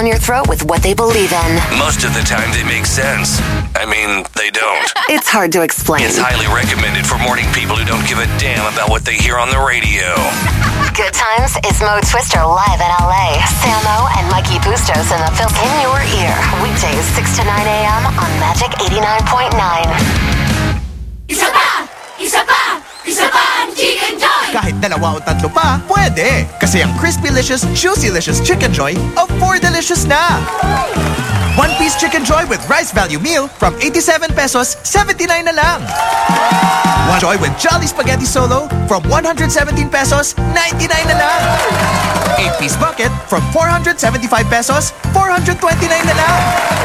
down your throat with what they believe in. Most of the time, they make sense. I mean, they don't. It's hard to explain. It's highly recommended for morning people who don't give a damn about what they hear on the radio. Good times is Mo Twister live in LA. Samo and Mikey Bustos in the film in your ear. Weekdays 6 to 9 a.m. on Magic 89.9. dalawa o tatlo pa, pwede. Kasi ang Crispy-licious, Juicy-licious Chicken Joy of 4 delicious na. One piece Chicken Joy with rice value meal from 87 pesos, 79 na lang. One Joy with Jolly Spaghetti Solo from 117 pesos, 99 na lang. 8-piece bucket from 475 pesos, 429 na lang.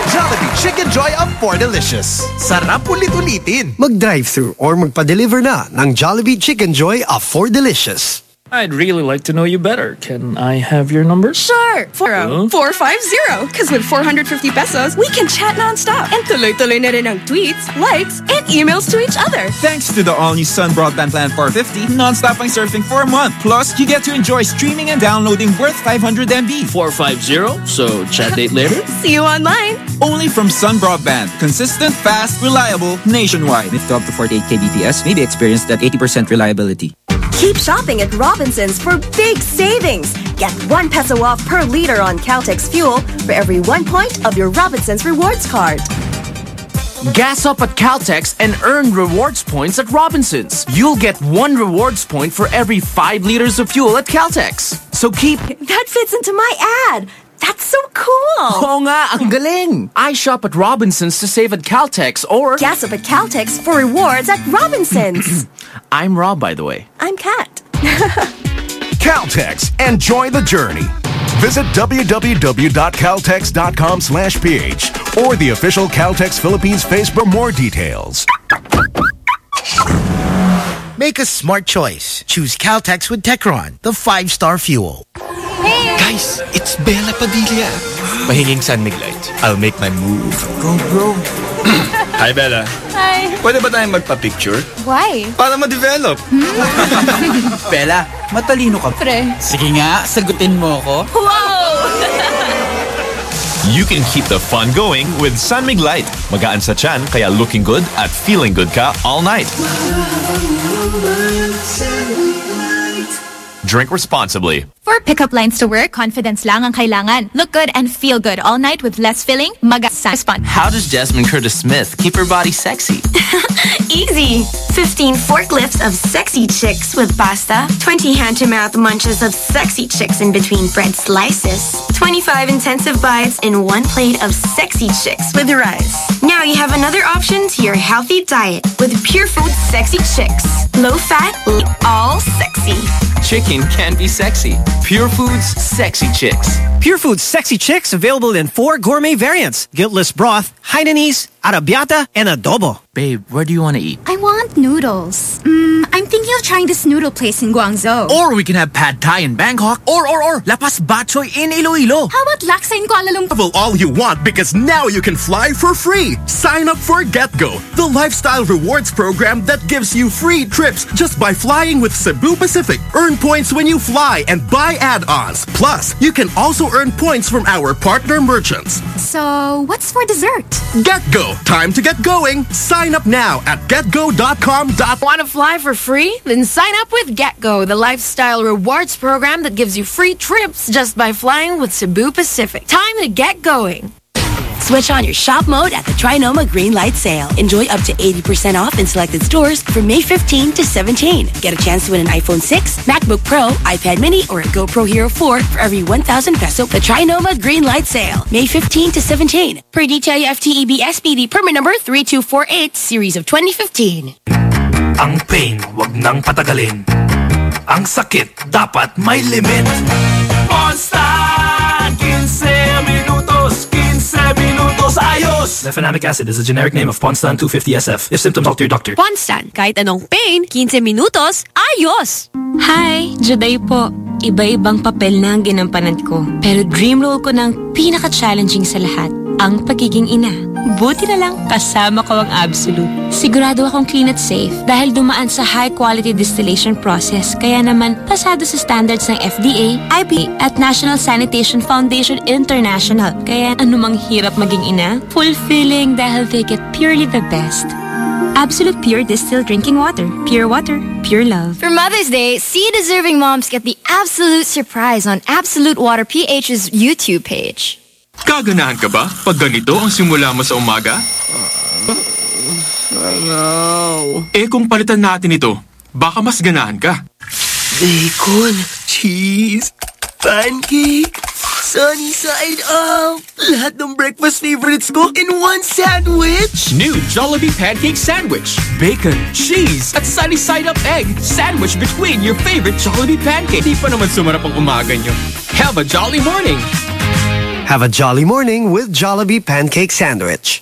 Jollibee Chicken Joy of 4 delicious. Sarap ulit-ulitin. Mag-drive-thru or magpa-deliver na ng Jollibee Chicken Joy of 4 Delicious. I'd really like to know you better. Can I have your number? Sure. Four, Huh? Um, 450. Because with 450 pesos, we can chat nonstop. And tuloy-tuloy na rin ang tweets, likes, and emails to each other. Thanks to the all-new Sun Broadband Plan 450, non-stop ang surfing for a month. Plus, you get to enjoy streaming and downloading worth 500 MB. 450, so chat date later? See you online. Only from Sun Broadband. Consistent, fast, reliable, nationwide. If up to 48 kbps, may be experienced at 80% reliability. Keep shopping at Robinsons for big savings. Get one peso off per liter on Caltex fuel for every one point of your Robinsons rewards card. Gas up at Caltex and earn rewards points at Robinsons. You'll get one rewards point for every five liters of fuel at Caltex. So keep. That fits into my ad. That's so cool. Oo nga, ang galing! I shop at Robinsons to save at Caltex or... Gas up at Caltex for rewards at Robinsons. I'm Rob, by the way. I'm Kat. Caltex. Enjoy the journey. Visit www.caltex.com slash ph or the official Caltex Philippines face for more details. Make a smart choice. Choose Caltex with Techron, the five-star fuel. Guys, it's Bela Padilla. Mahinging San Mig Light. I'll make my move. Go, bro. Hi, Bela. Hi. Pwede ba tayong magpa-picture? Why? Para ma-develop. Hmm? Bela, matalino ka. Pre. Sige nga, sagutin mo ko. Wow! You can keep the fun going with San Mig Light. Magaan sa chan, kaya looking good at feeling good ka all night. Drink responsibly. For pickup lines to work, confidence lang ang kailangan. Look good and feel good all night with less filling, magasa respond. How does Jasmine Curtis Smith keep her body sexy? Easy. 15 forklifts of sexy chicks with pasta, 20 hand-to-mouth munches of sexy chicks in between bread slices, 25 intensive bites in one plate of sexy chicks with rice. Now you have another option to your healthy diet with Pure Food Sexy Chicks. Low fat, all sexy. Chicken can be sexy. Pure Foods Sexy Chicks. Pure Foods Sexy Chicks available in four gourmet variants. Guiltless broth, Hainanese, arrabbiata, and adobo. Babe, where do you want to eat? I want noodles. Mm, I'm thinking of trying this noodle place in Guangzhou. Or we can have pad thai in Bangkok. Or, or, or, La Paz batchoy in Iloilo. How about laksa in Kuala Lumpur? Travel all you want because now you can fly for free. Sign up for GetGo, the lifestyle rewards program that gives you free trips just by flying with Cebu Pacific. Earn points when you fly and buy add-ons. Plus, you can also earn points from our partner merchants. So, what's for dessert? GetGo, time to get going. Sign up now at getgo.com. Want to fly for free? Then sign up with GetGo, the lifestyle rewards program that gives you free trips just by flying with Cebu Pacific. Time to get going. Switch on your shop mode at the Trinoma Green Light Sale. Enjoy up to 80% off in selected stores from May 15 to 17. Get a chance to win an iPhone 6, MacBook Pro, iPad Mini, or a GoPro Hero 4 for every 1,000 peso. The Trinoma Green Light Sale, May 15 to 17. Per DTI FTEB SPD permit number 3248, series of 2015. Ang pain, wag nang patagalin. Ang sakit, dapat may limit. Monster! Minutos! Mefenamic acid is a generic name of Ponstan 250SF. If symptoms, talk to your doctor. Ponstan, kahit anong pain, 15 minutos, ayos! Hi, Juday po. Iba-ibang papel na ang ginampanan ko. Pero dream role ko ng pinaka-challenging sa lahat, ang pagiging ina. Buti na lang kasama ko ang Absolute. Sigurado akong clean at safe dahil dumaan sa high-quality distillation process kaya naman pasado sa standards ng FDA, IB at National Sanitation Foundation International. Kaya anumang hirap maging ina, fulfilling dahil they get purely the best. Absolute Pure Distilled Drinking Water. Pure water, pure love. For Mother's Day, see deserving moms get the absolute surprise on Absolute Water PH's YouTube page. Kaganahan ka ba pag ganito ang simula mo sa umaga? Eh kung palitan natin ito, baka mas ganahan ka. Bacon, cheese, pancake, sunny side up. Lahat ng breakfast favorites ko in one sandwich. New Jollibee Pancake Sandwich. Bacon, cheese, at sunny side up egg. Sandwich between your favorite Jollibee pancake. Di pa naman sumarap ang umaga nyo. Have a jolly morning. Have a jolly morning with Jollibee Pancake Sandwich.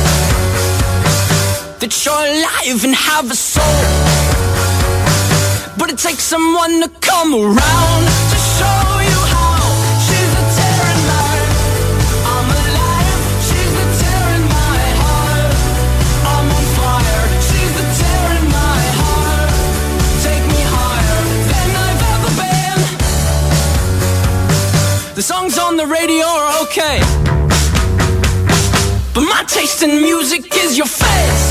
that you're alive and have a soul. But it takes someone to come around to show you how. She's the tear in my I'm alive. She's tear in my heart. I'm on fire. She's tear in my heart. Take me higher than I've ever been. The songs on the radio are okay. But my taste in music is your face.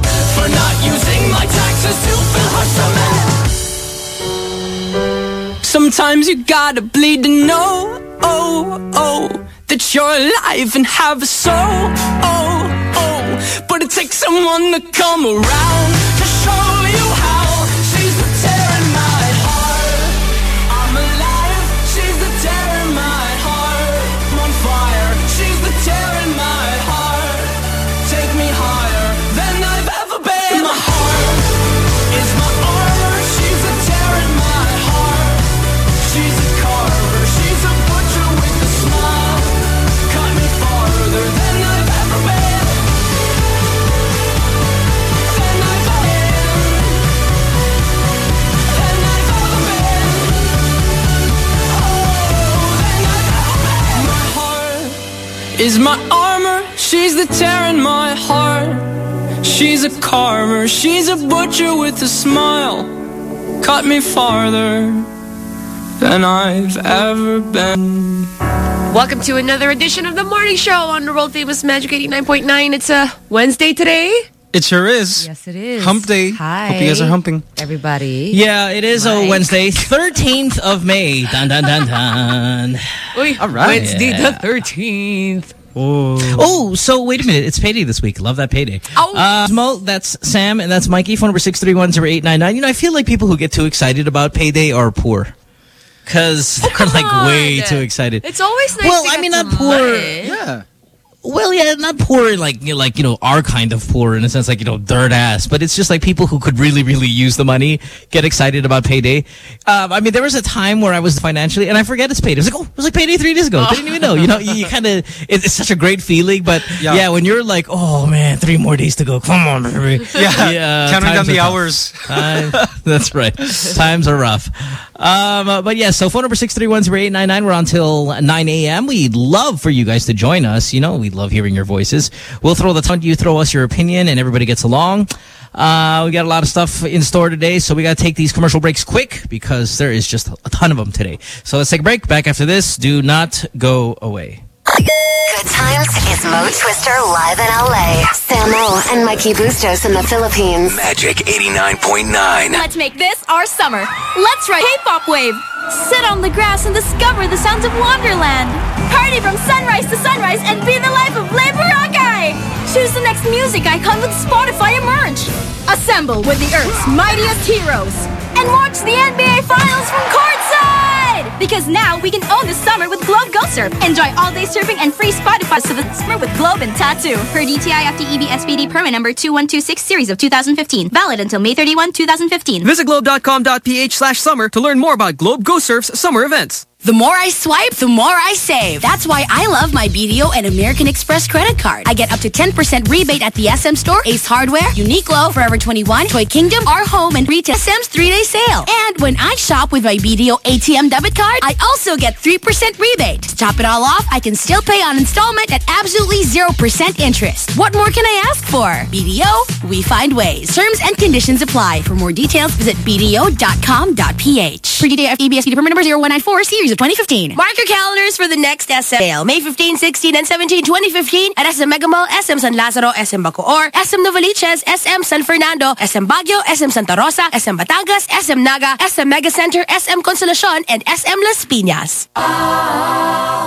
for not using my taxes to fill her cement. Sometimes you gotta bleed to know, oh, oh, that you're alive and have a soul, oh, oh. But it takes someone to come around to show you how. Is my armor. She's the tear in my heart. She's a carver. She's a butcher with a smile. Cut me farther than I've ever been. Welcome to another edition of the morning show on the world famous Magic 89.9. It's a Wednesday today. It sure is. Yes, it is. Hump day. Hi. Hope you guys are humping. Everybody. Yeah, it is a Wednesday, 13th of May. Dun, dun, dun, dun. Uy, All right. Wednesday Yeah. the 13th. Oh. Oh, so wait a minute. It's payday this week. Love that payday. Oh. Uh, Mo, that's Sam, and that's Mikey. Phone number 631-0899. You know, I feel like people who get too excited about payday are poor. Because they're like way too excited. It's always nice Well, to I get mean, not some poor. money. Yeah. Well, yeah, not poor like you know, like you know our kind of poor in a sense, like you know dirt ass. But it's just like people who could really, really use the money get excited about payday. Um, I mean, there was a time where I was financially, and I forget it's payday. It was like, oh, it was like payday three days ago. Didn't even know. You know, you, kind of it, it's such a great feeling. But Yeah. yeah. when you're like, oh man, three more days to go. Come on, baby. Yeah. Counting down the hours. Time- that's right. Times are rough. Um, but yeah, so phone number 631-0899. We're on till 9 a.m. We'd love for you guys to join us. You know, we'd love hearing your voices. We'll throw the ton. You throw us your opinion and everybody gets along. Uh, we got a lot of stuff in store today, so we got to take these commercial breaks quick because there is just a ton of them today. So let's take a break. Back after this. Do not go away. Good times is Mo Twister live in LA. Samo and Mikey Bustos in the Philippines. Magic 89.9. Let's make this our summer. Let's ride K-pop wave. Sit on the grass and discover the sounds of Wonderland. Party from sunrise to sunrise and be the life of Le Boracay. Choose the next music icon with Spotify Emerge. Assemble with the Earth's mightiest heroes. And watch the NBA Finals from courtside. Because now we can own the summer with Globe Go Surf. Enjoy all-day surfing and free Spotify to the summer with Globe and Tattoo. Per DTI FTEB SPD permit number 2126 series of 2015. Valid until May 31, 2015. Visit globe.com.ph slash summer to learn more about Globe Go Surf's summer events. The more I swipe, the more I save. That's why I love my BDO and American Express credit card. I get up to 10% rebate at the SM Store, Ace Hardware, Uniqlo, Forever 21, Toy Kingdom, Our Home, and Retail SM's three-day sale. And when I shop with my BDO ATM debit card, I also get 3% rebate. To top it all off, I can still pay on installment at absolutely 0% interest. What more can I ask for? BDO, we find ways. Terms and conditions apply. For more details, visit bdo.com.ph. For DTF EBSD permit number 0194, series of 2015. Mark your calendars for the next SM sale. May 15, 16, and 17, 2015 at SM Mega Mall, SM San Lazaro, SM Bacoor, SM Novaliches, SM San Fernando, SM Baguio, SM Santa Rosa, SM Batangas, SM Naga, SM Mega Center, SM Consolacion, and SM Las Piñas.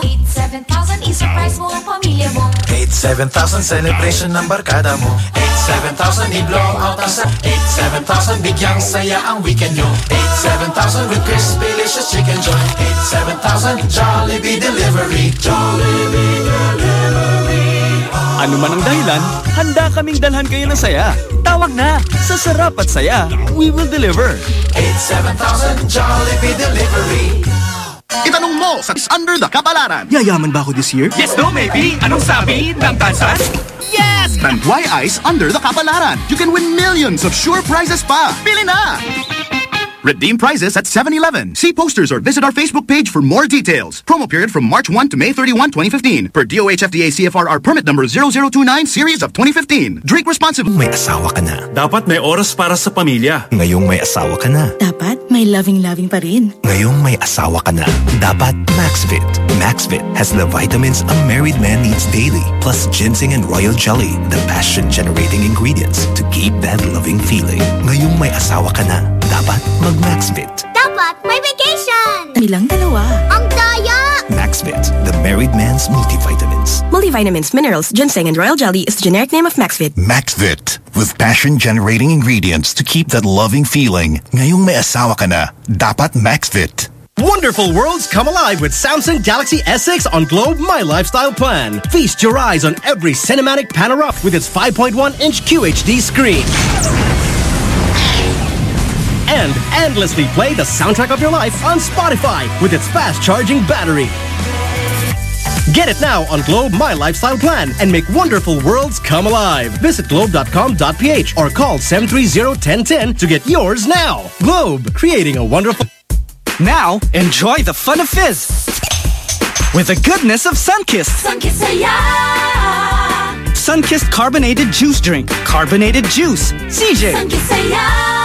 87,000 i-surprise mo ang pamilya mo 87,000 celebration ng barkada mo 87,000 i-blow out ang sa 87,000 bigyang saya ang weekend nyo 87,000 with crispy delicious chicken joint 87,000 Jollibee Delivery Jollibee Delivery Ano man ang dahilan, handa kaming dalhan kayo ng saya. Tawag na sa Sarap at Saya. We will deliver. 87,000 Jollibee Delivery Itanong mo sa Under the Kapalaran. Yayaman ba ako this year? Yes, no, maybe. Anong sabi ng tansan? Yes! Tanduay Ice Under the Kapalaran. You can win millions of sure prizes pa. Pili na! Redeem prizes at 7-Eleven. See posters or visit our Facebook page for more details. Promo period from March 1 to May 31, 2015. Per DOH FDA CFRR permit number 0029 series of 2015. Drink responsibly. May asawa ka na. Dapat may oras para sa pamilya. Ngayong may asawa ka na. Dapat may loving-loving pa rin. Ngayong may asawa ka na. Dapat Maxvit. Maxvit has the vitamins a married man needs daily. Plus ginseng and royal jelly, the passion-generating ingredients to keep that loving feeling. Ngayong may asawa ka na. Dapat mag-Maxvit. Dapat may vacation Bilang dalawa. Ang daya Maxvit, the married man's multivitamins. Multivitamins, minerals, ginseng, and royal jelly is the generic name of Maxvit. Maxvit, with passion-generating ingredients to keep that loving feeling. Ngayong may asawa ka na, dapat Maxvit. Wonderful worlds come alive with Samsung Galaxy S6 on Globe My Lifestyle Plan. Feast your eyes on every cinematic panorama with its 5.1-inch QHD screen. And endlessly play the soundtrack of your life on Spotify with its fast-charging battery. Get it now on Globe My Lifestyle Plan and make wonderful worlds come alive. Visit globe.com.ph or call 730-1010 to get yours now. Globe, creating a wonderful... Now, enjoy the fun of fizz with the goodness of Sunkist. Sunkist saya Sunkist carbonated juice drink. Carbonated juice. CJ. Sunkist saya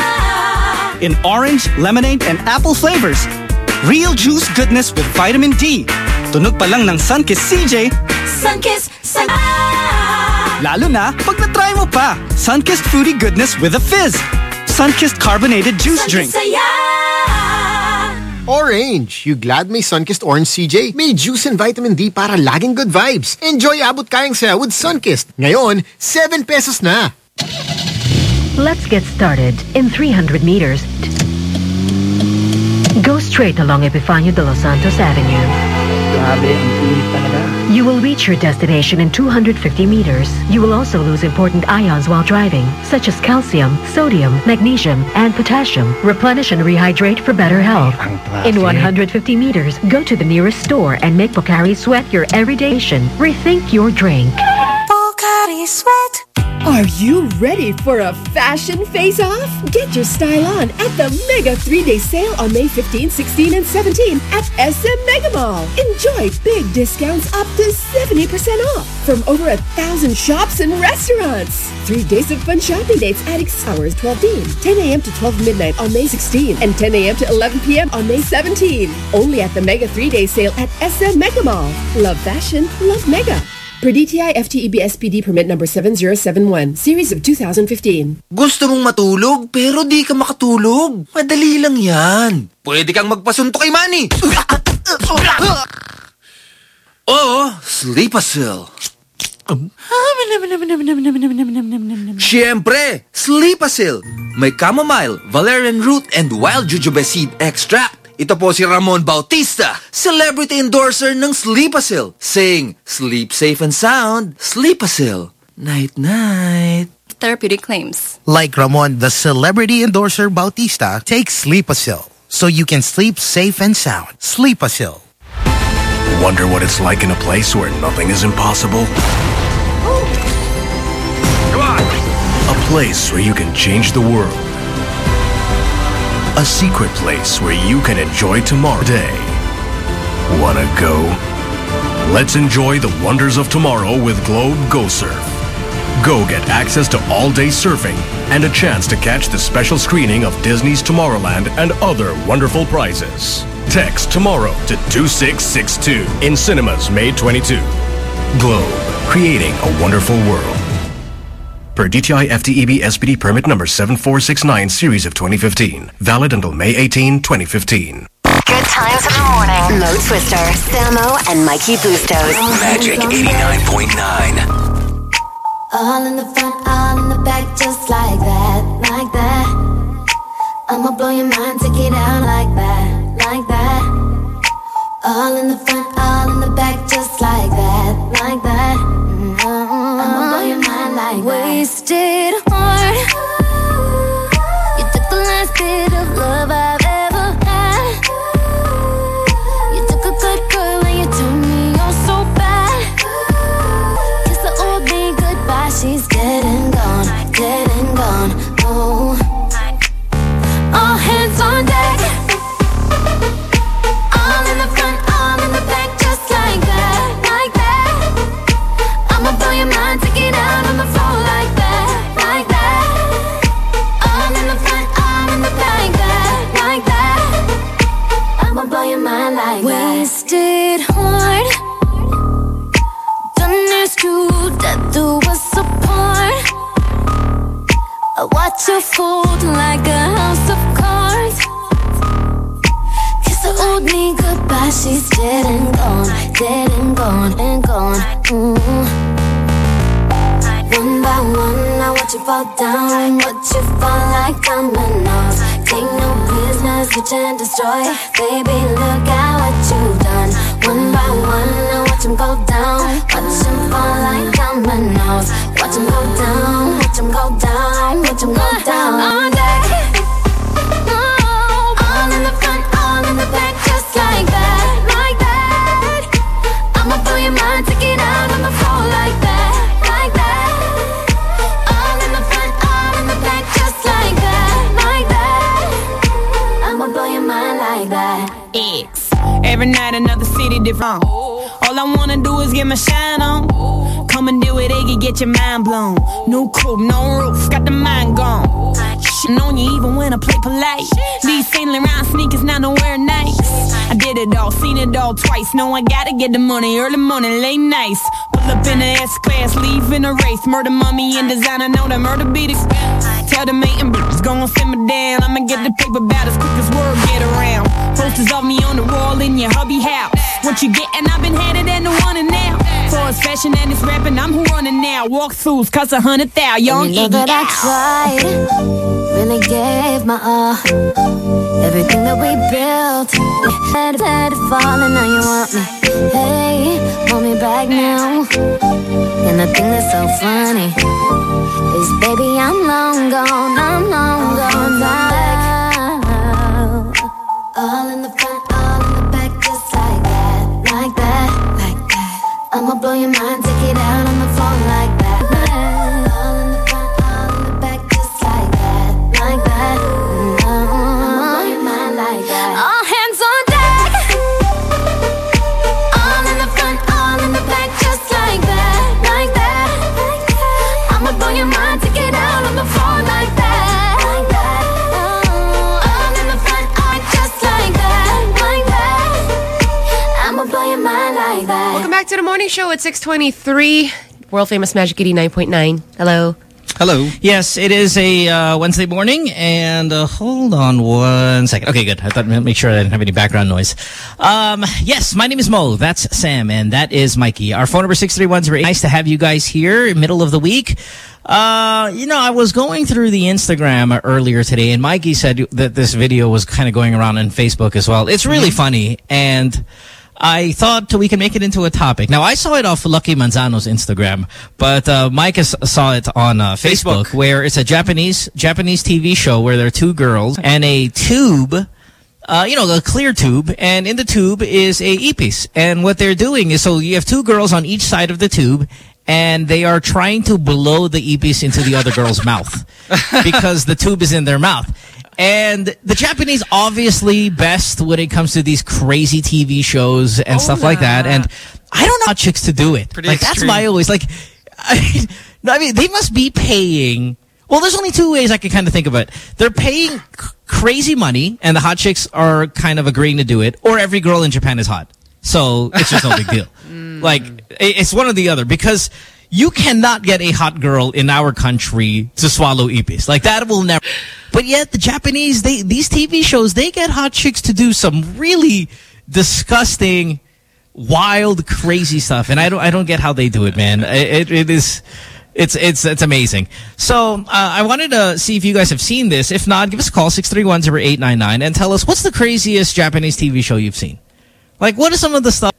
In orange, lemonade, and apple flavors. Real juice goodness with vitamin D. Tunog pa lang ng Sunkist CJ, Sunkist saya lalo na pag na-try mo pa. Sunkist fruity goodness with a fizz. Sunkist carbonated juice drink. Orange. You glad may Sunkist Orange CJ? May juice and vitamin D para laging good vibes. Enjoy abot kayang saya with Sunkist. Ngayon, 7 pesos na. Let's get started. In 300 meters, go straight along Epifanio de los Santos Avenue. You will reach your destination in 250 meters. You will also lose important ions while driving, such as calcium, sodium, magnesium, and potassium. Replenish and rehydrate for better health. In 150 meters, go to the nearest store and make Pocari Sweat your everyday. Rethink your drink. Pocari Sweat. Are you ready for a fashion face-off? Get your style on at the Mega 3-Day Sale on May 15, 16, and 17 at SM Mega Mall. Enjoy big discounts up to 70% off from over a thousand shops and restaurants. Three days of fun shopping dates at X hours 12 p.m., 10 a.m. to 12 midnight on May 16, and 10 a.m. to 11 p.m. on May 17. Only at the Mega 3-Day Sale at SM Mega Mall. Love fashion, love Mega. Per DTI FTEB SPD permit number 7071, series of 2015. Gusto mong matulog pero di ka makatulog. Madali lang yan. Pwede kang magpasunto kay Manny. Oo, Sleepasil. Siyempre, Sleepasil. May chamomile, valerian root, and wild jujube seed extract. Ito po si Ramon Bautista, celebrity endorser ng Sleepasil, saying, Sleep safe and sound, Sleepasil. Night-night. Therapeutic claims. Like Ramon, the celebrity endorser Bautista takes Sleepasil so you can sleep safe and sound. Sleepasil. Wonder what it's like in a place where nothing is impossible? Come on! A place where you can change the world. A secret place where you can enjoy tomorrow day. Wanna go? Let's enjoy the wonders of tomorrow with Globe Go Surf. Go get access to all-day surfing and a chance to catch the special screening of Disney's Tomorrowland and other wonderful prizes. Text tomorrow to 2662 in cinemas May 22. Globe, creating a wonderful world. Per DTI FTEB SPD permit number 7469 series of 2015. Valid until May 18, 2015. Good times in the morning. Mo Twister, Samo, and Mikey Bustos. Magic 89.9. All in the front, all in the back, just like that, like that. I'ma blow your mind, take it out like that, like that. All in the front, all in the back, just like that, like that. Wasted heart. You fold like a house of cards. Kiss the old me goodbye, she's dead and gone, dead and gone and gone. Mm. One by one, I watch you fall down, watch you fall like dominoes. Take no business, switch and destroy. Baby, look at what you've done. One by one, I watch him go down, watch him fall like dominoes. Watch him go down, him go down, watch him go down. On deck. Uh-huh. All in the front, all in the back, just like that, like that. I'ma blow your mind, take it out on the floor like that, like that. All in the front, all in the back, just like that, like that. I'ma blow your mind like that. X. Every night another city different. All I wanna do is get my shine on. Come and do it, Iggy, get your mind blown. No coupe, no roof, got the mind gone. Shit on you even when I play polite. These Saint Laurent sneakers now don't wear nice. I did it all, seen it all twice. Know I gotta get the money, early morning, late nights. Pull up in the S class, leave in a race. Murder mummy and designer, know the murder beat it. Tell the mating bitches gon' simmer down. I'ma get the paper about as quick as word get around. Posters of me on the wall in your hubby house. What you getting? I've been headed and the one and now. For it's fashion and it's rapping, I'm who running now. Walkthroughs cost a hundred thou. Young And you know that I tried, really gave my all. Everything that we built, had had it fall, and now you want me. Hey, want me back now? And the thing that's so funny is, baby, I'm long gone, I'm long gone now. All in the front, I'ma blow your mind, show at 623. World famous Magic 89.9. Hello. Hello. Yes, it is a uh, Wednesday morning, and uh, hold on one second. Okay, good. I thought make sure I didn't have any background noise. Um, yes, my name is Mo. That's Sam, and that is Mikey. Our phone number six three one zero. Nice to have you guys here, middle of the week. Uh, you know, I was going through the Instagram earlier today, and Mikey said that this video was kind of going around on Facebook as well. It's really funny, and. I thought we can make it into a topic. Now, I saw it off Lucky Manzano's Instagram, but uh, Mike has, saw it on uh, Facebook, where it's a Japanese Japanese TV show where there are two girls and a tube, uh, you know, the clear tube, and in the tube is a e-piece. And what they're doing is, so you have two girls on each side of the tube, and they are trying to blow the e-piece into the other girl's mouth because the tube is in their mouth. And the Japanese obviously best when it comes to these crazy TV shows and oh, stuff like that. And I don't know how chicks to do it. Pretty like that's my always like. I, no, I mean they must be paying. Well, there's only two ways I can kind of think of it. They're paying crazy money, and the hot chicks are kind of agreeing to do it, or every girl in Japan is hot. So it's just no big deal. Like it's one or the other because you cannot get a hot girl in our country to swallow ipis. Like that will never. But yet the Japanese, they these TV shows, they get hot chicks to do some really disgusting, wild, crazy stuff, and I don't I don't get how they do it, man. It, it is. It's it's it's amazing. So uh, I wanted to see if you guys have seen this. If not, give us a call six three one zero eight nine nine and tell us what's the craziest Japanese TV show you've seen. Like, what is some of the stuff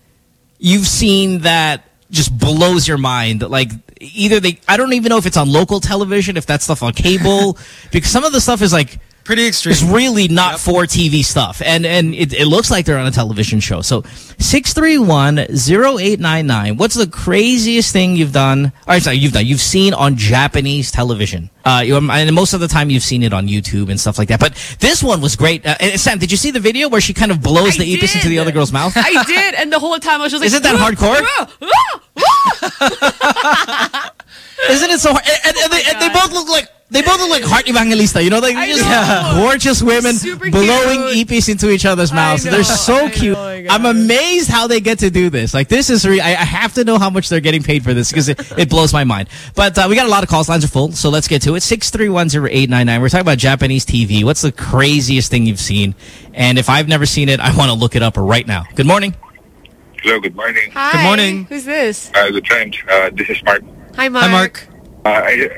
you've seen that just blows your mind? Like, either they, I don't even know if it's on local television, if that stuff on cable, because some of the stuff is like pretty extreme. It's really not for TV stuff, and and it, it looks like they're on a television show. So six three one zero eight nine nine. What's the craziest thing you've done? Or sorry, you've done. You've seen on Japanese television. Uh, and most of the time you've seen it on YouTube and stuff like that. But this one was great. Uh, Sam, did you see the video where she kind of blows the ipis into the other girl's mouth? I did, and the whole time I was just like, Isn't that hardcore? Isn't it so hard? And, and, and they, and they both look like they both look like heart evangelista. You know, like just gorgeous women blowing ipis into each other's mouths. They're so cute. I'm amazed how they get to do this. Like this is, re I, I have to know how much they're getting paid for this because it, it blows my mind. But uh, we got a lot of calls. Lines are full, so let's get to it. Six three one zero eight nine nine. We're talking about Japanese TV. What's the craziest thing you've seen? And if I've never seen it, I want to look it up right now. Good morning. Hello, good morning. Hi. Good morning. Who's this? Uh, good times. Uh, this is Mark. Hi, Mark. Uh, I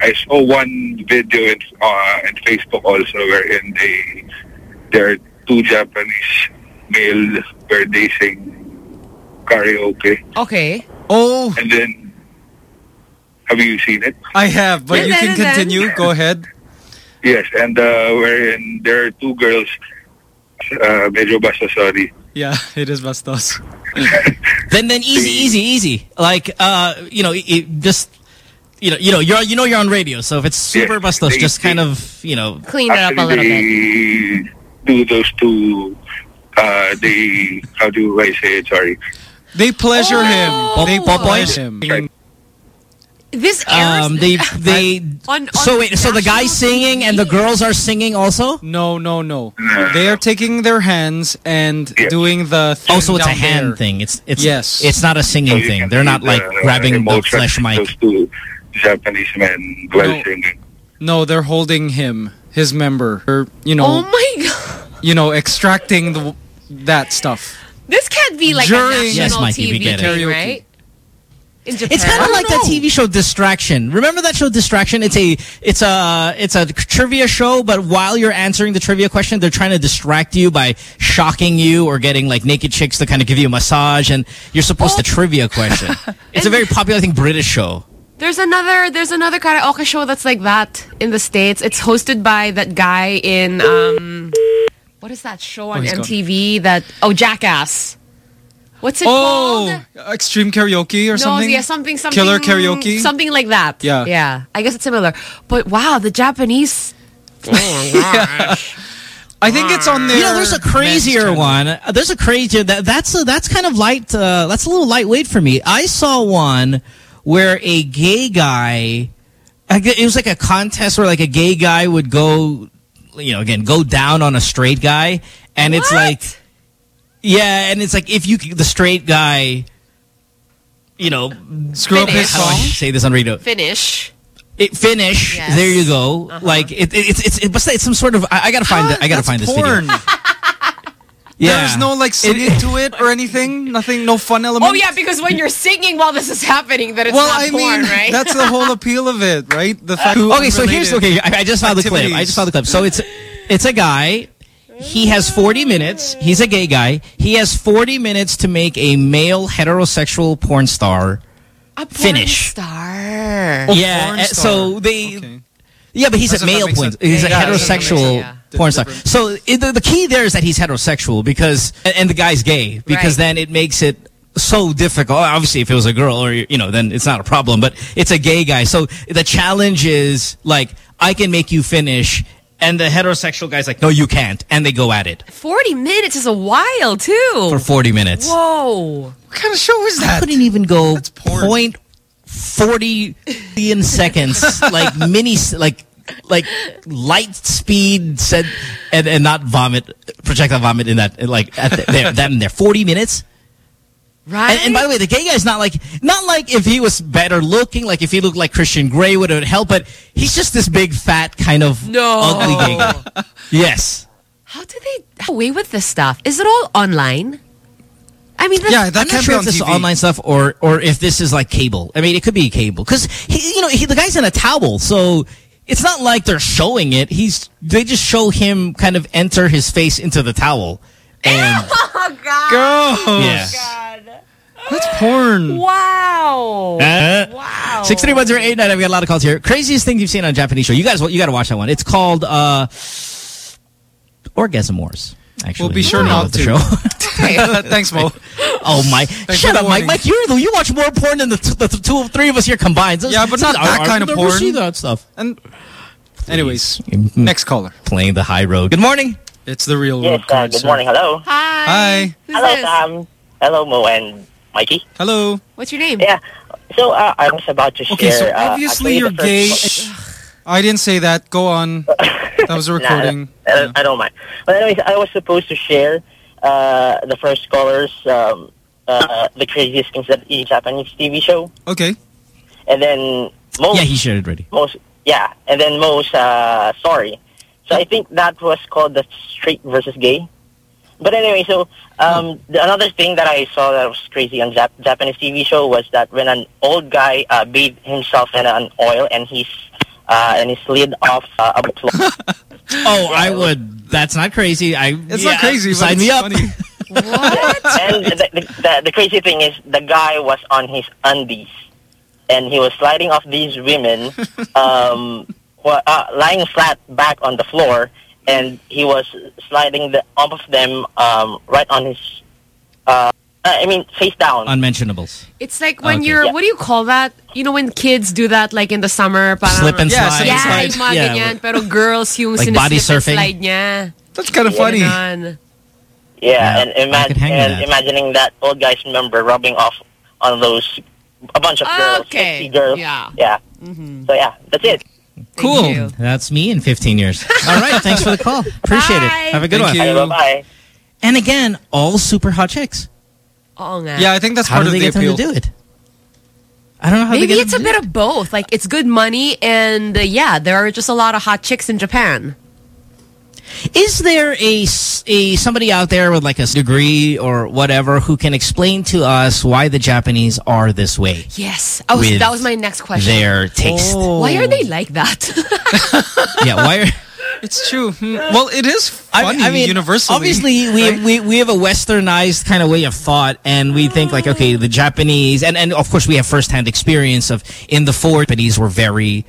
I saw one video in, uh, in Facebook also wherein they there are two Japanese male where they sing karaoke Okay. Oh. and then have you seen it? I have, but Yeah, you can and then. continue. Go ahead. Yes, and uh, wherein there are two girls. Uh, medyo basta sorry. Yeah, it is Bastos. then then easy, easy, easy. Like uh, you know, it, just you know, you know, you're you know you're on radio, so if it's super bustos, just kind of you know clean it up a little bit. They do those two. Uh, they how do I say it? Sorry. They pleasure Oh. him. They Pop- pleasure popoys? him. This airs Um, they they. on, on so wait, so the guy's singing and the girls are singing also? No, no, no. They are taking their hands and doing the. Oh, so it's a hand there. thing. It's it's Yes. It's not a singing thing. They're not like uh, grabbing the flesh in mic. Those two Japanese men while singing. No, they're holding him, his member, or you know, Oh my god. you know, extracting the that stuff. This can't be like During- a national Yes, Mikey, TV get thing, right? In Japan. It's kind of like that TV show Distraction. Remember that show Distraction? It's a it's a it's a trivia show, but while you're answering the trivia question, they're trying to distract you by shocking you or getting like naked chicks to kind of give you a massage, and you're supposed to oh. trivia question. It's a very popular, I think, British show. There's another there's another karaoke show that's like that in the States. It's hosted by that guy in um what is that show on he's gone. MTV that oh Jackass. What's it Oh, called? extreme karaoke or No, something? yeah, something something Killer karaoke? Something like that. Yeah. Yeah. I guess it's similar. But wow, the Japanese Oh gosh. I think it's on there. You know, there's a crazier one. There's a crazier that that's a, that's kind of light. Uh, that's a little lightweight for me. I saw one where a gay guy. It was like a contest where like a gay guy would go, you know, again go down on a straight guy, and it's like, yeah, and it's like if you the straight guy, you know, Screw up his how do I song? say this on radio. Finish. It finish. Yes. There you go. Uh-huh. Like it, it, it's it's it's it's some sort of. I, I gotta find it. I gotta That's find this porn. video. Yeah. There's no like singing to it or anything. Nothing. No fun element. Oh yeah, because when you're singing while this is happening, that it's well, not I porn, mean, right? that's the whole appeal of it, right? The fact. Okay, so here's okay. I, I just found the clip. I just found the clip. So it's it's a guy. He has 40 minutes. He's a gay guy. He has 40 minutes to make a male heterosexual porn star a porn finish. star. yeah. porn uh, star. So they. Yeah, but he's That's a male makes porn. sense. He's a Yeah, that's what heterosexual sense, porn star. So it, the, the key there is that he's heterosexual because and, and the guy's gay because Right. then it makes it so difficult. Obviously, if it was a girl or you know, then it's not a problem. But it's a gay guy, so the challenge is like I can make you finish, and the heterosexual guy's like, no, you can't, and they go at it 40 minutes is a while too. for 40 minutes. Whoa. What kind of show is I that? couldn't even go point forty billion seconds, like mini, like like light speed said, and and not vomit, projectile vomit in that like at the, there that in there forty minutes. Right? And, and by the way, the gay guy's not like not like if he was better looking, like if he looked like Christian Grey would it help, but he's just this big fat kind of No. ugly gay guy. Yes. How do they away with this stuff? Is it all online? I mean, that's, Yeah, that I'm not can't sure be if on this is online stuff or or if this is like cable. I mean, it could be cable because he, you know, he, the guy's in a towel, so it's not like they're showing it. He's they just show him kind of enter his face into the towel, and Oh God. Go. yeah. That's porn. Wow. wow. Six three one zero eight nine. We got a lot of calls here. Craziest thing you've seen on a Japanese show. You guys, you got to watch that one. It's called uh, Orgasm Wars. Actually, We'll be sure not to. Show. Thanks, Mo. Oh my! for Shut up, Mike. warning. Mike, you're the you watch more porn than the, t the two, three of us here combined. So Yeah, but not that our- kind of porn. See that stuff. And anyways, next caller. Playing the high road. Good morning. It's the real Yes, world uh, good sir. morning. Hello. Hi. Hi. Who's Hello, this? Sam. Hello, Mo and Mikey. Hello. What's your name? Yeah. So uh, I was about to share. Okay, so uh, obviously actually you're gay. I didn't say that. Go on. That was a Nah, recording. I, don't- I don't mind. But anyways, I was supposed to share uh, the first caller's um, uh, the craziest things that in Japanese TV show, Okay. and then most Yeah, he shared it already. most yeah, and then most uh, sorry. So I think that was called the straight versus gay. But anyway, so um, the, another thing that I saw that was crazy on Jap- Japanese TV show was that when an old guy uh, bathed himself in an oil and he's uh, and he slid off uh, a floor. Oh, I would. That's not crazy. I. It's yeah, not crazy, but Sign it's me up. funny. and the, the, the, the crazy thing is the guy was on his undies and he was sliding off these women um, wa- uh, lying flat back on the floor and he was sliding the off of them um, right on his uh, Uh, I mean face down Unmentionables. It's like when Okay. you're, Yeah. what do you call that? You know when kids do that like in the summer? Parang, Slip and Yeah, slide. slip and Yeah, slide. yung Yeah, ganyan. Pero girls yung Like body sinislip surfing? slide niya. That's kind of funny. Yeah, Yeah, and, I imag- could hang with and that. imagining that old guy's member rubbing off on those a bunch of girls Okay. 60 girls Yeah. yeah mm-hmm. so yeah that's it Cool. you. That's me in 15 years. All right. Thanks for the call. Appreciate Bye. it. Have a good Thank one. you. bye bye And again, all super hot chicks. Oo nga. Yeah, I think that's How part do of they the get them appeal. to do it? I don't know how they Maybe get it's a bit of both. Like it's good money, and uh, yeah, there are just a lot of hot chicks in Japan. Is there a, a somebody out there with like a degree or whatever who can explain to us why the Japanese are this way? Yes. Oh, that was my next question. Their taste. Why are they like that? Yeah, why are... It's true. Hmm. Well, it is I- funny I mean, universally. Obviously, we, we we have a westernized kind of way of thought, and we think like, okay, the Japanese, and and of course we have firsthand experience of in the fort, Japanese were very,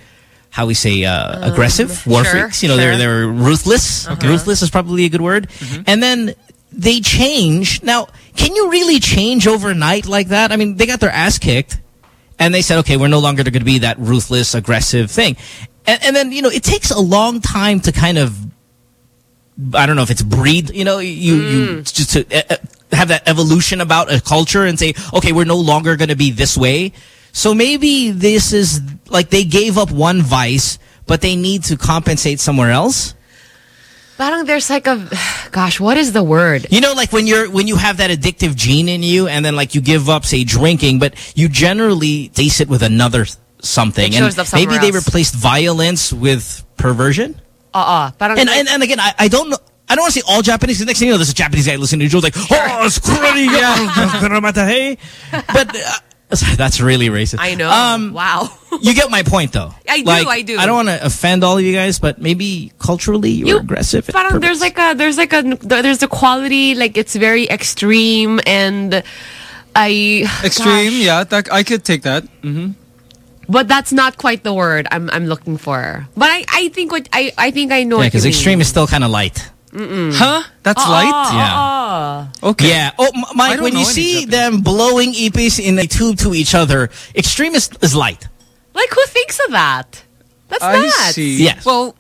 how we say, uh, aggressive, war Um, sure, freaks. You know, sure. they're they're ruthless. Okay. Ruthless is probably a good word. Mm-hmm. And then they change. Now, can you really change overnight like that? I mean, they got their ass kicked, and they said, okay, we're no longer going to be that ruthless, aggressive thing. And, and then, you know, it takes a long time to kind of I don't know if it's breed, you know, you, you just to uh, have that evolution about a culture and say, okay, we're no longer going to be this way. So maybe this is like they gave up one vice, but they need to compensate somewhere else. Parang there's like a, gosh, what is the word? You know, like when you're when you have that addictive gene in you, and then like you give up, say, drinking, but you generally taste it with another something, It and up maybe somewhere they replaced violence with perversion. Uh-uh. And, and and again, I, I don't know. I don't want to say all Japanese. The next thing you know, there's a Japanese guy listening to Joe's like, oh, it's cruddy, yeah. but uh, that's really racist. I know. Um, wow. you get my point, though. I do, Like, I do. I don't want to offend all of you guys, but maybe culturally you're You- aggressive. Parang there's like a there's like a there's a quality like it's very extreme and I Extreme, gosh. yeah. That, I could take that. hmm But that's not quite the word I'm I'm looking for. But I I think what I I think I know yeah, what you because mean. extreme is still kind of light. Mm-mm. Huh? That's Uh-uh, light? Uh-uh. Yeah. uh-uh. Okay. Yeah. Oh, Mike, when you know any see them blowing ipis in a tube to each other, extreme is, is light. Like who thinks of that? That's I nuts. see. Yes. Well,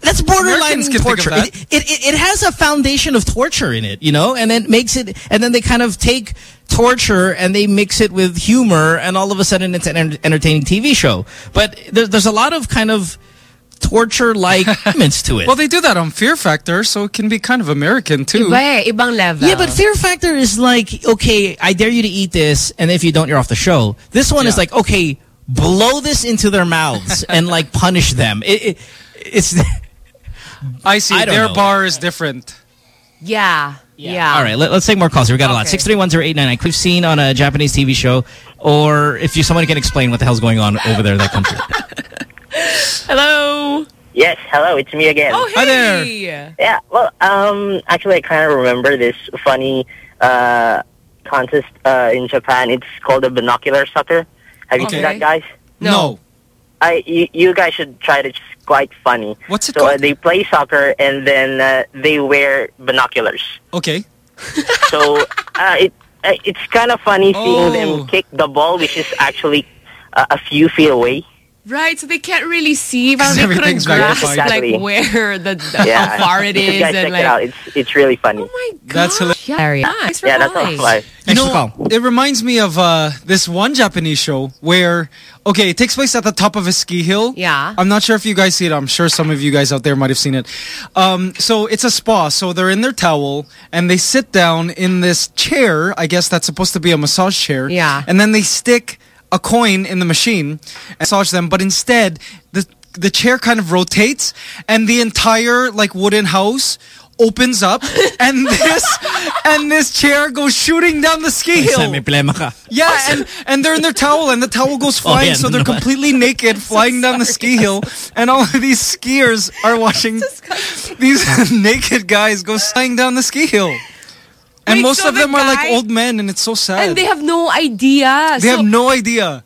That's borderline Americans can think of torture. that. It, it, it, it has a foundation of torture in it, you know, and then makes it, and then they kind of take torture and they mix it with humor, and all of a sudden it's an enter- entertaining TV show. But there, there's a lot of kind of torture-like elements to it. well, they do that on Fear Factor, so it can be kind of American too. Iba ibang level. Yeah, but Fear Factor is like, okay, I dare you to eat this, and if you don't, you're off the show. This one is like, okay, blow this into their mouths and like punish them. It, it, it's I see. I don't Their know. bar is different. yeah. Yeah. all right. Let, us take more calls. here. We got a lot. Okay. Six three one zero eight nine nine. We've seen on a Japanese TV show, or if you someone can explain what the hell's going on over there in that country. Hello. Yes, hello, it's me again. Oh, hey. Hi there. Yeah, well, um, actually, I kind of remember this funny uh, contest uh, in Japan. It's called the binocular sucker. Have you seen that, guys? No. I you, you guys should try it. Quite funny. What's it so uh, called? they play soccer and then uh, they wear binoculars. Okay. So uh, it uh, it's kind of funny seeing Oh. them kick the ball, which is actually uh, a few feet away. Right, so they can't really see. But 'Cause they couldn't everything's grasp magnified. like where the, the Yeah, how far it you and check like. it out. It's it's really funny. Oh my god, That's hilarious. Yeah, very nice. for yeah, that's all. calling. Live. You know, it reminds me of uh, this one Japanese show where, okay, it takes place at the top of a ski hill. Yeah. I'm not sure if you guys see it. I'm sure some of you guys out there might have seen it. Um, so it's a spa. So they're in their towel and they sit down in this chair. I guess that's supposed to be a massage chair. Yeah. And then they stick a coin in the machine and massage them. But instead, the the chair kind of rotates and the entire like wooden house opens up and this and this chair goes shooting down the ski hill. May problema ka. Yeah, and and they're in their towel, and the towel goes Oh, flying, yeah, so they're naman. completely naked, flying down the ski hill, and all of these skiers are watching these naked guys go flying down the ski hill. And Wait, most so of the them are like old men, and it's so sad. And they have no idea. They so have no idea.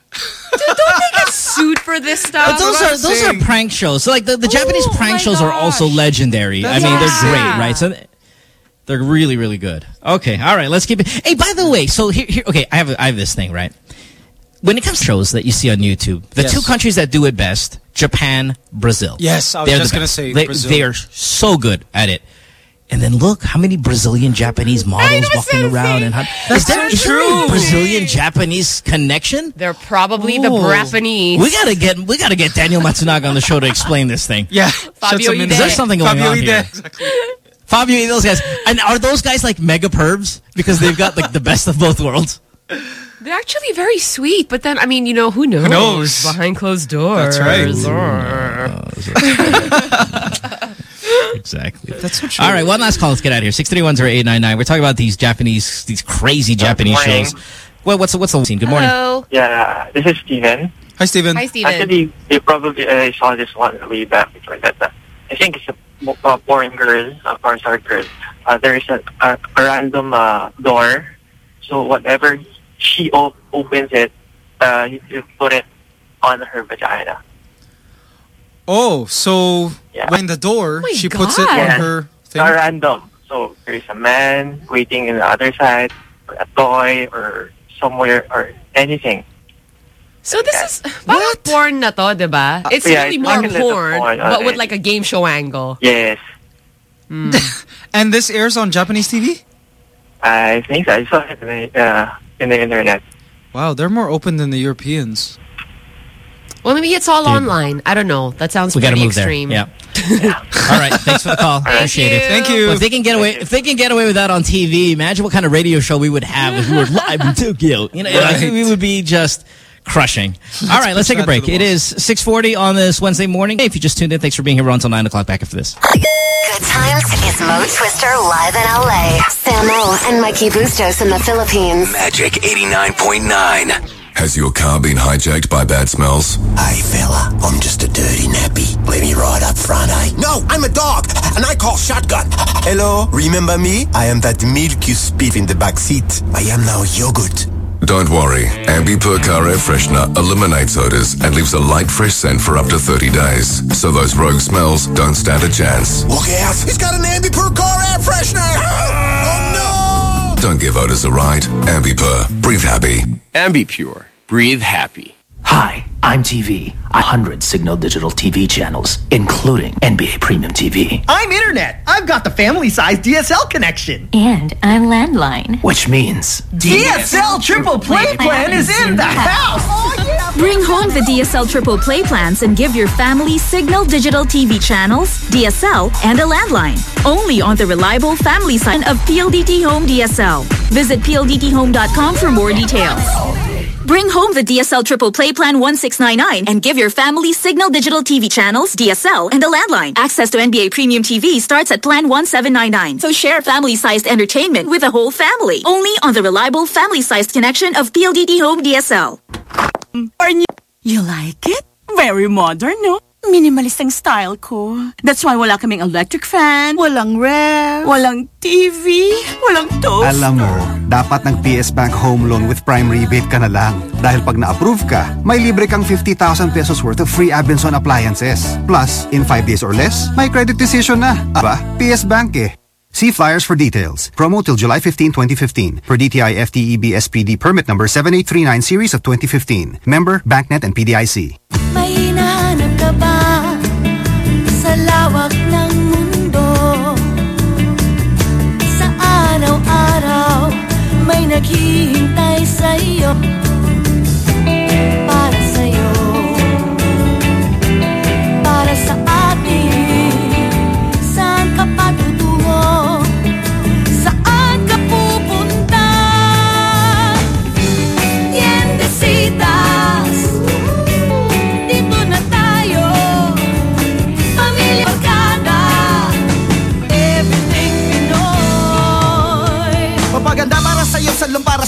don't they get sued for this stuff? But those are those saying. are prank shows. So like the, the oh Japanese Oh, prank my shows are also gosh. legendary. I mean, what they're great, right? So they're really really good. Okay, all right, let's keep it. Hey, by the way, so here, here okay, I have I have this thing, right? When it comes to shows that you see on YouTube, the Yes. two countries that do it best, Japan, Brazil. Yes, I was They're just gonna say they, Brazil. they are so good at it. And then look how many Brazilian Japanese models walking around and how, That's is there, so is there a true. Brazilian Japanese connection? They're probably the. Brapanese. We gotta get we gotta get Daniel Matsunaga on the show to explain this thing. Yeah, Fabio shut some Ide. in- There's something going Fabio on Ide, here. exactly. Fabio, Ide, those guys, and are those guys like mega pervs because they've got like the best of both worlds? They're actually very sweet, but then I mean, you know, who knows? knows? behind closed doors? That's right. exactly. That's so true. All right, one last call. Let's get out of here. Six three one zero eight nine nine. We're talking about these Japanese, these crazy Japanese morning. shows. Well, what's the, what's the scene? Good morning. Hello. Yeah, this is Steven. Hi, Steven. Hi, Steven. Actually, you probably uh, saw this one way back before that. Uh, I think it's a mo- uh, boring girl, a porn star girl. Uh, there is a, a, a random uh, door. So whatever she op- opens it, uh, you, you put it on her vagina. Oh, so when the door, she puts it on her thing. Uh, random. So there's a man waiting in the other side, or a toy, or somewhere, or anything. So this is parang porn na to, diba? It's yeah, really it's more like porn, porn, but with like a game show angle. Yes. and this airs on Japanese TV? I think so. I saw it in the, uh, in the internet. Wow, they're more open than the Europeans. Well, maybe it's all online. I don't know. That sounds We got to pretty move extreme. there. Yeah. All right. Thanks for the call. Appreciate it. Thank you. Well, if they can get away, if they can get away with that on TV, imagine what kind of radio show we would have if we were live in Tokyo. You know, Right. we would be just crushing. All right, let's take a break. It is 6:40 on this Wednesday morning. Hey, if you just tuned in, thanks for being here. We're on until nine o'clock. Back after this. Good times is Mo Twister live in LA. Samo and Mikey Bustos in the Philippines. Magic 89.9. Has your car been hijacked by bad smells? Hey fella, I'm just a dirty nappy. Let me ride up front, eh? No, I'm a dog, and I call shotgun. Hello, remember me? I am that milk you spit in the back seat. I am now yogurt. Don't worry. Ambi Pur Car Air Freshener eliminates odors and leaves a light, fresh scent for up to 30 days. So those rogue smells don't stand a chance. Look out! He's got an Ambi Pur car air freshener! Oh no! Don't give odors a ride. Ambi Pur. Breathe happy. Ambi Pur. Breathe happy. Hi, I'm TV. 100 Cignal Digital TV channels, including NBA Premium TV. I'm internet. I've got the family-sized DSL connection. And I'm landline. Which means DSL triple play plan is in the house. Oh, Bring home the DSL Triple Play plans and give your family Cignal Digital TV channels, DSL, and a landline. Only on the reliable family side of PLDT Home DSL. Visit pldthome.com for more details. Bring home the DSL Triple Play Plan 1699 and give your family Cignal Digital TV channels, DSL, and a landline. Access to NBA Premium TV starts at Plan 1799. So share family-sized entertainment with the whole family. Only on the reliable family-sized connection of PLDT Home DSL. Mm. You like it? Very modern, no? Minimalist ang style ko. That's why wala kaming electric fan, walang ref, walang TV, walang toaster. Alam mo, dapat ng PS Bank Home Loan with Prime Rebate ka na lang. Dahil pag na-approve ka, may libre kang 50,000 pesos worth of free Abenson appliances. Plus, in 5 days or less, may credit decision na. Aba, PS Bank eh. See flyers for details. Promo till July 15, 2015. Per DTI FTEB SPD permit number 7839 series of 2015. Member, BancNet and PDIC. May ka ba sa lawak ng mundo? Sa araw-araw, may naghihintay sa'yo.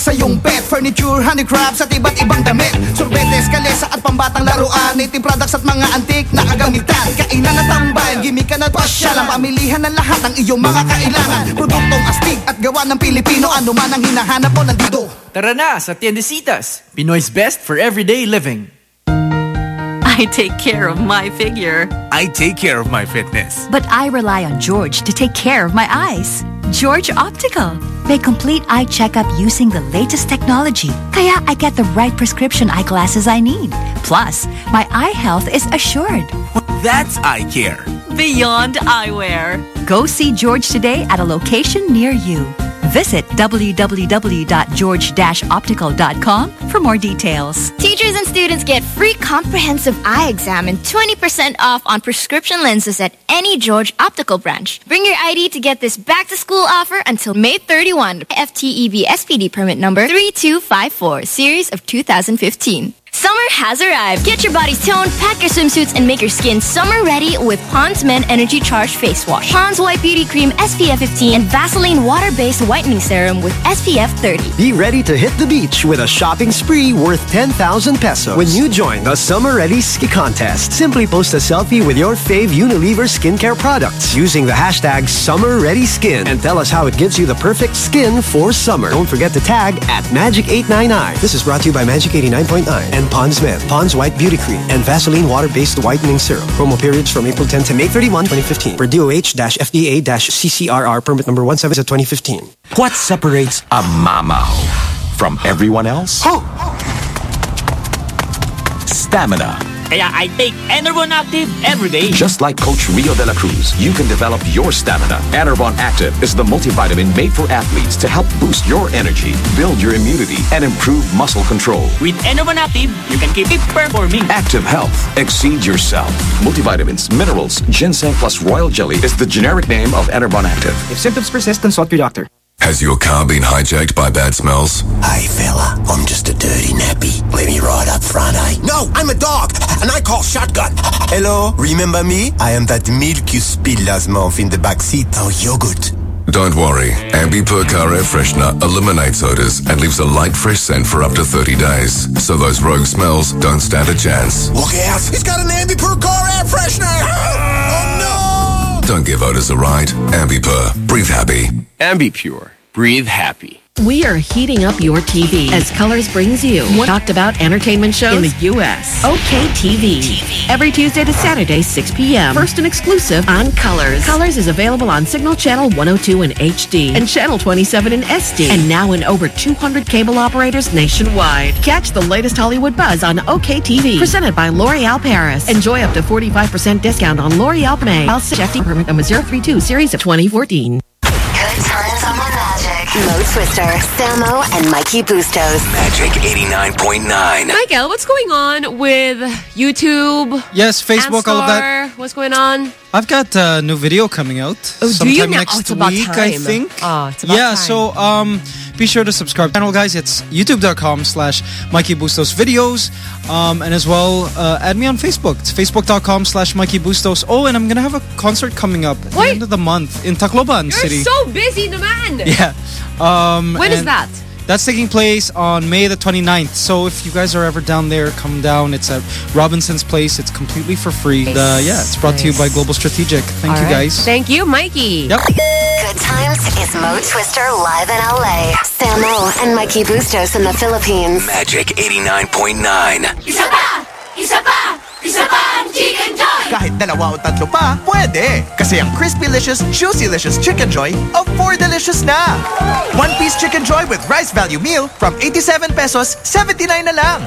Sa iyong pet Furniture, handicrafts at iba't ibang damit Sorbetes, kalesa at pambatang laruan Native products at mga antik na kagamitan Kainan at tambayan, gimmick ka na pasyalan Pamilihan ng lahat ng iyong mga kailangan Produktong astig at gawa ng Pilipino Ano man ang hinahanap mo nandito Tara na sa Tiendesitas, Pinoy's best for everyday living. I take care of my figure. I take care of my fitness. But I rely on George to take care of my eyes. George Optical. They complete eye checkup using the latest technology. Kaya I get the right prescription eyeglasses I need. Plus, my eye health is assured. That's eye care. Beyond eyewear. Go see George today at a location near you. Visit www.george-optical.com for more details. Teachers and students get free comprehensive eye exam and 20% off on prescription lenses at any George Optical branch. Bring your ID to get this back to school offer until May 31. FTEB SPD permit number 3254, series of 2015. Summer has arrived. Get your bodies toned, pack your swimsuits, and make your skin summer ready with Pond's Men Energy Charge Face Wash, Pond's White Beauty Cream SPF 15, and Vaseline Water-Based Whitening Serum with SPF 30. Be ready to hit the beach with a shopping spree worth 10,000 pesos when you join the Summer Ready Ski Contest. Simply post a selfie with your fave Unilever skincare products using the hashtag Summer Ready Skin and tell us how it gives you the perfect skin for summer. Don't forget to tag at Magic899. This is brought to you by Magic 89.9 and Pond's Men, Pond's White Beauty Cream, and Vaseline Water-Based Whitening Serum. Promo periods from April 10 to May 31, 2015. Per DOH-FDA-CCRR permit number 17 of 2015. What separates a mama from everyone else? Stamina. Kaya I take Enervon Active every day. Just like Coach Rio de la Cruz, you can develop your stamina. Enervon Active is the multivitamin made for athletes to help boost your energy, build your immunity, and improve muscle control. With Enervon Active, you can keep it performing. Active health. Exceed yourself. Multivitamins, minerals, ginseng plus royal jelly is the generic name of Enervon Active. If symptoms persist, consult your doctor. Has your car been hijacked by bad smells? Hey fella, I'm just a dirty nappy. Let me ride up front, eh? No, I'm a dog, and I call shotgun. Hello, remember me? I am that milk you spill last month in the back seat. Oh, yogurt. Don't worry. Ambi Pur Car Air Freshener eliminates odors and leaves a light, fresh scent for up to 30 days. So those rogue smells don't stand a chance. Look out! He's got an Ambi Pur car air freshener! oh Don't give odors a ride. Ambi Pur. Breathe happy. Ambi Pur. Breathe happy. We are heating up your TV as Colors brings you one talked about entertainment shows in the U.S. OK TV. Every Tuesday to Saturday, 6 p.m. First and exclusive on Colors. Colors is available on Cignal Channel 102 in HD and Channel 27 in SD. And now in over 200 cable operators nationwide. Catch the latest Hollywood buzz on OK TV. Presented by L'Oreal Paris. Enjoy up to 45% discount on L'Oreal May. I'll FD permit number 032 series of 2014. Good times on the Magic. Mo Twister, Samo, and Mikey Bustos. Magic 89.9. Michael, what's going on with YouTube? Yes, Facebook, all of that. What's going on? I've got a new video coming out Oh, do sometime you now? next Oh, it's about week, I think. Oh, it's about yeah, time. so um, be sure to subscribe channel, guys. It's youtube.com slash Mikey Bustos videos. Um, and as well, uh, add me on Facebook. It's facebook.com slash Mikey Bustos. Oh, and I'm going to have a concert coming up at the end of the month in Tacloban You're City. so busy, the man. yeah. Um, When is that? That's taking place on May the 29th. So if you guys are ever down there, come down. It's at Robinson's Place. It's completely for free. Uh, yeah, it's brought to you by Global Strategic. Thank All you, right. guys. Thank you, Mikey. Yep. Good times is Mo Twister live in LA. Samo and Mikey Bustos in the Philippines. Magic 89.9. Isa pa! Isa pa! Isa pa ang Chicken Joy! Kahit dalawa o tatlo pa, pwede! Kasi ang Crispy-licious, Juicy-licious Chicken Joy of 4 delicious na! One piece Chicken Joy with rice value meal from 87 pesos, 79 na lang!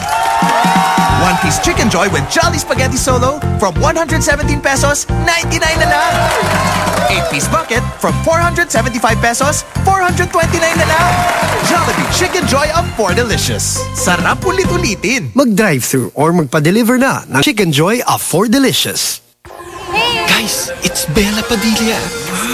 One piece Chicken Joy with Jolly Spaghetti Solo from 117 pesos, 99 na lang! 8 piece bucket from 475 pesos, 429 na lang! Jollibee Chicken Joy of 4 delicious. Sarap ulit-ulitin! Mag-drive-thru or magpa-deliver na ng Chicken Joy of 4 Delicious. Guys, it's Bela Padilla.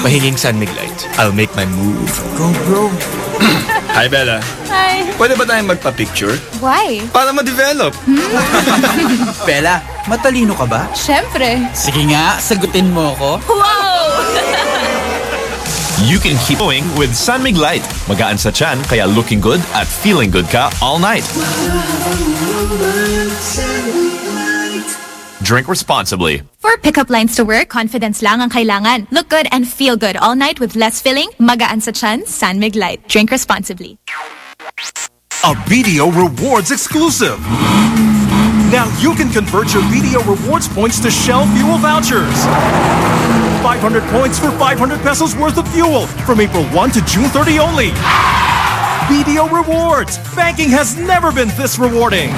Mahinging San Mig Light. I'll make my move. Go, bro. Hi, Bela. Hi. Pwede ba tayong magpa-picture? Why? Para ma-develop. Hmm? Bella, matalino ka ba? Siyempre. Sige nga, sagutin mo ako. Wow! You can keep going with San Mig Light. Magaan sa chan, kaya looking good at feeling good ka all night. Drink responsibly. For pickup lines to work, confidence lang ang kailangan. Look good and feel good all night with less filling, magaan sa chan, San Mig Light. Drink responsibly. A BDO Rewards exclusive. Now you can convert your BDO Rewards points to Shell fuel vouchers. 500 points for 500 pesos worth of fuel from April 1 to June 30 only. BDO Rewards. Banking has never been this rewarding.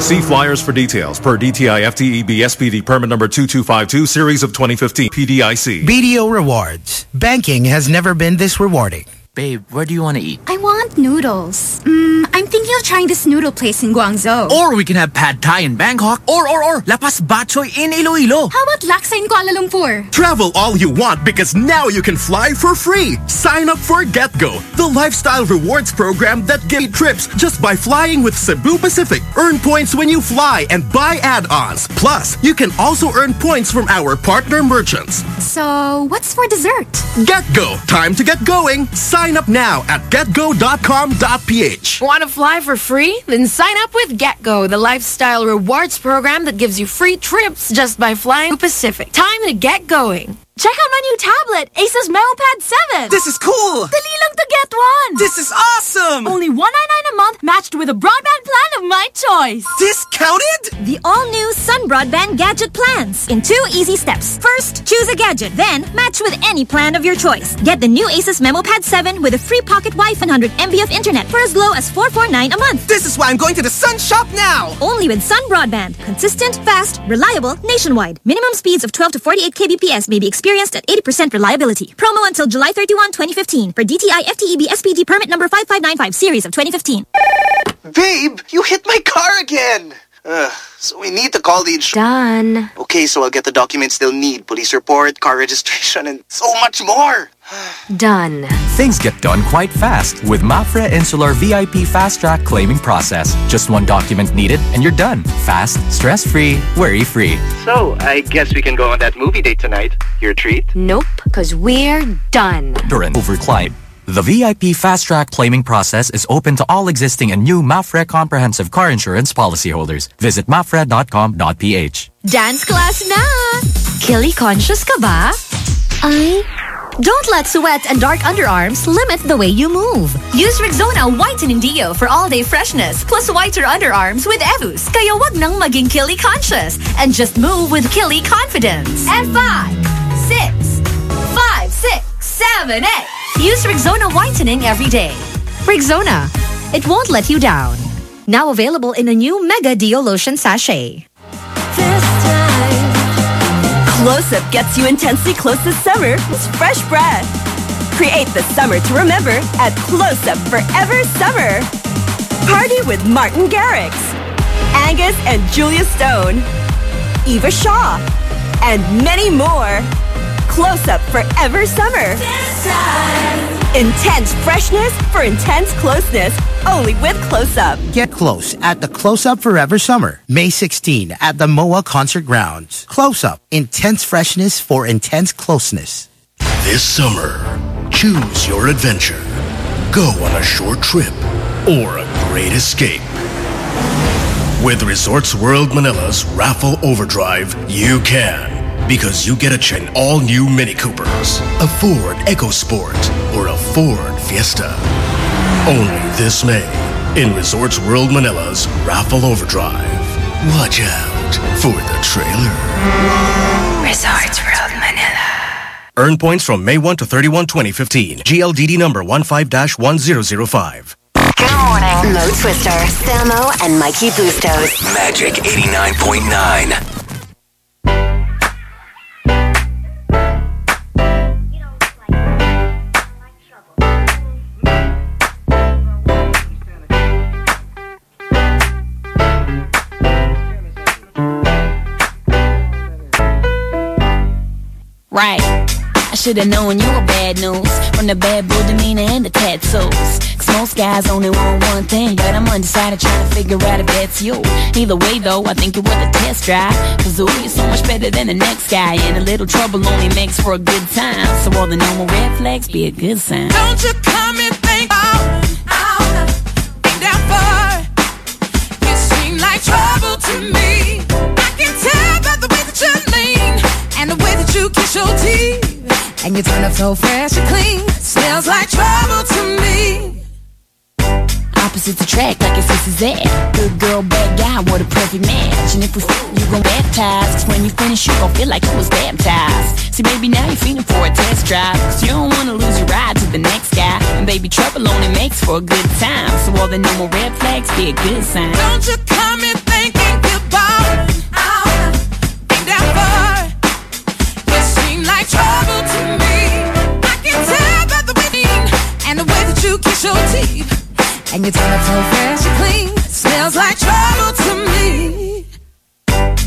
See flyers for details per DTI FTEB SPD permit number 2252 series of 2015 PDIC. BDO Rewards. Banking has never been this rewarding. Babe, where do you want to eat? I want noodles. Mm, I'm thinking of trying this noodle place in Guangzhou. Or we can have pad thai in Bangkok. Or, or, or, La Paz batchoy in Iloilo. How about laksa in Kuala Lumpur? Travel all you want because now you can fly for free. Sign up for GetGo, the lifestyle rewards program that gives trips just by flying with Cebu Pacific. Earn points when you fly and buy add-ons. Plus, you can also earn points from our partner merchants. So, what's for dessert? GetGo, time to get going. Sign up now at getgo.com.ph. Want to fly for free? Then sign up with GetGo, the lifestyle rewards program that gives you free trips just by flying Pacific. Time to get going. Check out my new tablet, Asus MemoPad 7. This is cool. Dali lang to get one. This is awesome. Only 199 a month matched with a broadband plan of my choice. Discounted? The all-new Sun Broadband gadget plans in two easy steps. First, choose a gadget, then match with any plan of your choice. Get the new Asus MemoPad 7 with a free pocket Wi-Fi 100 MB of internet for as low as 449 a month. This is why I'm going to the Sun shop now. Only with Sun Broadband. Consistent, fast, reliable, nationwide. Minimum speeds of 12 to 48 kbps may be experienced at 80% reliability. Promo until July 31, 2015 for DTI FTEB SPD permit number 5595 series of 2015. Babe, you hit my car again. Ugh, so we need to call the insurance. Done. Okay, so I'll get the documents they'll need. Police report, car registration, and so much more. Done. Things get done quite fast with Mapfre Insular VIP Fast Track claiming process. Just one document needed and you're done. Fast, stress-free, worry-free. So, I guess we can go on that movie date tonight. Your treat? Nope, because we're done. During overclaim. The VIP Fast Track claiming process is open to all existing and new Mapfre comprehensive car insurance policyholders. Visit mapfre.com.ph. Dance class na! Killy conscious ka ba? I... Don't let sweat and dark underarms limit the way you move. Use Rexona Whitening Deo for all-day freshness plus whiter underarms with Evus. Kaya wag nang maging Killy conscious and just move with Killy confidence. And five, six, five, six, seven, eight. Use Rexona Whitening every day. Rexona. It won't let you down. Now available in a new Mega Deo Lotion Sachet. Close Up gets you intensely close this summer with fresh breath. Create the summer to remember at Close Up Forever Summer. Party with Martin Garrix, Angus and Julia Stone, Eva Shaw, and many more. Close Up Forever Summer. Intense freshness for intense closeness. Only with Close Up. Get close at the Close Up Forever Summer, May 16 at the MOA Concert Grounds. Close Up, intense freshness for intense closeness. This summer, choose your adventure. Go on a short trip or a great escape. With Resorts World Manila's Raffle Overdrive, you can. Because you get a chain all new Mini Coopers, a Ford EcoSport, or a Ford Fiesta. Only this May in Resorts World Manila's Raffle Overdrive. Watch out for the trailer. Resorts World Manila. Earn points from May 1 to 31, 2015. GLDD number 15-1005. Good morning. Mo Twister, Samo, and Mikey Bustos. Magic 89.9. Right. I should have known you were bad news from the bad boy demeanor and the tattoos. Cause most guys only want one thing, but I'm undecided trying to figure out if that's you. Either way though, I think it was a test drive. Cause ooh, you're so much better than the next guy. And a little trouble only makes for a good time. So all the normal red flags be a good sign. Don't you come and think out, out, think that far. You seem like trouble to me. I can tell by the way that you that you kiss your teeth. And you turn up so fresh and clean. Smells like trouble to me. Opposites attract like this is that. Good girl, bad guy, what a perfect match. And if we f- you gon' baptize. Cause when you finish, you gon' feel like you was baptized. See, baby, now you're feeling for a test drive. Cause you don't wanna lose your ride to the next guy. And baby, trouble only makes for a good time. So all the normal red flags be a good sign. Don't you come seem like trouble to me. I can tell by the wind and the way that you kiss your teeth. And your turn so fresh and clean. Smells like trouble to me.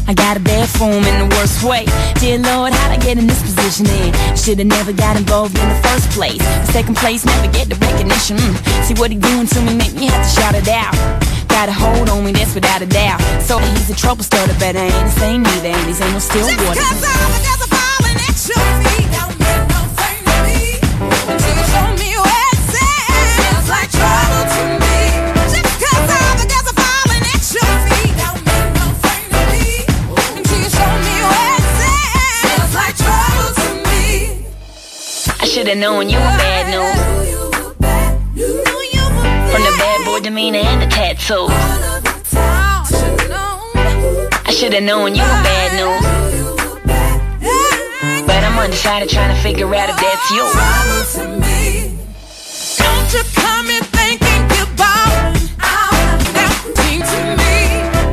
I got a bad form in the worst way. Dear Lord, how'd I get in this position in? Should've never got involved in the first place. Second place, never get the recognition. Mm. See what he doing to me, make me have to shout it out. Got a hold on me, that's without a doubt. So he's a trouble starter, but I ain't the same neither, and he's ain't no still water. I should've known you were bad news. From the bad boy demeanor and the tattoos. I should've known you were bad news. But I'm undecided trying to figure out if that's you. Don't you come in thinking you're ballin' out nothing to me.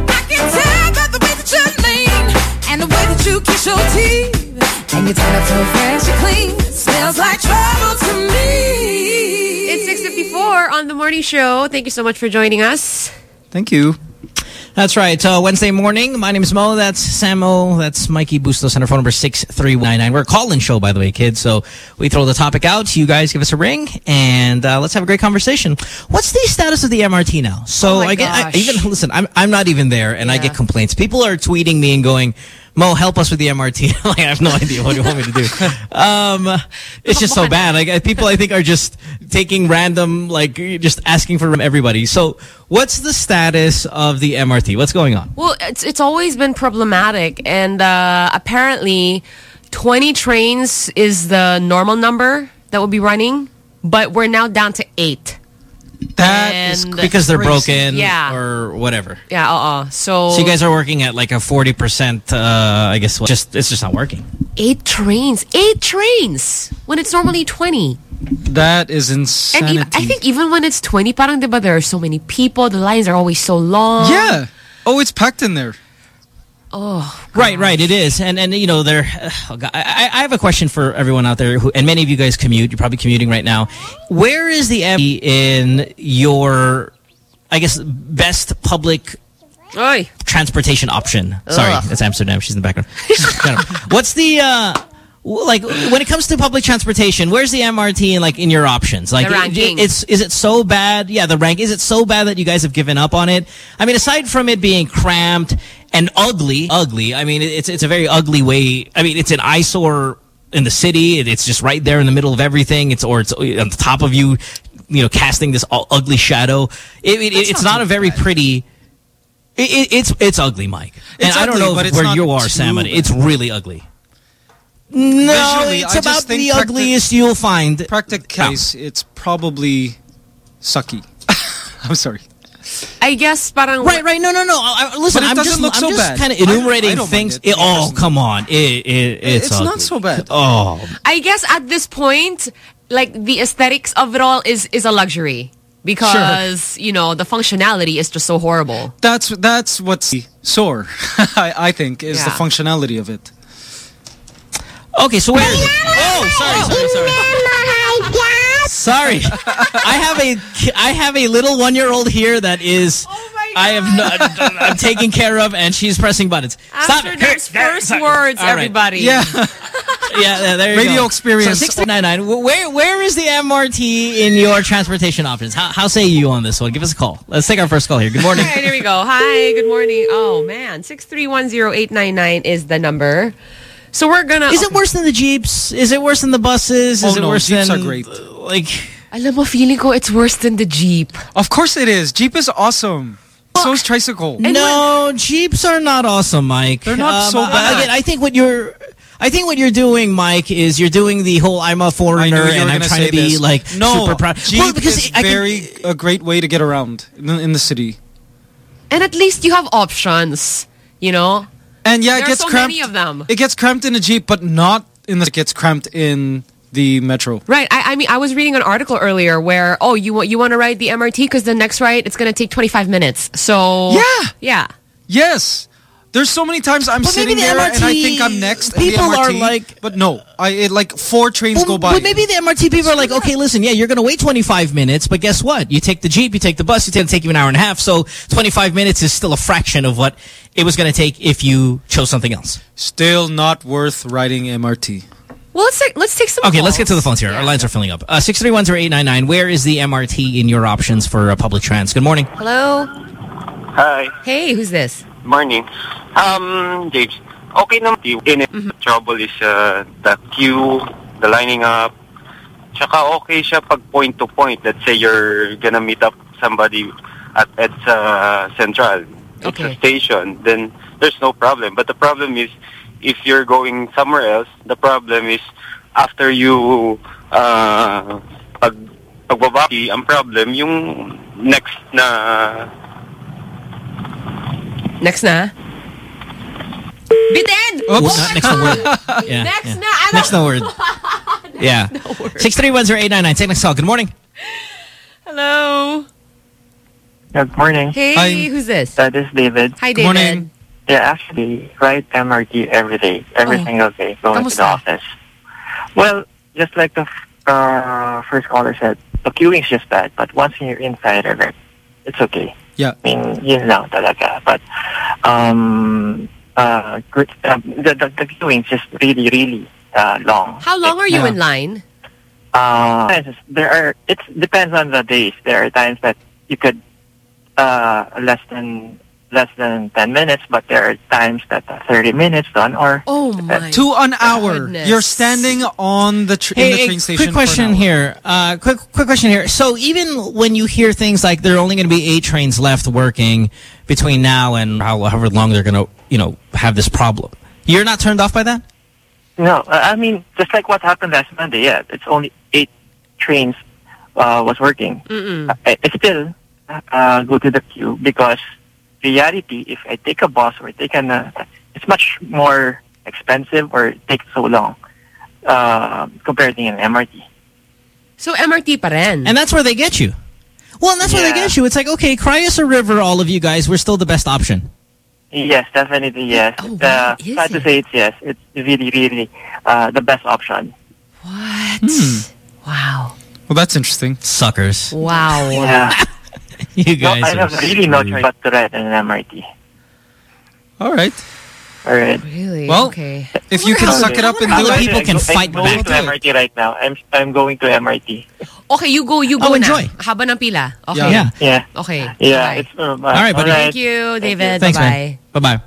I can tell by the way that you lean and the way that you kiss your teeth. And you turn up so fresh and clean. Smells like trouble to me. It's 6.54 on The Morning Show. Thank you so much for joining us. Thank you. That's right. Uh, Wednesday morning. My name is Mo. That's Samo. That's Mikey Bustos. Our phone number 6399. We're a call-in show, by the way, kids. So we throw the topic out. You guys give us a ring, and uh, let's have a great conversation. What's the status of the MRT now? So Oh I get I, even listen. I'm I'm not even there, and I get complaints. People are tweeting me and going. Mo, help us with the MRT. like, I have no idea what you want me to do. Um, it's just so bad. Like, people, I think, are just taking random, like, just asking for everybody. So, what's the status of the MRT? What's going on? Well, it's it's always been problematic, and uh, apparently, 20 trains is the normal number that will be running, but we're now down to eight. That is because they're broken Yeah. or whatever. Yeah, uh-uh. So, So you guys are working at like a 40%, uh, I guess, what- just it's just not working. eight trains, eight trains when it's normally 20. That is insane. And insanity. even, I think even when it's 20, parang diba, there are so many people, the lines are always so long. Yeah. Oh, it's packed in there. Oh, Right, right, it is. And, and you know, there. oh God, I, I have a question for everyone out there, who, and many of you guys commute. You're probably commuting right now. Where is the MRT in your, I guess, best public transportation option? Sorry, Ugh. that's Amsterdam. She's in the background. What's the... Uh, like when it comes to public transportation, where's the MRT in like in your options? Like it- it's is it so bad? Yeah, the rank is it so bad that you guys have given up on it? I mean, aside from it being cramped and ugly, ugly. I mean, it's it's a very ugly way. I mean, it's an eyesore in the city. It, it's just right there in the middle of everything. It's or it's on the top of you, you know, casting this ugly shadow. It, it, it's not, a very pretty. It, it, it's it's ugly, Mike. and It's I don't ugly, know but where not you are, Sam. bad. It's really ugly. No, Visually, it's I about just the practic- ugliest you'll find. Practic ah. case, it's probably sucky. I'm sorry. I guess parang... Right, right. No, no, no. I, I- listen, But it I'm doesn't just, look I'm so just bad. kind of I don't- I enumerating don't mind things. it, It- oh, come on. It, it, it's It's not so bad. Oh, I guess at this point, like the aesthetics of it all is is a luxury because you know the functionality is just so horrible. That's that's what's sore. I, I think is the Yeah. functionality of it. Okay, so where is it? Oh, sorry, sorry, sorry. Sorry, I have a I have a little one year old here that is. Oh I have not. I'm taking care of, and she's pressing buttons. Stop it. Amsterdam's first words, All right. everybody. Yeah. Yeah, yeah, there you Radio go. experience. So 699. Where where is the MRT in your transportation options? How how say you on this one? Give us a call. Let's take our first call here. Good morning. All right, here we go. Hi, good morning. Oh man, six three one zero eight nine nine is the number. So we're gonna. Is it worse than the Jeeps? Is it worse than the buses? Is Oh, it no, worse Jeeps than are great. like Alam mo, feeling ko it's worse than the Jeep. Of course it is. Jeep is awesome. So is tricycle. No, Jeeps are not awesome, Mike. They're not so uh, bad. Again, I think what you're I think what you're doing, Mike, is you're doing the whole I'm a foreigner knew you were and I'm trying to be this. like no, super proud. Jeep well, because is I can- very a great way to get around in, in the city. And at least you have options, you know? And yeah, There it gets so cramped. many of them. It gets cramped in a Jeep, but not in the. It gets cramped in the metro. Right. I, I mean, I was reading an article earlier where, oh, you want you want to ride the MRT because the next ride it's going to take 25 minutes. So Yeah. yeah. Yes. There's so many times I'm But sitting the there and I think I'm next. and the people are like- but no, I it, like four trains go by. But maybe the MRT people are like, okay, listen, yeah, you're going to wait 25 minutes, but guess what? You take the Jeep, you take the bus, it's going to take you an hour and a half. So 25 minutes is still a fraction of what it was going to take if you chose something else. Still not worth riding MRT. Well, let's take, let's take some Okay, let's get to the phones here. Our lines are filling up. Uh, 631-0899, where is the MRT in your options for uh, public trans? Good morning. Hello? Hi. Hey, who's this? Morning. Um, James. Okay naman. In it, trouble is uh, the queue, the lining up. Tsaka okay siya pag point to point. Let's say you're gonna meet up somebody at EDSA Central. It's a station. Then there's no problem. But the problem is if you're going somewhere else, the problem is after you uh, pag pagbabaki, ang problem yung next na Next na? Biten! Oops. Not next na word. Yeah, Next yeah. na, ano? Next na word. Yeah. 631-0899, take next call. Good morning. Hello? Good morning. Hey, who's this? That is David. Hi, David. morning. Yeah, actually, ride MRT every day, every Oh. single day, going to the Kamusta? office. Well, just like the uh, first caller said, the queuing is just bad, but once you're inside of it, it's okay. Yeah. I mean, yun lang talaga. But, um, uh, good, um, the, the, the queuing is just really, really uh, long. How long are you Yeah. in line? Uh, there are. It depends on the days. There are times that you could uh, less than less than ten minutes, but there are times that thirty minutes done or oh my to an hour. goodness. You're standing on the tr- in Hey, the hey, train station. quick for question an hour. here. Uh, quick, quick question here. So even when you hear things like there are only going to be eight trains left working between now and however long they're going to, you know, have this problem, you're not turned off by that? No, uh, I mean just like what happened last Monday. Yeah, it's only eight trains uh, was working. Mm-mm. I, I still uh, go to the queue because reality, if I take a bus or take an, uh, it's much more expensive or it takes so long uh, compared to an MRT. So MRT pa rin. And that's where they get you. Well, and that's where they Yeah. get you. It's like, okay, cry us a river, all of you guys. We're still the best option. Yes, definitely yes. Oh, uh, sad to say it's yes. It's really, really uh, the best option. What? Hmm. Wow. Well, that's interesting. Suckers. Wow. Yeah. You No, guys I have really no choice but to ride an MRT. All right. All right. Really? Well, okay. if you can suck it up and do it, people can fight I'm going to MRT right now. I'm I'm going to MRT. Okay, you go, you go Oh, na. enjoy. Haba ng pila. Okay. Yeah. Yeah. Okay. Yeah. Bye. It's uh, All right, buddy. Thank you, David. Thanks, Bye-bye. man. Bye-bye.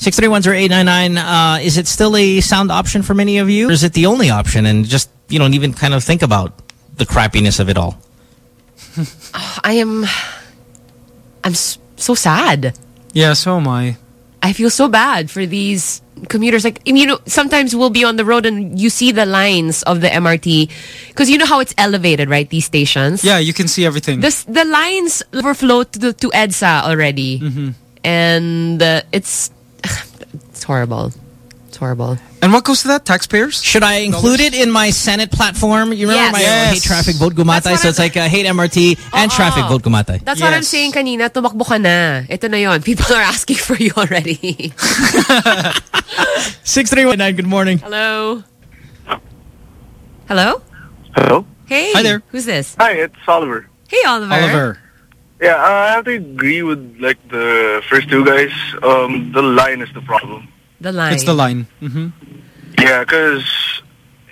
631-0899, uh, is it still a sound option for many of you? Or is it the only option and just, you don't even kind of think about the crappiness of it all? I am... I'm so sad. Yeah, so am I. I feel so bad for these commuters. Like, you know, sometimes we'll be on the road and you see the lines of the MRT. Because you know how it's elevated, right? These stations. Yeah, you can see everything. The, the lines overflow to, the, to EDSA already. Mm-hmm. And uh, it's... It's horrible. It's horrible. And what goes to that? Taxpayers? Should I include it in my Senate platform? You remember Yes. my uh, Yes. hate traffic, vote Gumatay? So it's like uh, hate MRT and traffic, vote Gumatay. That's what I'm saying kanina. Tumakbo ka na. Ito na yon. People are asking for you already. 6319, good morning. Hello? Hello? Hello? Hey. Hi there. Who's this? Hi, it's Oliver. Hey, Oliver. Yeah, I have to agree with like the first two guys. Um, the line is the problem. The line. It's the line. Mm-hmm. Yeah, because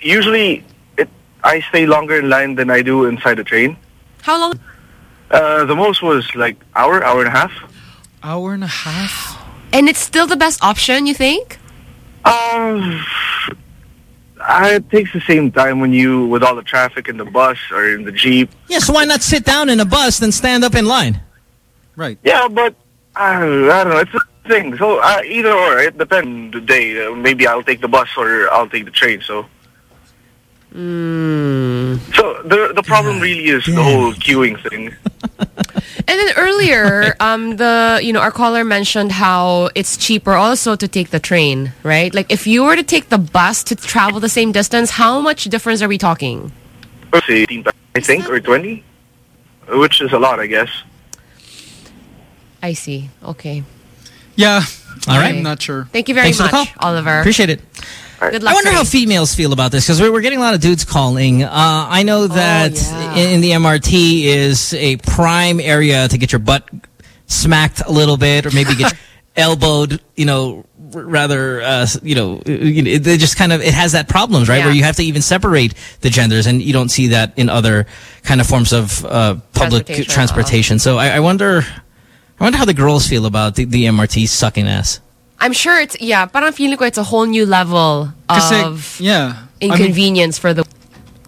usually it I stay longer in line than I do inside the train. How long? Uh, the most was like hour, hour and a half. Hour and a half? And it's still the best option, you think? Um, it takes the same time when you with all the traffic in the bus or in the jeep. Yeah, so why not sit down in a bus and stand up in line? Right. Yeah, but uh, I don't know. It's a thing. So uh, either or, it depends on the day. Uh, maybe I'll take the bus or I'll take the train. So. Mm. So the the problem really is the whole queuing thing. And then earlier, um, the you know our caller mentioned how it's cheaper also to take the train, right? Like if you were to take the bus to travel the same distance, how much difference are we talking? Let's say 18, I think, or 20, which is a lot, I guess. I see. Okay. Yeah, All right. I'm not sure. Thank you very Thanks for the much, Oliver. Appreciate it. Good luck. I wonder how you. females feel about this because we're, we're getting a lot of dudes calling. Uh, I Oh, know that in, in the MRT is a prime area to get your butt smacked a little bit or maybe get elbowed, you know, rather, uh, you know, you know, they just kind of, it has that problems, right? Yeah. Where you have to even separate the genders and you don't see that in other kind of forms of uh, public Transportation, transportation. So I, I wonder, I wonder how the girls feel about the, the MRT sucking ass. I'm sure it's, yeah, parang feeling ko it's a whole new level Kasi, of yeah. I mean, inconvenience for the...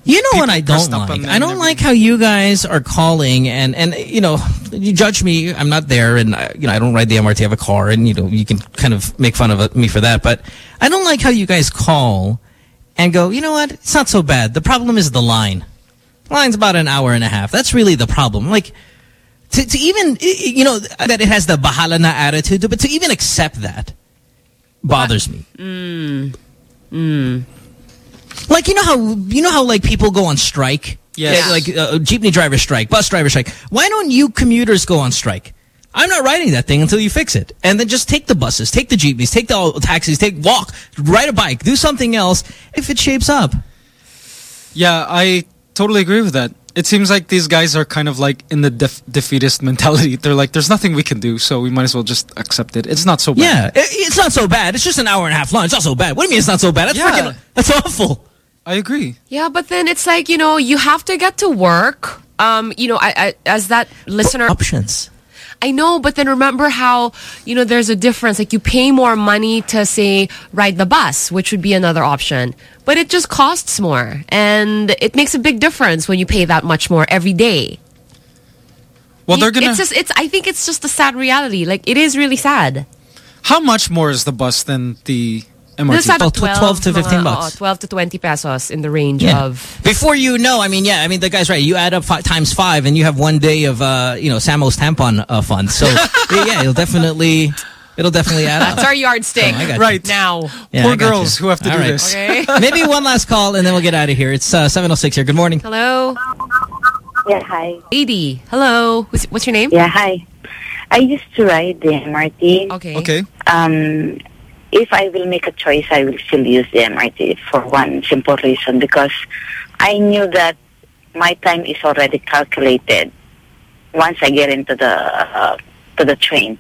You know what I don't like? I don't like how you guys are calling and, and you know, you judge me. I'm not there and, I, you know, I don't ride the MRT. I have a car and, you know, you can kind of make fun of me for that. But I don't like how you guys call and go, you know what? It's not so bad. The problem is the line. The line's about an hour and a half. That's really the problem. Like, to, to even, you know, that it has the bahala na attitude, but to even accept that bothers me. Mm. Mm. Like you know how you know how like people go on strike. Yes. Like, like, uh, jeepney driver strike, bus driver strike. Why don't you commuters go on strike? I'm not riding that thing until you fix it, and then just take the buses, take the jeepneys, take the taxis, take walk, ride a bike, do something else if it shapes up. Yeah, I totally agree with that. It seems like these guys are kind of like in the def defeatist mentality. They're like, there's nothing we can do, so we might as well just accept it. It's not so bad. Yeah, it- it's not so bad. It's just an hour and a half lunch. It's not so bad. What do you mean it's not so bad? That's Yeah. freaking. That's awful. I agree. Yeah, but then it's like, you know, you have to get to work. Um, you know, I, I as that listener... Options. I know, but then remember how, you know, there's a difference. Like you pay more money to say ride the bus, which would be another option. But it just costs more. And it makes a big difference when you pay that much more every day. Well, they're gonna. It's just, it's, I think it's just a sad reality. Like it is really sad. How much more is the bus than the MRT? This had Oh, a tw- 12 to 15 mga, bucks. oo, 12 to 20 pesos in the range Yeah. of... Before you know, I mean, yeah, I mean, the guy's right. You add up five, times five, and you have one day of, uh, you know, Sam Oh's tampon uh, fund. So, yeah, it'll definitely, it'll definitely add up. That's our yardstick. Oh, I got you. Right. Now. Yeah, Poor girls you. who have to All do right. this. Okay. Maybe one last call, and then we'll get out of here. It's uh, 706 here. Good morning. Hello. Yeah, hi. Lady. Hello. What's, what's your name? Yeah, hi. I used to ride the MRT. Okay. Okay. Um, if I will make a choice, I will still use the MRT for one simple reason because I knew that my time is already calculated once I get into the uh, to the train.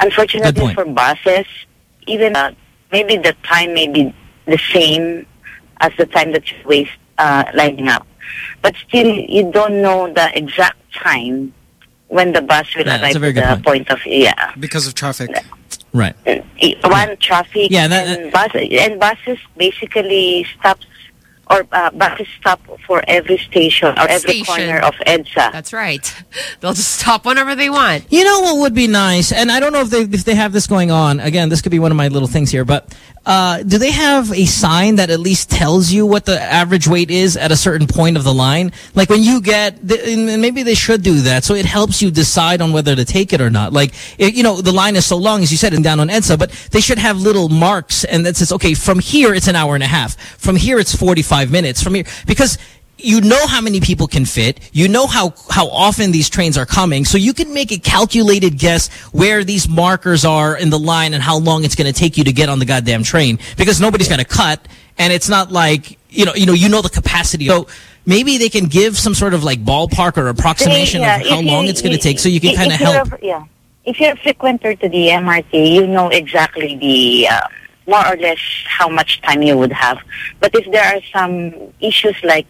Unfortunately, for buses, even uh, maybe the time may be the same as the time that you waste uh, lining up, but still you don't know the exact time when the bus will Yeah, that's arrive a very good the point. point of yeah. Because of traffic. Right. One traffic Yeah, that- and, bus, and buses basically stops or uh, buses stop for every station or every Station. corner of EDSA. That's right. They'll just stop whenever they want. You know what would be nice, and I don't know if they if they have this going on. Again, this could be one of my little things here, but uh, do they have a sign that at least tells you what the average weight is at a certain point of the line? Like when you get, maybe they should do that, so it helps you decide on whether to take it or not. Like it, you know, the line is so long, as you said, and down on EDSA, but they should have little marks, and that says, okay, from here it's an hour and a half, from here it's forty five minutes, from here because you know how many people can fit. You know how, how often these trains are coming. So you can make a calculated guess where these markers are in the line and how long it's going to take you to get on the goddamn train because nobody's going to cut. And it's not like, you know, you know, you know the capacity. So maybe they can give some sort of like ballpark or approximation Yeah, of how you- long it's going to take so you can kind of help. yeah. If you're a frequenter to the MRT, you know exactly the uh, more or less how much time you would have. But if there are some issues like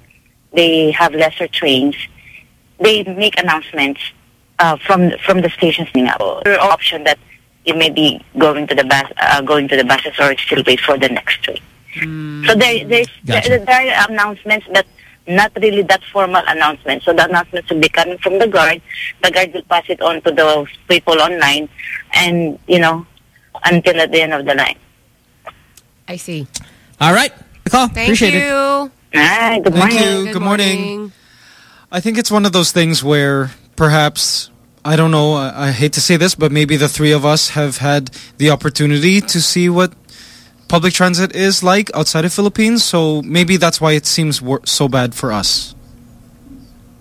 they have lesser trains, they make announcements uh, from from the stations. Or option that you may be going to the bus, uh, going to the buses, or still wait for the next train. So there, there's, Gotcha. there, there are announcements, but not really that formal announcement. So the announcements will be coming from the guard. The guard will pass it on to the people online, and you know, until at the end of the line. I see. All right. The call. Thank Appreciate you. it. Hi, good Thank morning. you. Good, morning. I think it's one of those things where perhaps I don't know. I, I hate to say this, but maybe the three of us have had the opportunity to see what public transit is like outside of Philippines. So maybe that's why it seems wor so bad for us.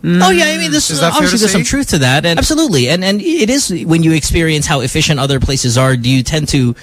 Oh yeah, I mm. mean, this Is obviously to there's some truth to that, and absolutely, and and it is when you experience how efficient other places are, do you tend to?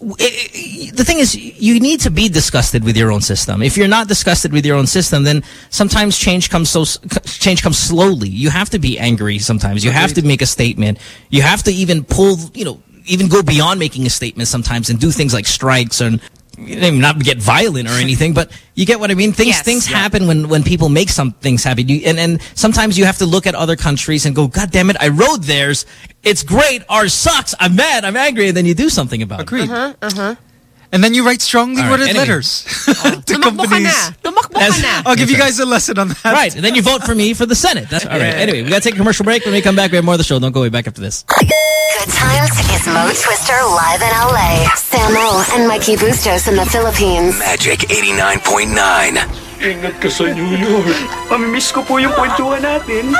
It- it- the thing is, you need to be disgusted with your own system. If you're not disgusted with your own system, then sometimes change comes so change comes slowly. You have to be angry sometimes. You have to make a statement. You have to even pull, you know, even go beyond making a statement sometimes and do things like strikes and not get violent or anything, but you get what I mean. Things Yes. things happen when when people make some things happen. You, and and sometimes you have to look at other countries and go, God damn it, I rode theirs. It's great. Ours sucks. I'm mad. I'm angry. And then you do something about Agreed. it. Uh-huh, uh-huh. And then you write strongly All right, worded anyway. letters to companies. na. Tumakbo ka As- I'll give you guys a lesson on that. Right. And then you vote for me for the Senate. That's all right. Anyway, we got to take a commercial break. When we come back, we have more of the show. Don't go way back after this. Good times is Mo Twister live in LA. Samo and Mikey Bustos in the Philippines. Magic 89.9. Ingat ka sa New York. Mamimiss ko po yung kwentuhan natin.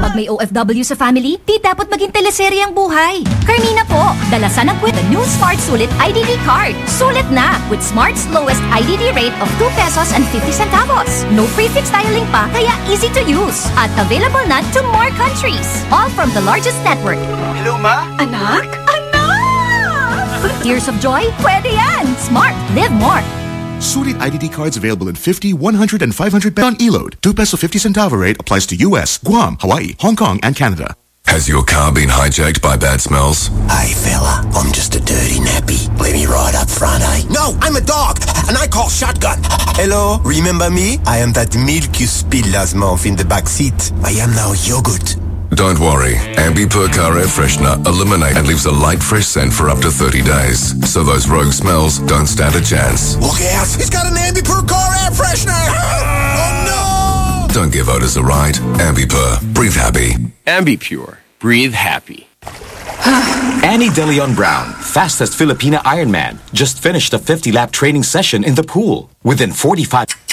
Pag may OFW sa family, di dapat maging teleserye ang buhay. Carmina po, dalasan ng kwit the new Smart Sulit IDD card. Sulit na with Smart's lowest IDD rate of 2 pesos and 50 centavos. No prefix dialing pa, kaya easy to use. At available na to more countries. All from the largest network. Hello, Ma? Anak? Anak! Tears of joy? Pwede yan! Smart. Live more. Sulit IDD cards available in 50, 100, and 500 on Elode. 2 peso 50 centavo rate applies to US, Guam, Hawaii, Hong Kong, and Canada. Has your car been hijacked by bad smells? Hey fella, I'm just a dirty nappy. Let me ride up front, eh? No, I'm a dog, and I call shotgun. Hello, remember me? I am that milk you spilled last month in the back seat. I am now yogurt. Don't worry. Ambi Pur Car Air Freshener eliminates and leaves a light, fresh scent for up to 30 days. So those rogue smells don't stand a chance. Look out, he's got an Ambi Pur car air freshener! oh no! Don't give odors a ride. Ambi Pur. Breathe happy. Ambi Pur. Breathe happy. Annie DeLeon Brown, fastest Filipina Ironman, just finished a 50-lap training session in the pool. Within 45...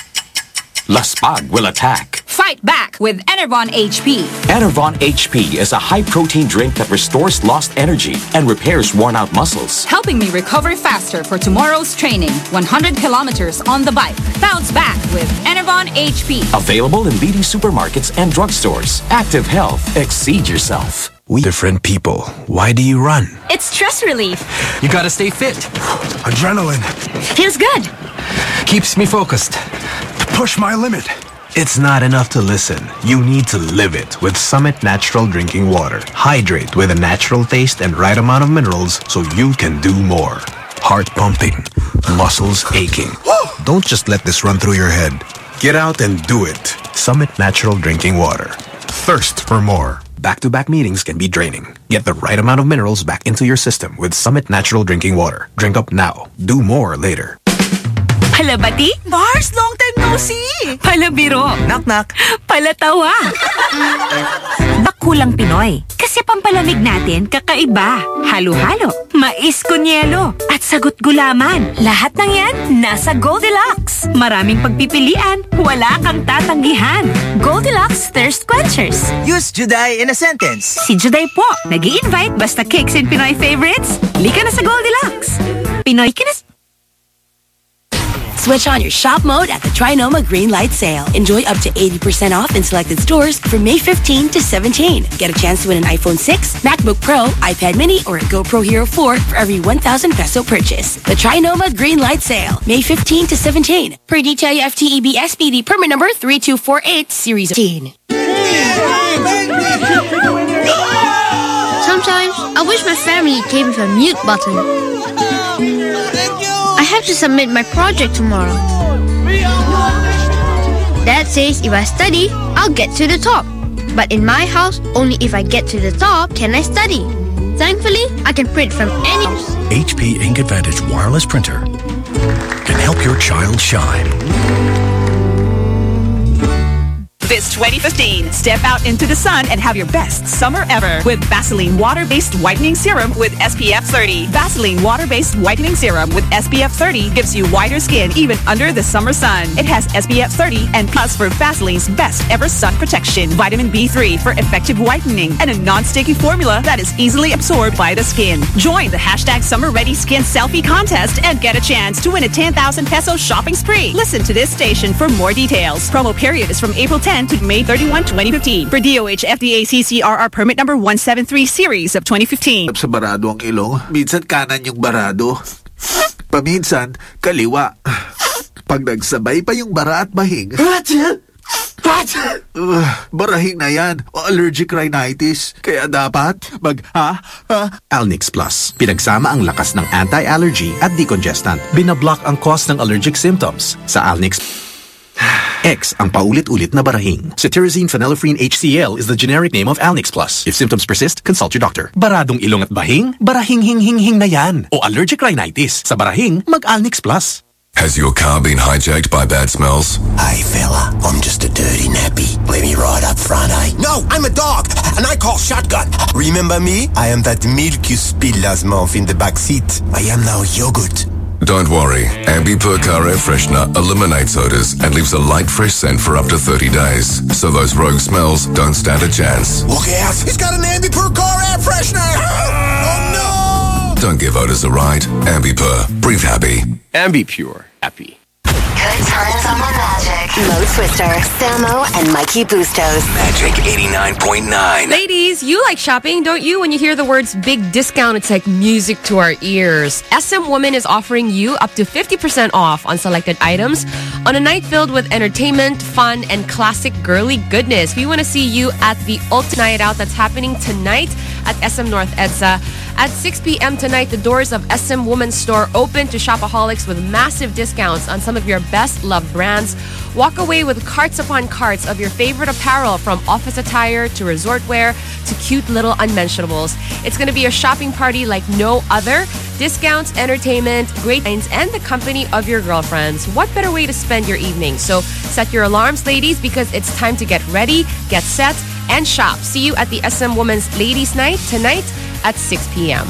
Laspag will attack. Fight back with Enervon HP. Enervon HP is a high-protein drink that restores lost energy and repairs worn-out muscles. Helping me recover faster for tomorrow's training. 100 kilometers on the bike. Bounce back with Enervon HP. Available in leading supermarkets and drugstores. Active health. Exceed yourself. We different people. Why do you run? It's stress relief. You gotta stay fit. Adrenaline Feels good. keeps me focused. To push my limit. It's not enough to listen. You need to live it with Summit Natural Drinking Water. Hydrate with a natural taste and right amount of minerals so you can do more. Heart pumping, muscles aching. Don't just let this run through your head. Get out and do it. Summit Natural Drinking Water. Thirst for more. Back-to-back meetings can be draining. Get the right amount of minerals back into your system with Summit Natural Drinking Water. Drink up now. Do more later. Palabati? Mars, long time no see. Palabiro. Knock knock. Palatawa. Bakulang Pinoy. Kasi pampalamig natin kakaiba. Halo-halo, mais kunyelo, at sagot gulaman. Lahat ng yan nasa Goldilocks. Maraming pagpipilian, wala kang tatanggihan. Goldilocks Thirst Quenchers. Use Juday in a sentence. Si Juday po, nag invite basta cakes and Pinoy favorites. Lika na sa Goldilocks. Pinoy ka na s- Switch on your shop mode at the Trinoma Green Light Sale. Enjoy up to 80% off in selected stores from May 15 to 17. Get a chance to win an iPhone 6, MacBook Pro, iPad Mini, or a GoPro Hero 4 for every 1,000 peso purchase. The Trinoma Green Light Sale, May 15 to 17. Per DTI FTEB SPD permit number 3248, Series 18. Sometimes I wish my family came with a mute button. I have to submit my project tomorrow. Dad says if I study, I'll get to the top. But in my house, only if I get to the top can I study. Thankfully, I can print from any HP Ink Advantage wireless printer can help your child shine. This 2015, step out into the sun and have your best summer ever with Vaseline Water-Based Whitening Serum with SPF 30. Vaseline Water-Based Whitening Serum with SPF 30 gives you whiter skin even under the summer sun. It has SPF 30 and plus for Vaseline's best ever sun protection, vitamin B3 for effective whitening, and a non-sticky formula that is easily absorbed by the skin. Join the hashtag Summer Ready Skin Selfie Contest and get a chance to win a 10,000 peso shopping spree. Listen to this station for more details. Promo period is from April 10 to May 31, 2015. For DOH FDA CCRR permit number 173 series of 2015. Sa barado ang ilong, minsan kanan yung barado. Paminsan, kaliwa. Pag nagsabay pa yung bara at bahing. Uh, barahing na yan. O allergic rhinitis. Kaya dapat mag, ha? ha? Alnix Plus. Pinagsama ang lakas ng anti-allergy at decongestant. Binablock ang cause ng allergic symptoms. Sa Alnix X ang paulit-ulit na barahing. Cetirizine phenylephrine HCl is the generic name of Alnix Plus. If symptoms persist, consult your doctor. Baradong ilong at bahing? Barahing hing hing hing na yan. O allergic rhinitis. Sa barahing, mag-Alnix Plus. Has your car been hijacked by bad smells? Hey fella, I'm just a dirty nappy. Let me ride up front, eh? No, I'm a dog, and I call shotgun. Remember me? I am that milk you spill last month in the back seat. I am now yogurt. Don't worry. Ambi Pur Car Air Freshener eliminates odors and leaves a light, fresh scent for up to 30 days. So those rogue smells don't stand a chance. Look out! He's got an Ambi Pur car air freshener! oh no! Don't give odors a ride. Ambi Pur. Breathe happy. Ambi Pur. Happy. Good times on the Magic. Mo Twister, Samo, and Mikey Bustos. Magic 89.9. Ladies, you like shopping, don't you? When you hear the words big discount, it's like music to our ears. SM Woman is offering you up to 50% off on selected items on a night filled with entertainment, fun, and classic girly goodness. We want to see you at the Ultimate Night Out that's happening tonight at SM North EDSA. At 6 p.m. tonight, the doors of SM Woman's store open to shopaholics with massive discounts on some of your best loved brands. Walk away with carts upon carts of your favorite apparel from office attire to resort wear to cute little unmentionables. It's going to be a shopping party like no other. Discounts, entertainment, great finds, and the company of your girlfriends. What better way to spend your evening? So set your alarms, ladies, because it's time to get ready, get set, and shop. See you at the SM Women's Ladies Night tonight at 6 p.m.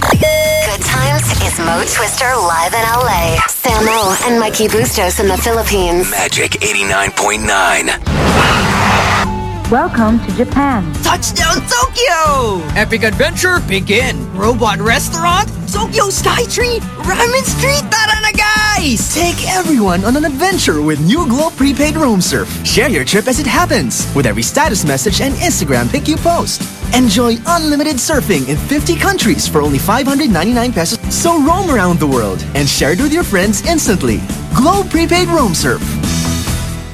Good times is Mo Twister live in LA. Samo and Mikey Bustos in the Philippines. Magic 89.9. Welcome to Japan. Touchdown Tokyo! Epic adventure begin. Robot restaurant, Tokyo Skytree, Ramen Street. Guys! Take everyone on an adventure with new Globe Prepaid Roam Surf. Share your trip as it happens with every status message and Instagram pic you post. Enjoy unlimited surfing in 50 countries for only 599 pesos. So roam around the world and share it with your friends instantly. Globe Prepaid Roam Surf.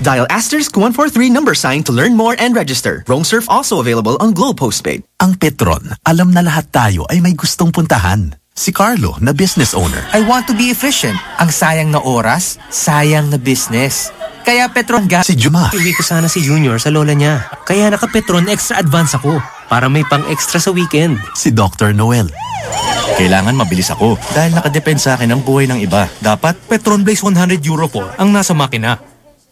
Dial asterisk 143 number sign to learn more and register. Roam Surf also available on Glow Postpaid. Ang Petron, alam na lahat tayo ay may gustong puntahan. Si Carlo, na business owner. I want to be efficient. Ang sayang na oras, sayang na business. Kaya Petron ga... Si Juma. Iwi ko sana si Junior sa lola niya. Kaya naka-Petron extra advance ako para may pang extra sa weekend. Si Dr. Noel. Kailangan mabilis ako dahil nakadepend sa akin ang buhay ng iba. Dapat Petron Blaze 100 Euro 4 ang nasa makina.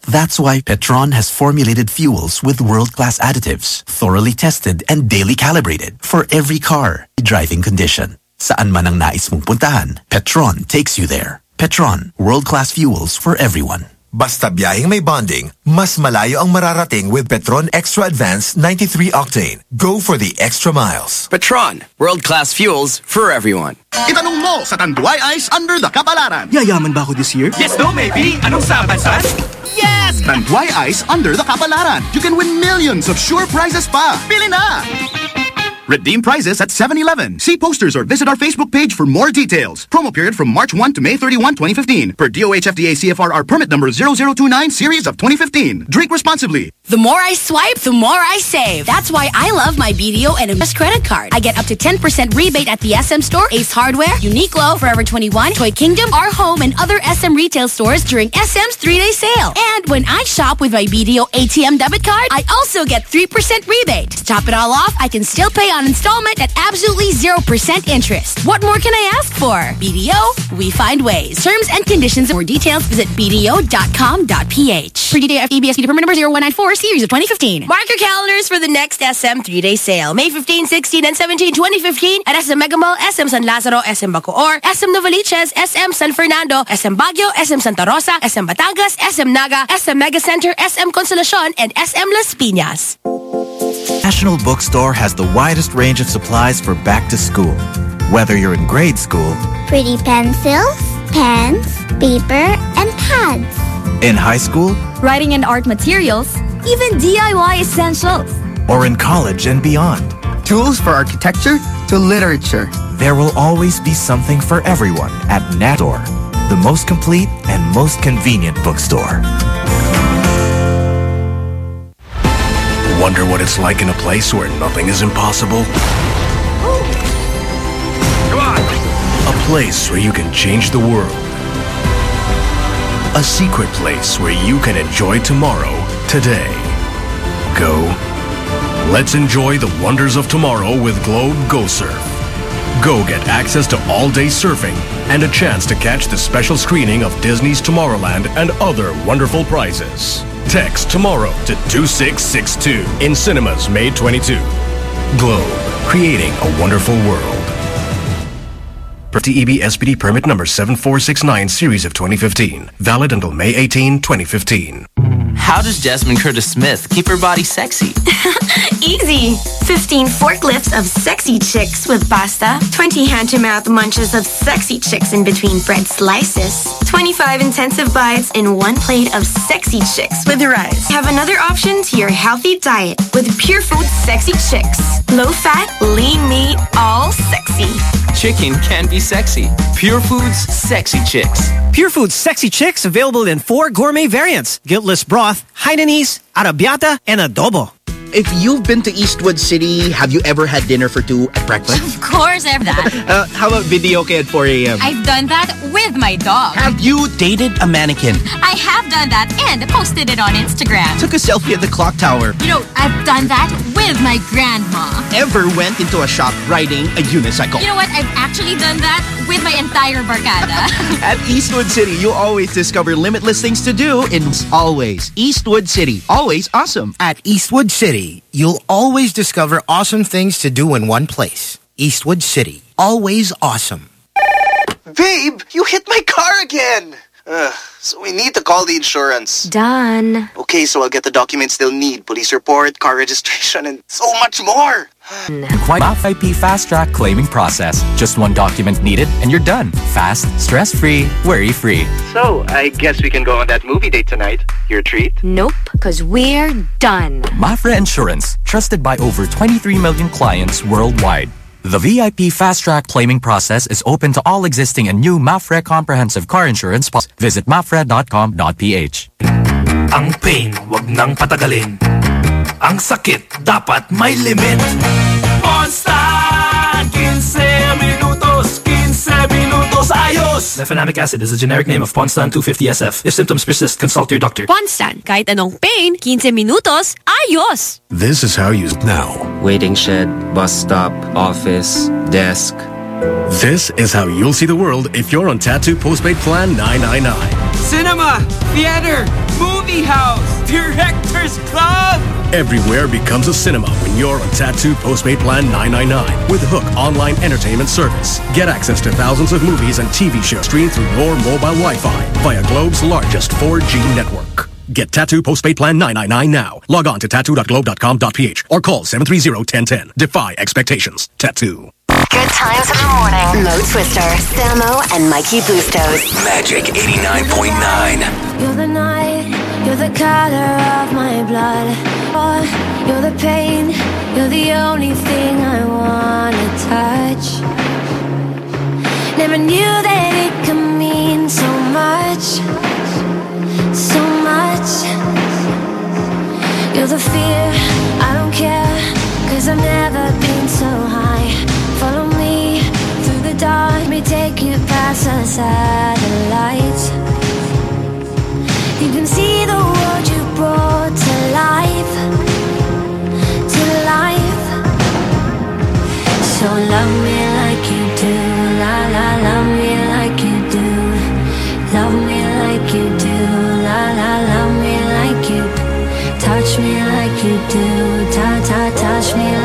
That's why Petron has formulated fuels with world-class additives, thoroughly tested and daily calibrated for every car, driving condition. Saan man ang nais mong puntahan, Petron takes you there. Petron, world-class fuels for everyone. Basta biyaheng may bonding, mas malayo ang mararating with Petron Extra Advanced 93 Octane. Go for the extra miles. Petron, world-class fuels for everyone. Itanong mo sa Tanduay Ice under the Kapalaran. Yayaman ba ako this year? Yes, no, maybe. Anong saban, son? Yes! Tanduay Ice under the Kapalaran. You can win millions of sure prizes pa. Pili na! Redeem prizes at 7-Eleven. See posters or visit our Facebook page for more details. Promo period from March 1 to May 31, 2015. Per DOH FDA CFRR permit number 0029 series of 2015. Drink responsibly. The more I swipe, the more I save. That's why I love my BDO and Invest credit card. I get up to 10% rebate at the SM store, Ace Hardware, Uniqlo, Forever 21, Toy Kingdom, Our Home, and other SM retail stores during SM's three-day sale. And when I shop with my BDO ATM debit card, I also get 3% rebate. To top it all off, I can still pay down installment at absolutely 0% interest. What more can I ask for? BDO, we find ways. Terms and conditions more details visit bdo.com.ph. For DDF EBS permit number 0194 series of 2015. Mark your calendars for the next SM three-day sale. May 15, 16, and 17, 2015 at SM Mega Mall, SM San Lazaro, SM Bacoor, SM Novaliches, SM San Fernando, SM Baguio, SM Santa Rosa, SM Batangas, SM Naga, SM Mega Center, SM Consolacion, and SM Las Piñas. National Bookstore has the widest range of supplies for back to school. Whether you're in grade school, Pretty pencils, pens, paper, and pads. in high school, Writing and art materials, even DIY essentials. or in college and beyond. Tools for architecture to literature. There will always be something for everyone at Nador, the most complete and most convenient bookstore. Wonder what it's like in a place where nothing is impossible? Come on! A place where you can change the world. A secret place where you can enjoy tomorrow, today. Go. Let's enjoy the wonders of tomorrow with Globe Go Surf. Go get access to all-day surfing and a chance to catch the special screening of Disney's Tomorrowland and other wonderful prizes. Text tomorrow to 2662 in cinemas May 22. Globe, creating a wonderful world. Per TEB SPD permit number 7469 series of 2015. Valid until May 18, 2015. How does Jasmine Curtis Smith keep her body sexy? Easy. 15 forklifts of sexy chicks with pasta, 20 hand-to-mouth munches of sexy chicks in between bread slices, 25 intensive bites in one plate of sexy chicks with rice. Have another option to your healthy diet with Pure Food Sexy Chicks. Low fat, lean meat, all sexy. Chicken can be sexy. Pure Foods Sexy Chicks. Pure Foods Sexy Chicks available in four gourmet variants. Guiltless broth, Hainanese, arrabbiata, and adobo. If you've been to Eastwood City, have you ever had dinner for two at breakfast? Of course I've that. Uh, how about video at 4 a.m.? I've done that with my dog. Have you dated a mannequin? I have done that and posted it on Instagram. Took a selfie at the clock tower? You know, I've done that with my grandma. Ever went into a shop riding a unicycle? You know what? I've actually done that with my entire barcada. At Eastwood City, you always discover limitless things to do in always. Eastwood City, always awesome. At Eastwood City, you'll always discover awesome things to do in one place. Eastwood City, always awesome. Babe, you hit my car again. Ugh, so we need to call the insurance. Done. Okay, so I'll get the documents they'll need. Police report, car registration, and so much more. Quite IP Fast Track claiming process. Just one document needed and you're done. Fast, stress-free, worry-free. So, I guess we can go on that movie date tonight. Your treat? Nope, because we're done. Mapfre Insurance, trusted by over 23 million clients worldwide. The VIP Fast Track claiming process is open to all existing and new Mapfre comprehensive car insurance. pos- Visit mapfre.com.ph. Ang pain, wag nang patagalin. Ang sakit, dapat may limit. Monster! 15 minutos, 15 minutos, ayos! Mefenamic acid is a generic name of Ponstan 250SF. If symptoms persist, consult your doctor. Ponstan, kahit anong pain, 15 minutos, ayos! This is how you now. Waiting shed, bus stop, office, desk. This is how you'll see the world if you're on Tattoo Postpaid Plan 999. Cinema, theater, movie house, director's club. Everywhere becomes a cinema when you're on Tattoo Postpaid Plan 999 with HOOQ Online Entertainment Service. Get access to thousands of movies and TV shows streamed through your mobile Wi-Fi via Globe's largest 4G network. Get Tattoo Postpaid Plan 999 now. Log on to tattoo.globe.com.ph or call 730-1010. Defy expectations. Tattoo. Good times in the morning. Mo Twister, Samo, and Mikey Bustos. Magic 89.9. You're the night, you're the color of my blood. Oh, you're the pain, you're the only thing I wanna touch. Never knew that it could mean so much, so much. You're the fear, I don't care, cause I've never been so dark me take you past our satellites. You can see the world you brought to life, to life. So love me like you do, la la, love me like you do, love me like you do, la la, love me like you. Touch me like you do, ta ta, touch me.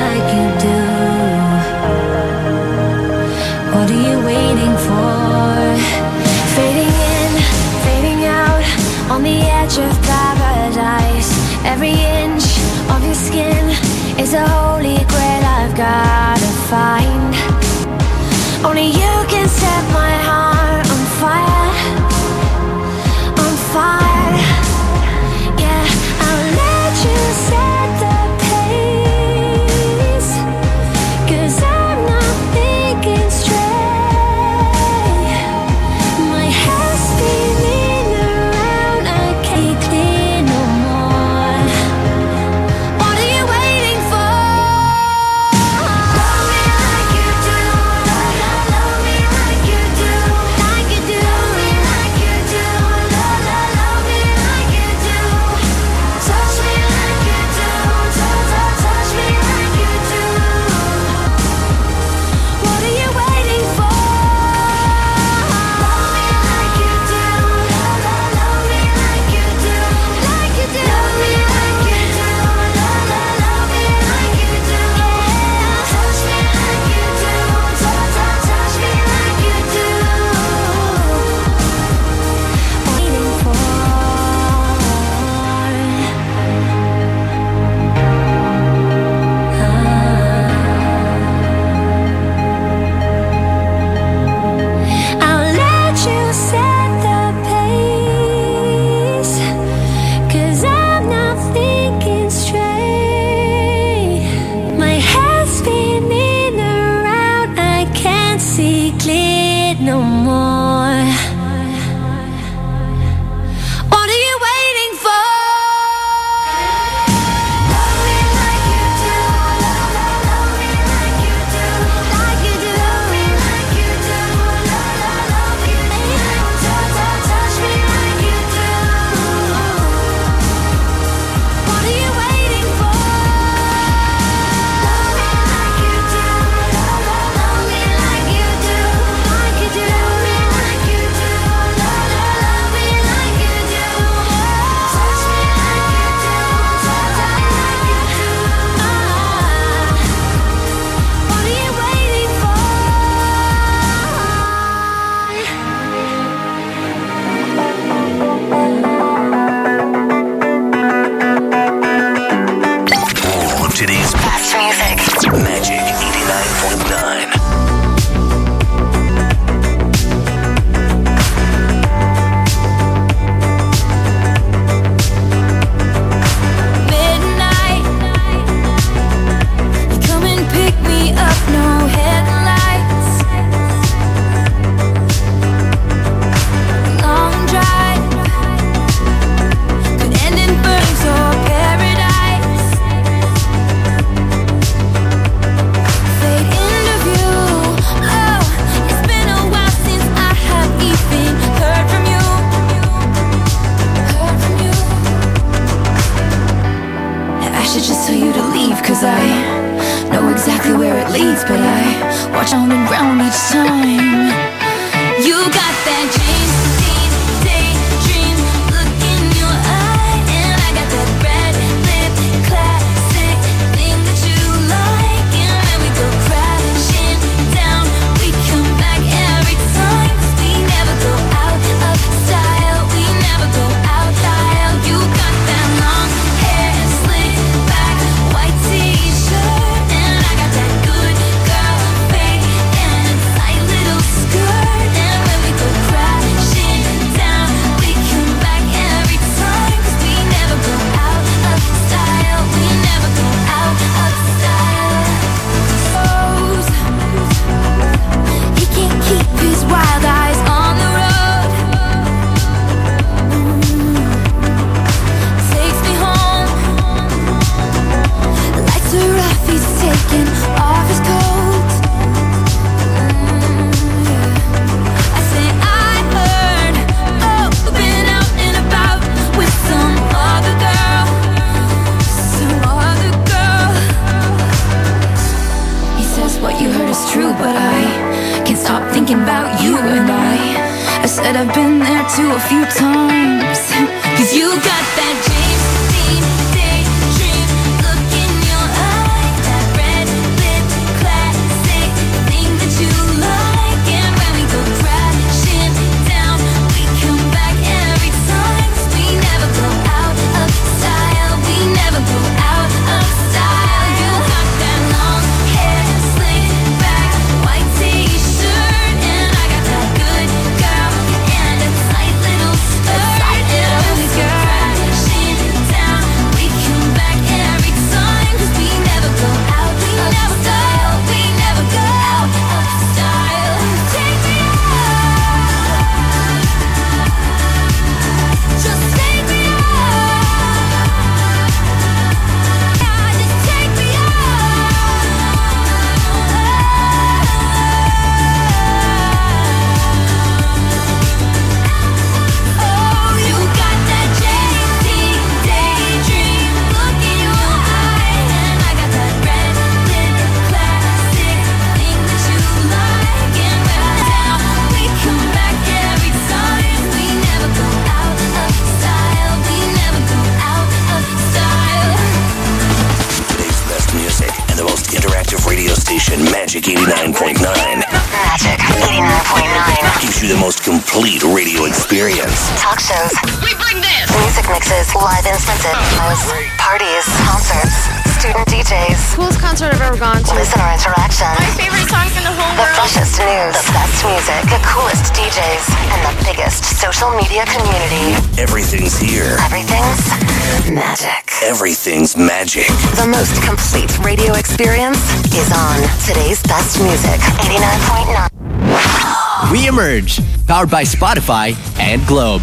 Magic. Everything's magic. The most complete radio experience is on today's best music. 89.9. We emerge, powered by Spotify and Globe.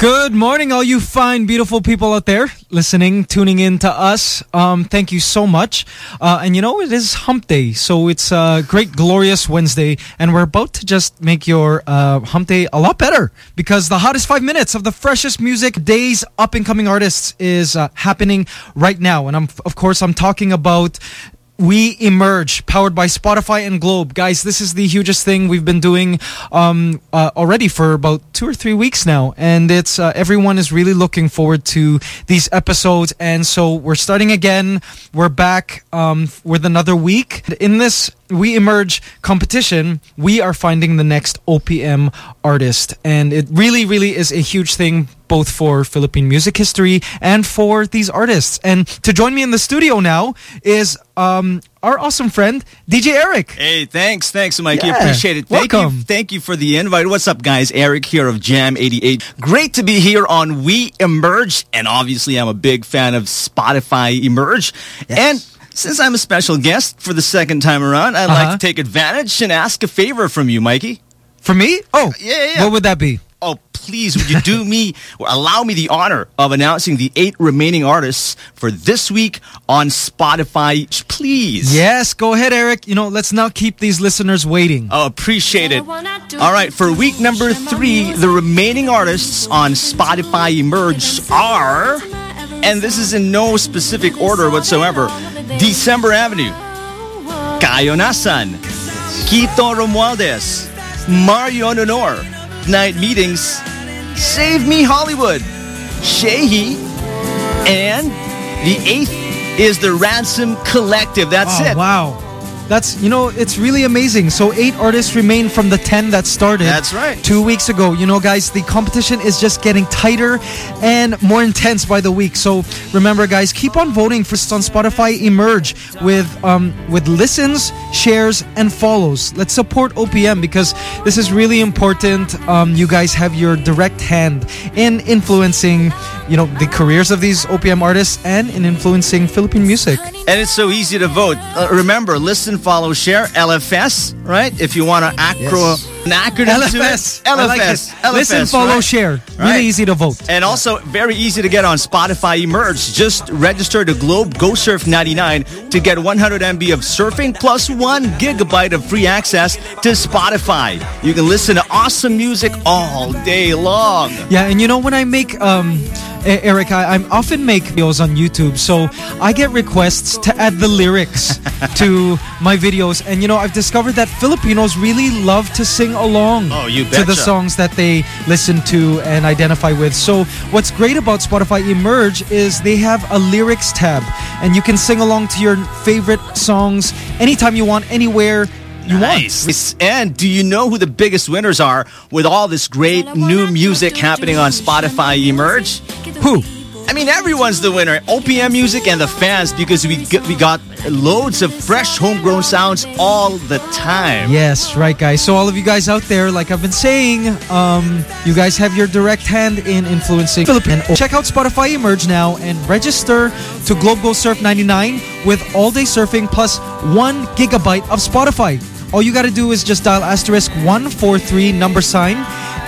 Good morning, all you fine, beautiful people out there listening, tuning in to us. Um, thank you so much. Uh, and you know, it is hump day, so it's a great, glorious Wednesday, and we're about to just make your uh, hump day a lot better because the hottest five minutes of the freshest music, days, up and coming artists is uh, happening right now. And I'm, of course, I'm talking about we emerge powered by spotify and globe. Guys this is the hugest thing we've been doing um, uh, already for about two or three weeks now. And it's uh, everyone is really looking forward to these episodes. And so we're starting again. We're back um, with another week. In this we emerge competition we are finding the next opm artist and it really really is a huge thing both for Philippine music history and for these artists. And to join me in the studio now is um, our awesome friend, DJ Eric. Hey, thanks, thanks, Mikey. Yeah. Appreciate it. Thank Welcome. you, thank you for the invite. What's up, guys? Eric here of Jam 88. Great to be here on We Emerge, and obviously, I'm a big fan of Spotify Emerge. And since I'm a special guest for the second time around, I'd Uh-huh. like to take advantage and ask a favor from you, Mikey. For me? Oh, yeah, yeah. yeah. What would that be? Oh, please, would you do me or allow me the honor of announcing the eight remaining artists for this week on Spotify? Please. Yes, go ahead, Eric. You know, let's not keep these listeners waiting. Oh, appreciate it. All right, for week number three, the remaining artists on Spotify Emerge are, and this is in no specific order whatsoever, December Avenue, Cayo Nasan, Quito Romualdez, Mario Honor, Night Meetings, Save Me Hollywood, Shehi, and the eighth is the Ransom Collective. That's Oh, it. Wow. That's, you know, it's really amazing. So eight artists remain from the 10 that started. That's right. Two weeks ago. You know, guys, the competition is just getting tighter and more intense by the week. So remember, guys, keep on voting for on Spotify Emerge with um, with listens, shares, and follows. Let's support OPM because this is really important. Um, you guys have your direct hand in influencing, you know, the careers of these OPM artists and in influencing Philippine music. And it's so easy to vote. Uh, remember, listen, follow, share, LFS, right? If you want to acro an acronym it. LFS. Like LFS. Listen, follow, right? share. Really Right. easy to vote. And also very easy to get on Spotify Emerge. Just register to Globe Go Surf 99 to get 100 MB of surfing plus 1 gigabyte of free access to Spotify. You can listen to awesome music all day long. Yeah, and you know when I make um Eric, I, I often make videos on YouTube, so I get requests to add the lyrics to my videos. And, you know, I've discovered that Filipinos really love to sing along Oh, you to the songs that they listen to and identify with. So what's great about Spotify Emerge is they have a lyrics tab, and you can sing along to your favorite songs anytime you want, anywhere you Nice. And do you know who the biggest winners are with all this great new music happening on Spotify Emerge? Who? I mean, everyone's the winner. OPM Music and the fans because we we got loads of fresh homegrown sounds all the time. Yes, right, guys. So all of you guys out there, like I've been saying, um, you guys have your direct hand in influencing Philippines. Check out Spotify Emerge now and register to Globe Go Surf 99 with all-day surfing plus one gigabyte of Spotify. All you got to do is just dial asterisk 143 number sign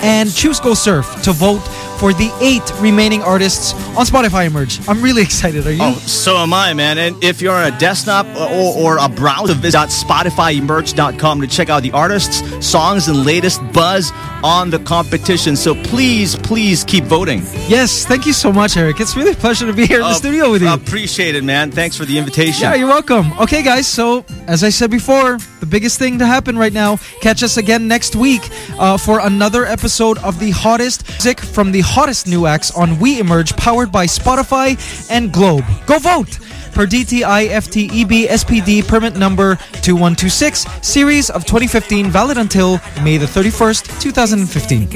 and choose Go Surf to vote for the eight remaining artists on Spotify Emerge. I'm really excited. Are you? Oh, so am I, man. And if you're on a desktop or, or a browser, visit SpotifyEmerge.com to check out the artists, songs, and latest buzz on the competition. So please, please keep voting. Yes, thank you so much, Eric. It's really a pleasure to be here in the Uh, studio with you. Appreciate it, man. Thanks for the invitation. Yeah, you're welcome. Okay, guys. So, as I said before, the biggest thing to happen right now. Catch us again next week uh, for another episode of the hottest music from the hottest new acts on We Emerge, powered by Spotify and Globe. Go vote. Per DTI FTEB SPD permit number 2126, series of 2015, valid until May the 31st, 2015.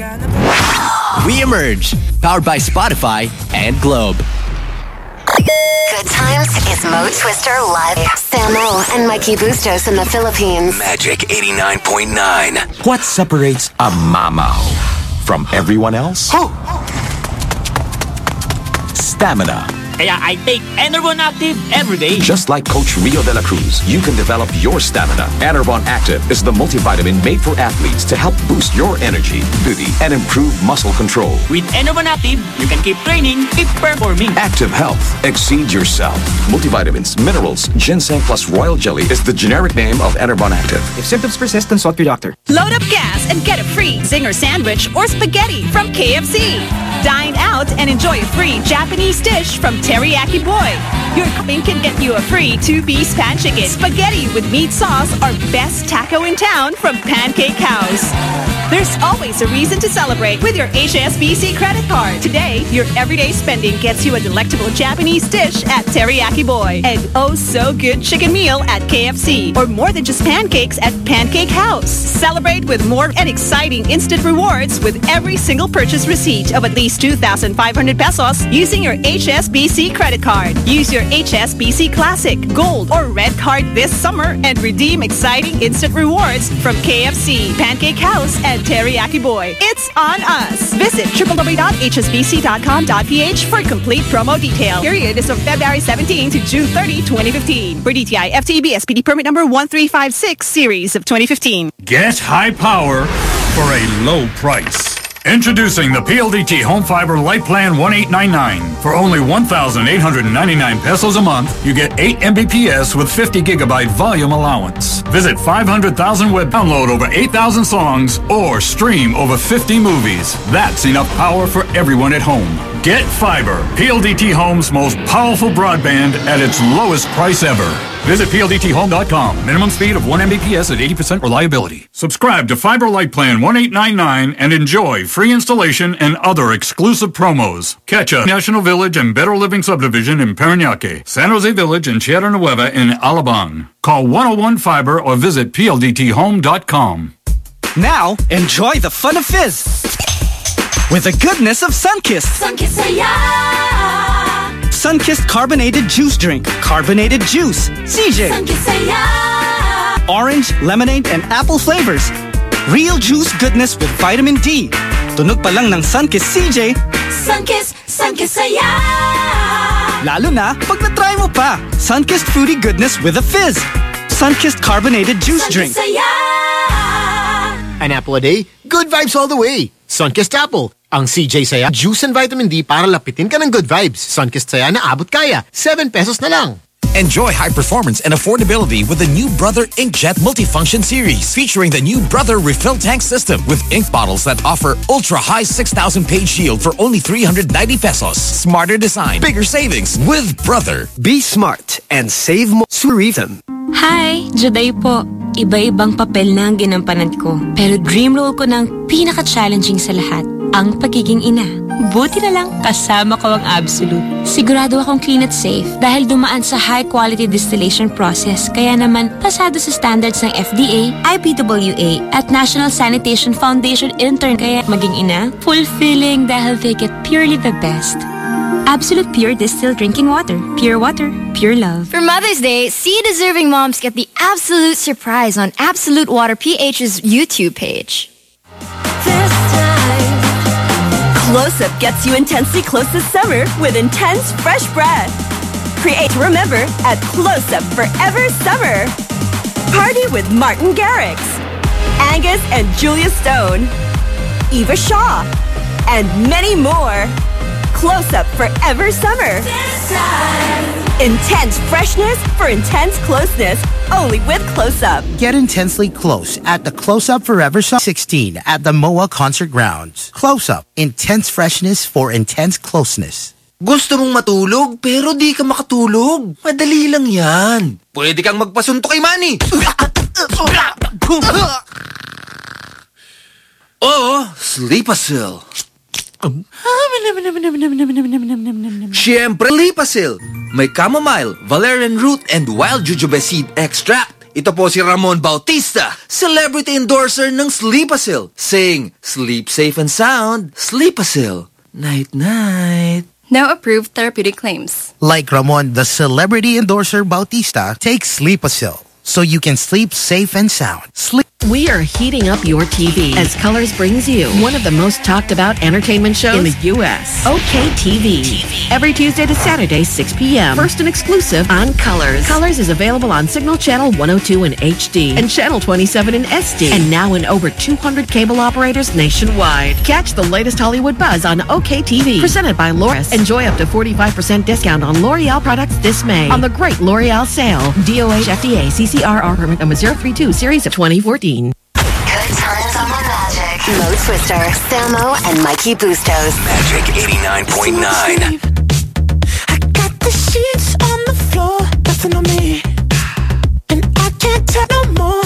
We Emerge, powered by Spotify and Globe. Good times is Mo Twister live. Samo and Mikey Bustos in the Philippines. Magic 89.9. What separates a mama from everyone else? Stamina. Kaya I take Enervon Active every day. Just like Coach Rio de la Cruz, you can develop your stamina. Enervon Active is the multivitamin made for athletes to help boost your energy, beauty, and improve muscle control. With Enervon Active, you can keep training, keep performing. Active Health. Exceed yourself. Multivitamins, minerals, ginseng plus royal jelly is the generic name of Enervon Active. If symptoms persist, consult your doctor. Load up gas and get a free Zinger sandwich or spaghetti from KFC. Dine out and enjoy a free Japanese dish from Teriyaki Boy. Your company can get you a free two-piece pan chicken, spaghetti with meat sauce, or best taco in town from Pancake House. There's always a reason to celebrate with your HSBC credit card. Today, your everyday spending gets you a delectable Japanese dish at Teriyaki Boy and oh so good chicken meal at KFC or more than just pancakes at Pancake House. Celebrate with more and exciting instant rewards with every single purchase receipt of at least 2,500 pesos using your HSBC credit card. Use your HSBC Classic, Gold, or Red card this summer and redeem exciting instant rewards from KFC, Pancake House, and Teriyaki Boy. It's on us. Visit www.hsbc.com.ph for complete promo detail. Period is from February 17 to June 30, 2015. For DTI FTEB SPD permit number 1356 series of 2015. Get high power for a low price. Introducing the PLDT Home Fiber Light Plan 1899. For only 1,899 pesos a month, you get 8 Mbps with 50 gigabyte volume allowance. Visit 500,000 web download over 8,000 songs or stream over 50 movies. That's enough power for everyone at home. Get fiber, PLDT Home's most powerful broadband at its lowest price ever. Visit PLDTHome.com. Minimum speed of 1 Mbps at 80% reliability. Subscribe to Fiber Light Plan 1899 and enjoy free installation and other exclusive promos. Catch us National Village and Better Living Subdivision in Parañaque, San Jose Village and Sierra Nueva in Alabang. Call 101 Fiber or visit PLDTHome.com. Now, enjoy the fun of fizz with the goodness of Sunkist. Sunkist carbonated juice drink. Carbonated juice. CJ. Orange, lemonade, and apple flavors. Real juice goodness with vitamin D. Tunog pa lang ng Sunkist CJ. Sunkist, Sunkist saya. Lalo na pag na-try mo pa. Sunkist fruity goodness with a fizz. Sunkist carbonated juice drink. An apple a day, good vibes all the way. Sunkist Apple. Ang CJ Saya, juice and vitamin D para lapitin ka ng good vibes. Sunkist Saya na abot kaya. 7 pesos na lang. Enjoy high performance and affordability with the new Brother Inkjet Multifunction Series, featuring the new Brother Refill Tank System with ink bottles that offer ultra-high 6,000 page yield for only 390 pesos. Smarter design, bigger savings with Brother. Be smart and save more. Surreatham. Hi! Juday po. Iba-ibang papel na ang ginampanan ko. Pero dream role ko ng pinaka-challenging sa lahat, ang pagiging ina. Buti na lang kasama ko ang Absolute. Sigurado akong clean at safe dahil dumaan sa high-quality distillation process kaya naman pasado sa standards ng FDA, IPWA at National Sanitation Foundation intern kaya maging ina, fulfilling dahil they get purely the best. Absolute Pure Distilled Drinking Water. Pure water, pure love. For Mother's Day, see deserving moms get the absolute surprise on Absolute Water PH's YouTube page. This time. Close Up gets you intensely close this summer with intense fresh breath. Create remember at Close Up Forever Summer. Party with Martin Garrix, Angus and Julia Stone, Eva Shaw, and many more. Close Up Forever Summer. Intense freshness for intense closeness. Only with Close Up. Get intensely close at the Close Up Forever Summer 16 at the MOA Concert Grounds. Close Up, intense freshness for intense closeness. Gusto mong matulog pero di ka makatulog. Madali lang yan. Pwede kang magpasunto kay Manny. Oh, Oo, Sleepasil. Siyempre, Sleepasil. May chamomile, valerian root, and wild jujube seed extract. Ito po si Ramon Bautista, celebrity endorser ng Sleepasil. Saying, sleep safe and sound, Sleepasil. Night-night. No approved therapeutic claims. Like Ramon, the celebrity endorser Bautista, take Sleepasil so you can sleep safe and sound. Sleep. We are heating up your TV as Colors brings you one of the most talked about entertainment shows in the U.S. OK TV. Every Tuesday to Saturday, 6 p.m. First and exclusive on Colors. Colors is available on Cignal Channel 102 in HD and Channel 27 in SD and now in over 200 cable operators nationwide. Catch the latest Hollywood buzz on OK TV. Presented by Loris. Enjoy up to 45% discount on L'Oreal products this May on the Great L'Oreal Sale. DOH FDA CCRR permit number 032 series of 2014. Mo Twister, Samo, and Mikey Bustos. Magic 89.9. The sheets on the floor, nothing on me. And I can't tell no more,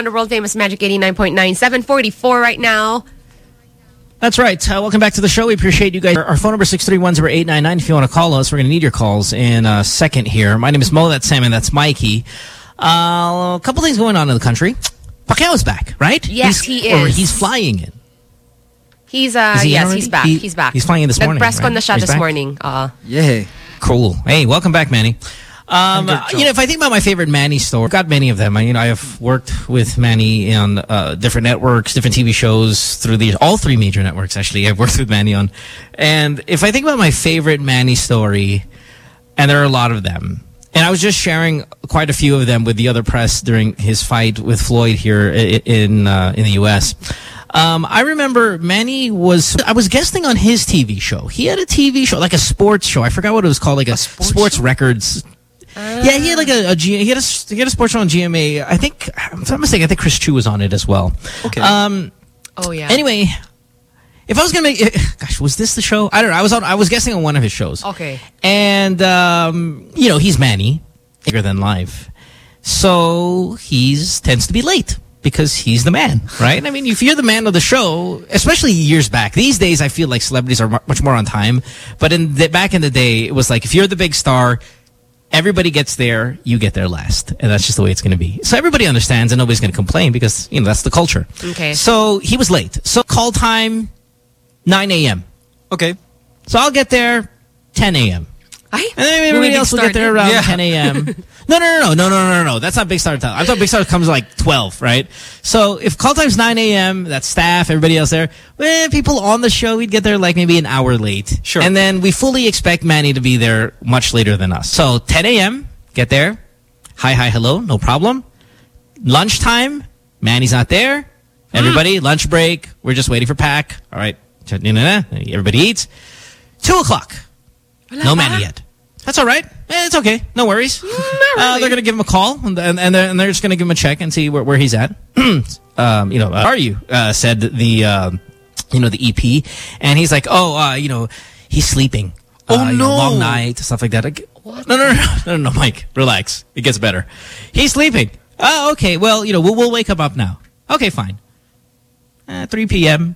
on the world famous Magic 89.9, 744 right now. That's right. Uh, welcome back to the show. We appreciate you guys. Our, our phone number is 631-0899. If you want to call us, we're going to need your calls in a second here. My name is Mo. That's Sam, and that's Mikey. Uh, a couple things going on in the country. Pacquiao's back, right? Yes, he's, he Or is. he's flying in. He's, uh, Is he yes, already? he's back. He- he's back. he's flying in this morning, Nag-press con right? na siya He's this back? morning. Uh, Yay. Cool. Hey, welcome back, Manny. Um, you know, if I think about my favorite Manny story, I've got many of them. I, you know, I have worked with Manny on uh, different networks, different TV shows through the all three major networks. Actually, I've worked with Manny on. And if I think about my favorite Manny story, and there are a lot of them, and I was just sharing quite a few of them with the other press during his fight with Floyd here in uh, in the U.S. Um, I remember Manny was, I was guesting on his TV show. He had a TV show, like a sports show. I forgot what it was called, like a, sports, records. Yeah, he had like a, a G, he had a, he had a sports show on GMA. I think, if I'm not mistaken, I think Chris Tiu was on it as well. Okay. Um, oh, yeah. Anyway, if I was going to make, it, gosh, was this the show? I don't know. I was on, I was guessing on one of his shows. okay. And, um, you know, he's Manny, bigger than life. So he's tends to be late because he's the man, right? I mean, if you're the man of the show, especially years back, these days I feel like celebrities are much more on time. But in the, back in the day, it was like if you're the big star, everybody gets there, you get there last. And that's just the way it's going to be. So everybody understands and nobody's going to complain because, you know, that's the culture. Okay. So he was late. So call time, 9 a.m. Okay. So I'll get there 10 a.m. And then everybody Big else will get there around. Yeah. 10 a.m. no, no, no, no, no, no, no, no. That's not Big Star time. I thought Big Star comes like 12, right? So if call time's 9 a.m., that's staff, everybody else there. Well, people on the show, we'd get there like maybe an hour late. Sure. And then we fully expect Manny to be there much later than us. So 10 a.m., get there. Hi, hi, hello, no problem. Lunchtime, Manny's not there. Hmm. Everybody, lunch break. We're just waiting for Pack. All right. Everybody eats. Two o'clock. No Manny yet. That's all right. Eh, it's okay. No worries. uh, they're going to give him a call, and, and, and, they're, and they're just going to give him a check and see where, where he's at. um, you know, uh, are you, uh, said the, uh, you know, the EP. And he's like, oh, uh, you know, he's sleeping. Oh, Uh, you know, no. long night, stuff like that. Like, No, no, no, no, no, no, Mike. Relax. It gets better. He's sleeping. Oh, okay. Well, you know, we'll, we'll wake him up now. Okay, fine. Uh, 3 p.m.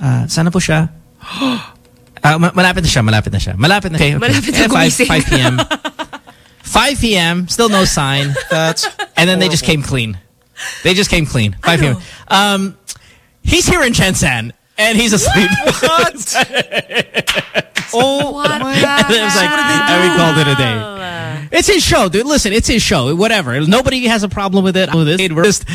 Uh, sana po siya? Uh, ma- malapit na siya, malapit na siya. Malapit na. Okay, okay. Malapit na Eh, 5, gumising. 5 p.m. 5 p.m. Still no sign. That's And then they just came clean. They just came clean. 5 p.m. Um, he's here in GenSan, And he's asleep. oh, my And it was like, and we called it a day. It's his show, dude. Listen, it's his show. Whatever. Nobody has a problem with it. With this. We're just,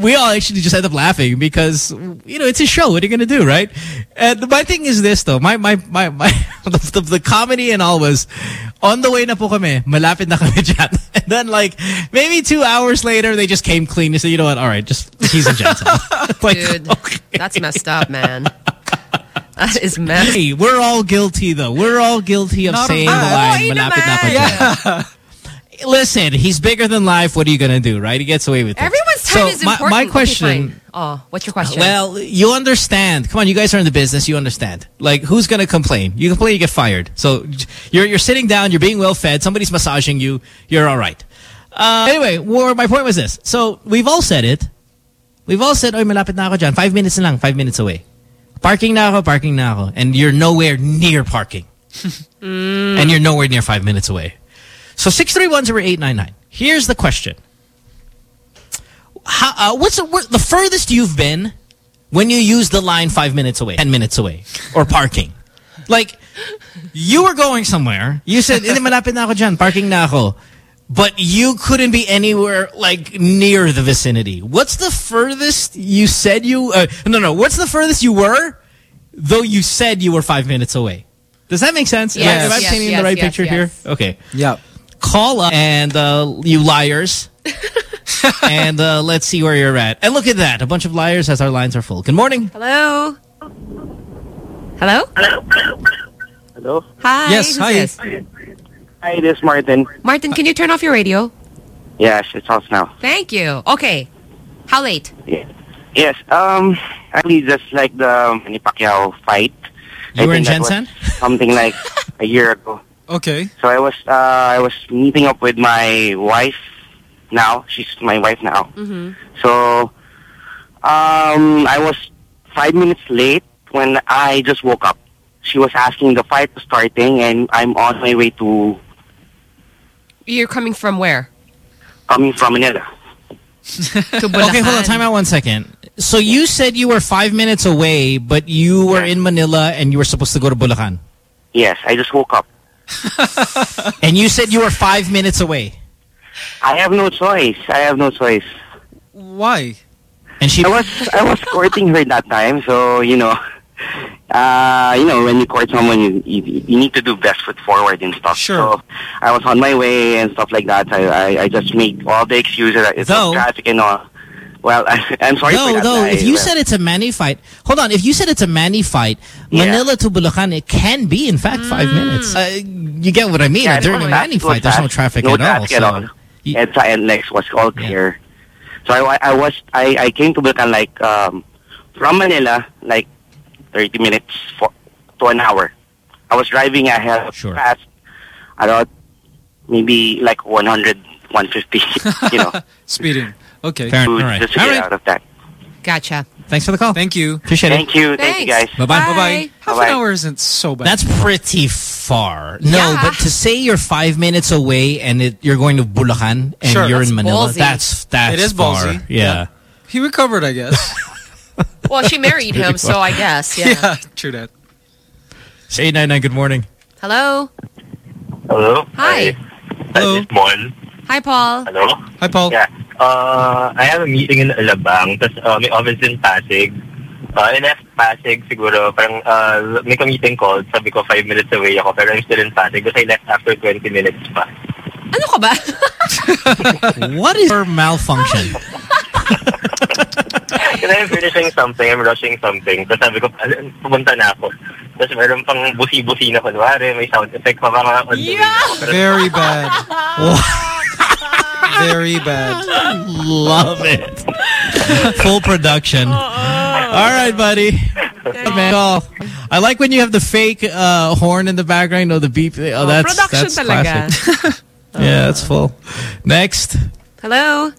we all actually just end up laughing because, you know, it's his show. What are you going to do, right? And my thing is this, though. My, my, my, my, the, the, the comedy and all was, on the way na po kami, malapit na kami dyan. And then, like, maybe two hours later, they just came clean. and said, you know what? All right, just, he's a GenSan. like, Dude, that's messed up, man. That is messed Hey, we're all guilty though. We're all guilty of Not saying the line. Malapit na dyan." Listen, he's bigger than life. What are you gonna do, right? He gets away with it. Everyone's time So, is my- important. my Okay, question- fine. oh, what's your question? Well, you understand. Come on, you guys are in the business. You understand. Like, who's gonna complain? You complain, you get fired. So you're you're sitting down. You're being well fed. Somebody's massaging you. You're all right. Uh, anyway, war, my point was this. So we've all said it. We've all said, "Oy, malapit na ako dyan. Five minutes lang. Five minutes away. Parking na ako. Parking na ako." And you're nowhere near parking. and you're nowhere near five minutes away. So 631-0899. Here's the question. How, uh, what's the, where, the furthest you've been when you use the line five minutes away, 10 minutes away, or parking? Like, you were going somewhere. You said, hindi malapit na ako dyan, parking na ako. But you couldn't be anywhere, like, near the vicinity. What's the furthest you said you... Uh, no, no. What's the furthest you were, though you said you were five minutes away? Does that make sense? Am I, am I, yes, painting yes, the right yes, picture yes. here? Okay. Yep. Call up and uh, you liars. and uh, let's see where you're at. And look at that. A bunch of liars as our lines are full. Good morning. Hello? Hello? Hello? Hello? Hi. Yes, hi. this? Hi, this is Martin. Martin, can you turn off your radio? Yes, it's off now. Thank you. Okay. How late? Yes, um, actually just like the Manny Pacquiao fight. You I were in think GenSan? Something like a year ago. Okay. So I was, uh, I was meeting up with my wife now. She's my wife now. Mm-hmm. So, um, I was five minutes late when I just woke up. She was asking the fight was starting, and I'm on my way to You're coming from where? coming from Manila. Okay, hold on. Time out one second. So you said you were five minutes away, but you were in Manila and you were supposed to go to Bulacan. Yes, I just woke up. And you said you were five minutes away. I have no choice. I have no choice. Why? And she I was I was courting her that time, so you know, uh, you know, when you court someone, you, you you need to do best foot forward and stuff. Sure. So I was on my way and stuff like that. I I, I just made all the excuses. It's Though- traffic and all. Well, I, I'm sorry no, for that. no. I- If you well, said it's a Manny fight, hold on. If you said it's a Manny fight, Yeah. Manila to Bulacan, it can be in fact five minutes. Uh, you get what I mean? Yeah, During was a fast. mani It fight, there's no traffic no at all. traffic at so- all. EDSA and Lex was all clear. So I, I was I, I came to Bulacan like um, from Manila like 30 minutes for, to an hour. I was driving ahead fast. I thought maybe like 100, 150. You know, Speeding. Okay. Fair- to, all right. just to All get right. out of that. Gotcha. Thanks for the call. Thank you. Appreciate Thank it. you, thank you guys. Bye-bye. Bye-bye. Half Bye-bye. an hour isn't so bad. That's pretty far. No, Yeah. but to say you're five minutes away and it, you're going to Bulacan and Sure. you're in Manila, ballsy. that's that's It is far. ballsy. Yeah. He recovered, I guess. Well, she married him, so I guess, yeah. true that. Say nine nine. Good morning. Hello? Hello? Hi. Hello? This is Paul. Hi, Paul. Hello? Hi, Paul. Yeah. Uh, I have a meeting in Alabang, tapos uh, may office in Pasig. Uh, in F Pasig, siguro, parang uh, may ka-meeting call. Sabi ko, five minutes away ako, pero I'm still in Pasig because I left after 20 minutes pa. Ano ka ba? What is your malfunction? Kasi I'm finishing something, I'm rushing something. Tapos sabi ko, "Al- pumunta na ako. Tapos meron pang busi-busi na kunwari, may sound effect pa mga on the way Very bad. Very bad. I love it. Full production. All right, buddy. Man, oh, I like when you have the fake uh, horn in the background. No, the beep. Oh, that's production that's talaga. classic. yeah, that's full. Next. Hello?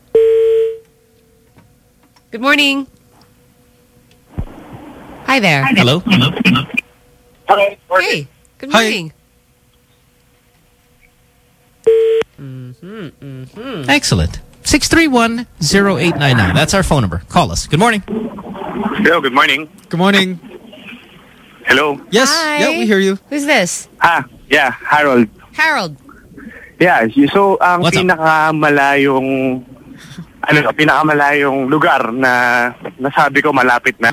Good morning. Hi there. Hello. Hello. Okay. Hey, good morning. Mm-hmm, mm-hmm. Excellent. 631-0899. That's our phone number. Call us. Good morning. Hello, good morning. Good morning. Hello. Yes. Hi. Yeah, we hear you. Who's this? Ah, yeah, Harold. Harold. Yeah, so ang What's up? pinakamalayong ano, pinakamalayong lugar na nasabi ko malapit na.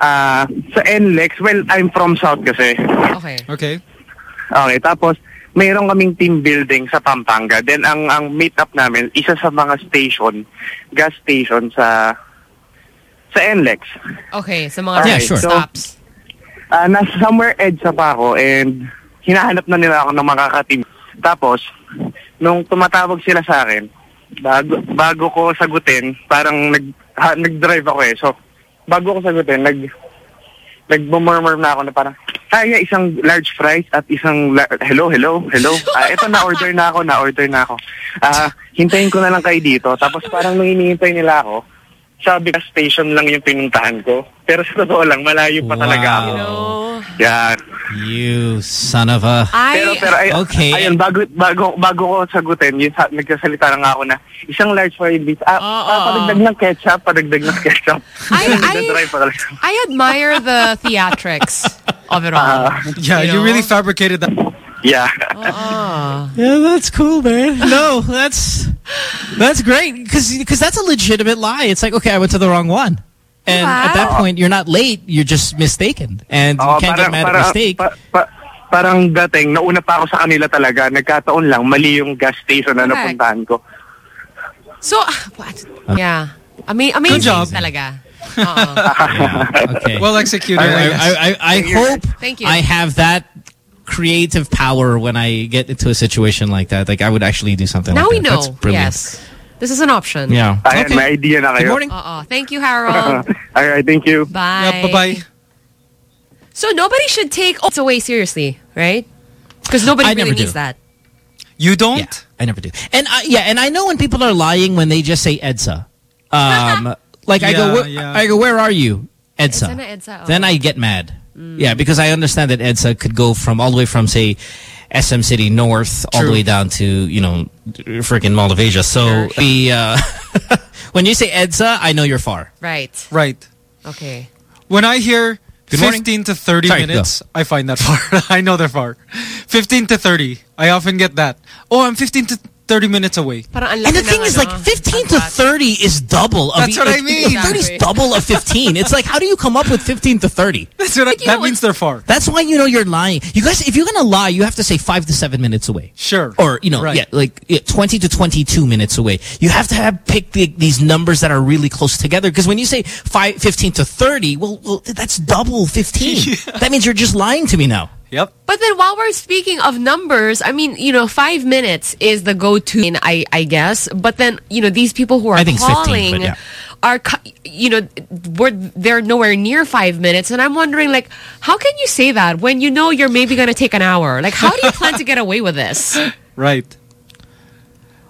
Ah, sa NLEX, well, I'm from South kasi. Okay. Okay. Okay, tapos mayroon kaming team building sa Pampanga. Then ang ang meet up namin, isa sa mga station, gas station sa sa NLEX. Okay, sa mga Yeah, sure. stops. Ah, nasa somewhere EDSA pa ako and hinahanap na nila ako ng makakatim. Tapos, nung tumatawag sila sa akin, bago, bago ko sagutin, parang nag, ha, nag-drive ako eh. So, bago ko sagutin, nag, nag-murmur na ako na parang, kaya isang large fries at isang, hello, hello, hello. Ah, ito na-order na ako, na-order na ako. Ah, hintayin ko na lang kayo dito. Tapos parang nung hinihintay nila ako, sabi ka station lang yung pinuntahan ko. Pero sa totoo lang, malayo pa talaga ako. Yeah. You son of a... pero pero ay, okay. ayun bago bago bago ko sagutin, yun sa, nagsasalita na nga ako na isang large fried beef. Ah, ah, padagdag ng ketchup, padagdag ng ketchup. I- I-. I admire the theatrics of it all. Ah, Yeah, you, know? really fabricated that. Yeah. Uh-uh. Yeah, that's cool, man. No, that's that's great because because that's a legitimate lie. It's like, okay, I went to the wrong one, and at that point, you're not late. You're just mistaken, and you Oh, can't get mad at mistake. pa- pa- parang dating, nauna pa ako sa kanila talaga. Nagkataon lang, mali yung gas station na Correct. napuntahan ko. So, ah, what? Yeah. I mean, amazing Good job. talaga. Uh-uh. okay. Well executed. I, I I. I, I, I hope Thank you. I have that creative power when I get into a situation like that. Like I would actually do something now like we that. That's know. brilliant. Yes. This is an option. Yeah. Ayan, Okay. may idea na Good morning. Uh-uh. Thank you, Harold. Alright, thank you. Bye. Yeah, bye-bye. So nobody should take it away seriously, right? Because nobody I really never needs do. that. You don't? I never do. And I, yeah, and I know when people are lying when they just say EDSA. Um, like I go, Yeah, where. I go, where are you? EDSA. EDSA EDSA, oh. Then I get mad. Mm. Yeah, because I understand that EDSA could go from all the way from say SM City North all the way down to you know freaking Mall of Asia. So the uh, when you say EDSA, I know you're far. Right. Right. Okay. When I hear Good morning. 15 to 30 Sorry, minutes, I find that far. I know they're far. 15 to 30. I often get that. Oh, I'm 15 to 30 minutes away. And the thing is, like, 15 to 30 is double. Of That's what I mean. 30 is double of 15. It's like, how do you come up with 15 to 30? That's what I, that means they're far. That's why you know you're lying. You guys, if you're gonna lie, you have to say five to seven minutes away. Sure. Or you know, Right. yeah, like yeah, twenty to twenty-two minutes away. You have to have pick the, these numbers that are really close together. Because when you say five, 15 to thirty, well, well that's double fifteen. That means you're just lying to me now. Yep. But then while we're speaking of numbers, I mean, you know, five minutes is the go-to, I, I guess. But then, you know, these people who are I think it's 15, calling yeah. are, you know, we're, they're nowhere near five minutes. And I'm wondering, like, how can you say that when you know you're maybe going to take an hour? Like, how do you plan to get away with this? Right.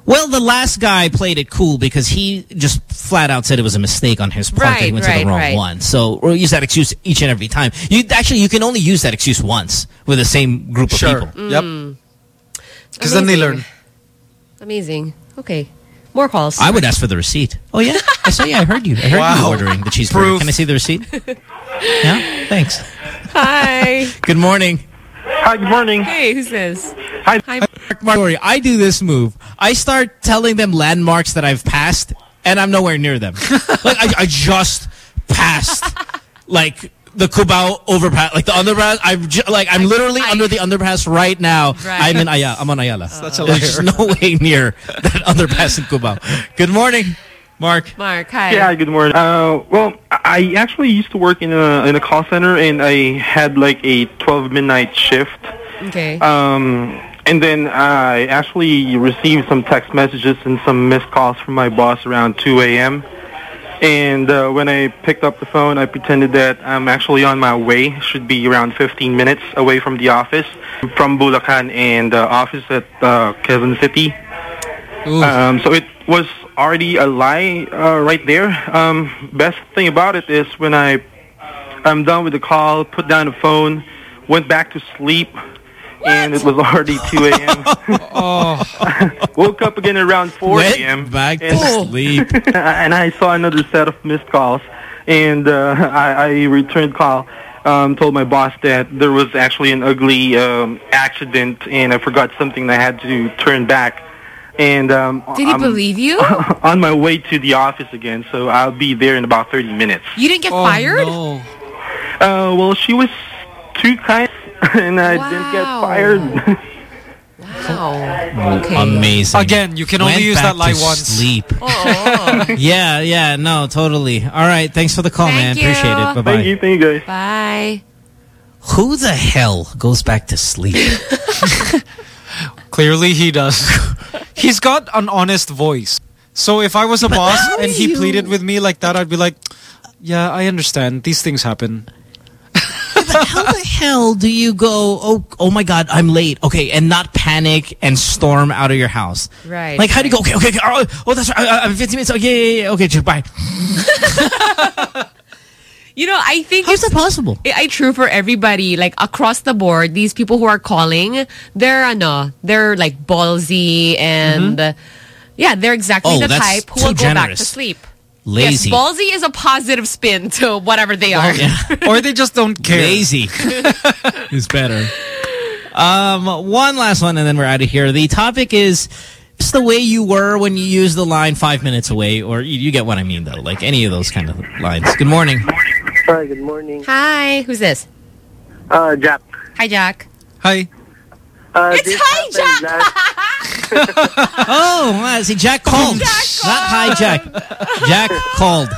Well, the last guy played it cool because he just flat out said it was a mistake on his part that he Right, went to the wrong right. one. So we'll use that excuse each and every time. You actually you can only use that excuse once with the same group of Sure. people. Yep. Mm. Because then they Amazing. learn. Amazing. Okay. More calls. I would ask for the receipt. Oh yeah, I saw. Yeah, I heard you. I heard you ordering the cheeseburger. Proof. Can I see the receipt? yeah, thanks. Hi. Good morning. Hi, good morning. Hey, who's this? Hi. Hi. Mark Murray, I do this move. I start telling them landmarks that I've passed, and I'm nowhere near them. like I, I just passed, like the Cubao overpass, like the underpass. I'm ju- like I'm literally under the underpass right now. Right. I'm in Ayala. I'm on Ayala. Such a There's no way near that underpass in Cubao. Good morning, Mark. Mark, hi. Yeah, good morning. Uh, well, I actually used to work in a in a call center, and I had like a 12 midnight shift. Okay. Um, and then I actually received some text messages and some missed calls from my boss around 2 a.m. And uh, when I picked up the phone, I pretended that I'm actually on my way. Should be around 15 minutes away from the office, from Bulacan and uh, office at uh, Quezon City. Um, so it was already a lie uh, right there. Um, best thing about it is when I I'm done with the call, put down the phone, went back to sleep, and it was already 2 a.m. Woke up again around 4 Went a.m. back to sleep. and I saw another set of missed calls, and uh, I, I returned call. Um, told my boss that there was actually an ugly um, accident, and I forgot something. and I had to turn back, and um, Did he I'm believe you? on my way to the office again. So I'll be there in about 30 minutes. You didn't get Oh, fired? no. Uh, well, she was too kind, and I didn't get fired. Wow. Okay. Amazing. Again, you can only Went use back that lie to once. Sleep. Oh. yeah, yeah, no, totally. All right, thanks for the call, man. You. Appreciate it. Bye bye. Thank you, thank you guys. Bye. Who the hell goes back to sleep? Clearly he does. He's got an honest voice. So if I was a boss and he you- pleaded with me like that, I'd be like, yeah, I understand. These things happen. How the hell do you go, oh, oh my God, I'm late. Okay, and not panic and storm out of your house. Right. Like, how do you go, okay, okay, okay, oh, oh that's right, I, I'm 15 minutes, oh, yeah, yeah, yeah, okay, bye. You know, I think How's that possible? I, I true for everybody, like across the board, these people who are calling, they're ano, they're like ballsy and uh, yeah, they're exactly. Oh, the type who too will go back to sleep. Lazy. Yes, ballsy is a positive spin to whatever they are. or they just don't care. Lazy is better. Um, one last one, and then we're out of here. The topic is just the way you were when you used the line five minutes away, or you, you get what I mean, though. Like any of those kind of lines. Good morning. Hi, good morning. Hi, who's this? Uh, Jack. Hi, Jack. Hi. Uh, It's this hi, happened last- Oh, wow, see, Jack called. Not hi, Jack. Jack called.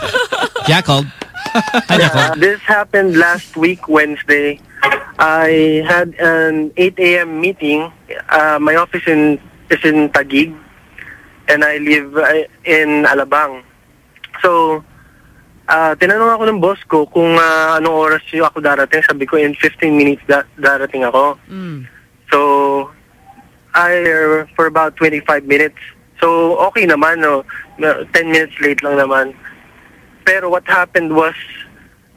Jack called. Hi, Jack Uh, called. this happened last week, Wednesday. I had an 8 a.m. meeting. Uh, my office in, is in Taguig, and I live uh, in Alabang. So, uh, tinanong ako ng boss ko kung uh, anong oras yung ako darating. Sabi ko, in 15 minutes da- darating ako. So, I uh, for about 25 minutes. So okay naman no. Na- 10 minutes late lang naman. Pero what happened was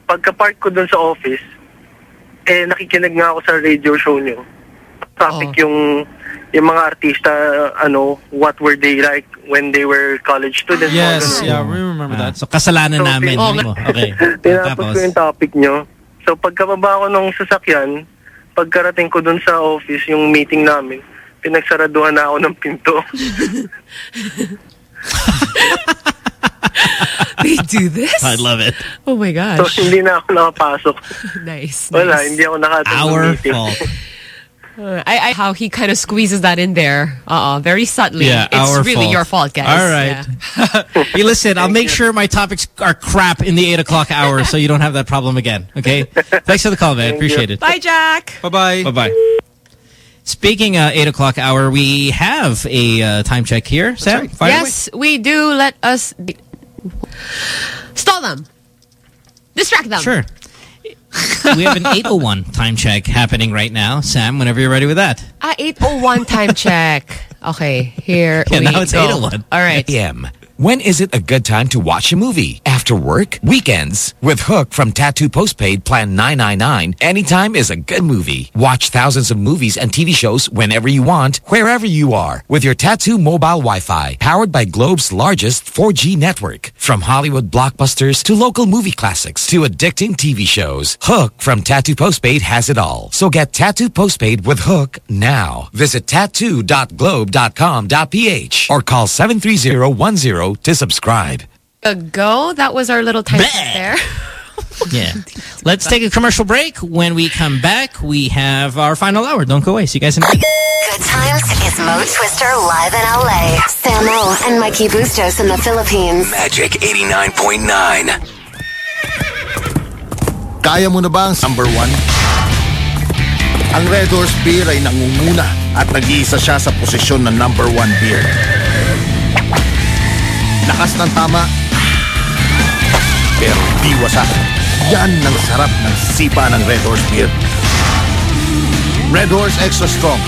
pagka-park ko dun sa office, eh nakikinig nga ako sa radio show niyo. Topic yung yung mga artista, ano, what were they like when they were college students. Yes, mga ganun. yeah, we remember Ah, that. So kasalanan namin. Oh, mo. Okay. Tinapos ko yung topic nyo. So pagkababa ko ng sasakyan, pagkarating ko dun sa office, yung meeting namin, pinagsaraduhan na ako ng pinto. They do this? I love it. Oh my so gosh. hindi na ako nakapasok. nice. Wala, nice. hindi ako nakatag ng Our meeting. fault. Uh, I, I, how he kind of squeezes that in there. Uh-uh, very subtly. Yeah, it's our really fault. your fault, guys. All right. Yeah. Hey, listen, I'll make sure my topics are crap in the 8 o'clock hour so you don't have that problem again, okay? Thanks for the call, man. Appreciate it. Bye, Jack. Bye-bye. Bye-bye. Speaking uh, 8 o'clock hour, we have a uh, time check here. Sam, fire yes, we do. Let us stall them. Distract them. Sure. we have an 801 time check happening right now. Sam, whenever you're ready with that. Ah, 801 time check. Okay, here Yeah, we now it's go. 801. All right. p.m. When is it a good time to watch a movie? After work? Weekends? With HOOQ from Tattoo Postpaid Plan 999, anytime is a good movie. Watch thousands of movies and TV shows whenever you want, wherever you are, with your Tattoo mobile Wi-Fi, powered by Globe's largest 4G network. From Hollywood blockbusters to local movie classics to addicting TV shows, HOOQ from Tattoo Postpaid has it all. So get Tattoo Postpaid with HOOQ now. Visit tattoo.globe.com.ph or call 73010 to subscribe. A go. That was our little time there. Yeah. Let's take a commercial break. When we come back, we have our final hour. Don't go away. See you guys in a minute. Good times is Mo Twister live in LA. Samo and Mikey Bustos in the Philippines. Magic 89.9. Kaya mo na ba ang number one? Ang Red Horse Beer ay nangunguna at nag-iisa siya sa posisyon ng number one beer. Lakas ng tama, pero di wasak. Yan ang sarap ng sipa ng Red Horse Beer. Red Horse Extra Strong,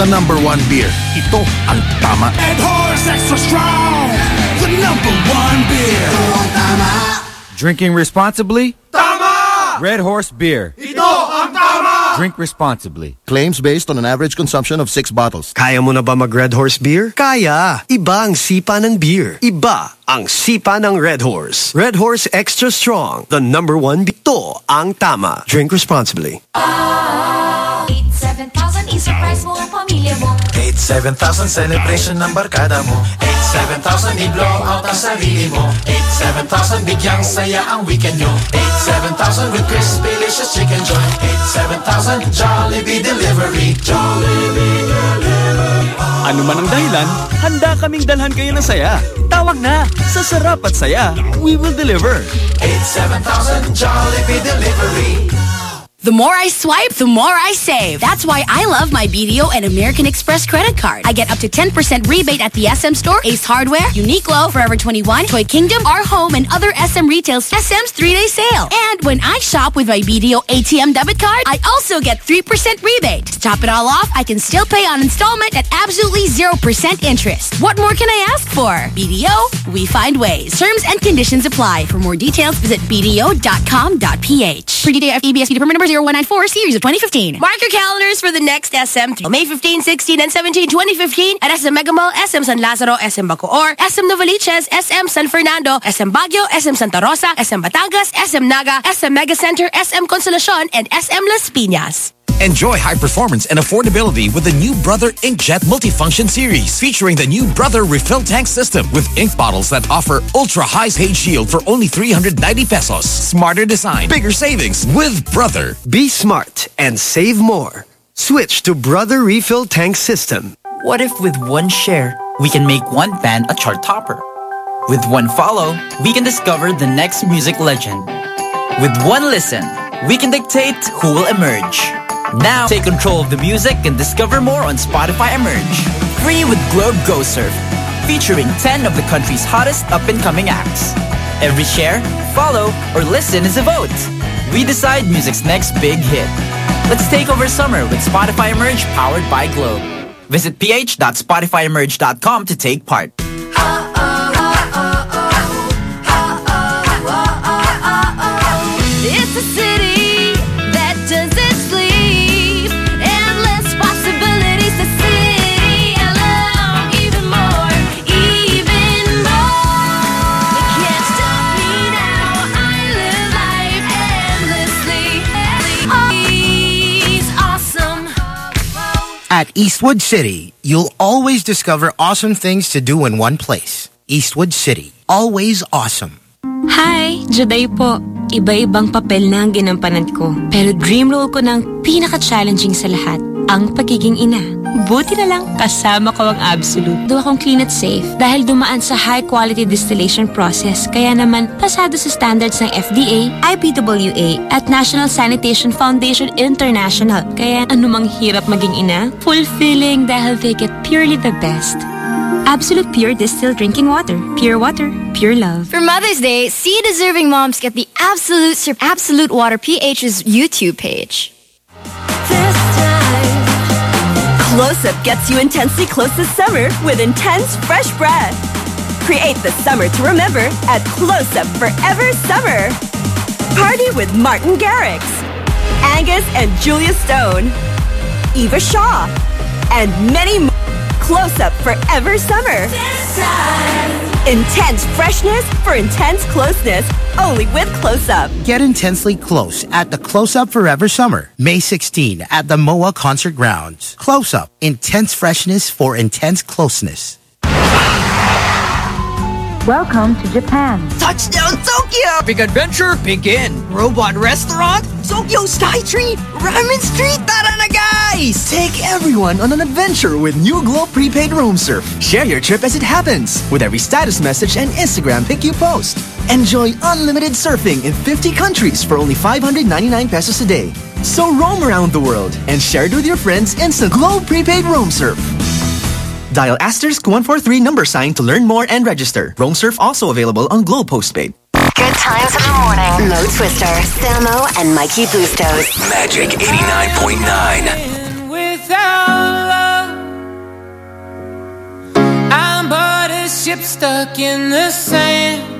the number one beer. Ito ang tama. Red Horse Extra Strong, the number one beer. Drinking responsibly? Tama! Red Horse Beer. Ito ang tama! Drink responsibly. Claims based on an average consumption of six bottles. Kaya mo na ba mag Red Horse Beer? Kaya! Iba ang sipa ng beer. Iba ang sipa ng Red Horse. Red Horse Extra Strong. The number one bito ang tama. Drink responsibly. 87,000 i-surprise mo ang pamilya mo 87,000 celebration ng barkada mo 87,000 i-blow out ang sarili mo 87,000 bigyang saya ang weekend nyo 87,000 with crispy delicious chicken joint 87,000 Jollibee delivery Jollibee delivery Ano man ang dahilan, handa kaming dalhan kayo ng saya. Tawag na! Sa sarap at saya, we will deliver. 87,000 Jollibee delivery The more I swipe, the more I save. That's why I love my BDO and American Express credit card. I get up to 10% rebate at the SM store, Ace Hardware, Uniqlo, Forever 21, Toy Kingdom, Our Home, and other SM retails. SM's three-day sale. And when I shop with my BDO ATM debit card, I also get 3% rebate. To top it all off, I can still pay on installment at absolutely 0% interest. What more can I ask for? BDO, we find ways. Terms and conditions apply. For more details, visit bdo.com.ph. For DDF EBSD permit number 0194, series of 2015. Mark your calendars for the next SM May 15, 16, and 17, 2015 at SM Mega Mall, SM San Lazaro, SM Bacoor, SM Novaliches, SM San Fernando, SM Baguio, SM Santa Rosa, SM Batangas, SM Naga, SM Mega Center, SM Consolacion, and SM Las Piñas. Enjoy high performance and affordability with the new Brother Inkjet Multifunction Series, featuring the new Brother Refill Tank System with ink bottles that offer ultra high page yield for only 390 pesos. Smarter design, bigger savings with Brother. Be smart and save more. Switch to Brother Refill Tank System. What if with one share, we can make one band a chart topper? With one follow, we can discover the next music legend. With one listen, we can dictate who will emerge. Now, take control of the music and discover more on Spotify Emerge. Free with Globe Go Surf, featuring 10 of the country's hottest up-and-coming acts. Every share, follow, or listen is a vote. We decide music's next big hit. Let's take over summer with Spotify Emerge powered by Globe. Visit ph.spotifyemerge.com to take part. At Eastwood City, you'll always discover awesome things to do in one place. Eastwood City, always awesome. Hi, Juday po. Iba-ibang papel na ang ginampanan ko. Pero dream role ko ng pinaka-challenging sa lahat, ang pagiging ina. Buti na lang kasama ko ang Absolute. Doon akong clean at safe dahil dumaan sa high-quality distillation process. Kaya naman, pasado sa standards ng FDA, IPWA at National Sanitation Foundation International. Kaya anumang hirap maging ina, fulfilling dahil they get purely the best. Absolute Pure Distilled Drinking Water. Pure water, pure love. For Mother's Day, see deserving moms get the Absolute Sur- Absolute Water PH's YouTube page. Close Up gets you intensely close this summer with intense fresh breath. Create the summer to remember at Close Up Forever Summer. Party with Martin Garrix, Angus and Julia Stone, Eva Shaw, and many more. Close Up Forever Summer. Intense freshness for intense closeness. Only with Close Up. Get intensely close at the Close Up Forever Summer, May 16 at the MOA Concert Grounds. Close Up, intense freshness for intense closeness. Welcome to Japan. Touchdown Tokyo! Big adventure begin. Robot restaurant? Tokyo Sky Tree? Ramen Street? Tara na guys! Take everyone on an adventure with New Globe Prepaid Roam Surf. Share your trip as it happens with every status message and Instagram pic you post. Enjoy unlimited surfing in 50 countries for only 599 pesos a day. So roam around the world and share it with your friends instant Globe Prepaid Roam Surf. Dial asterisk 143 number sign to learn more and register. Roam Surf also available on Globe Postpaid. Good times in the morning. Mo Twister, Samo, and Mikey Bustos. Magic 89.9. Without love, I'm but a ship stuck in the sand.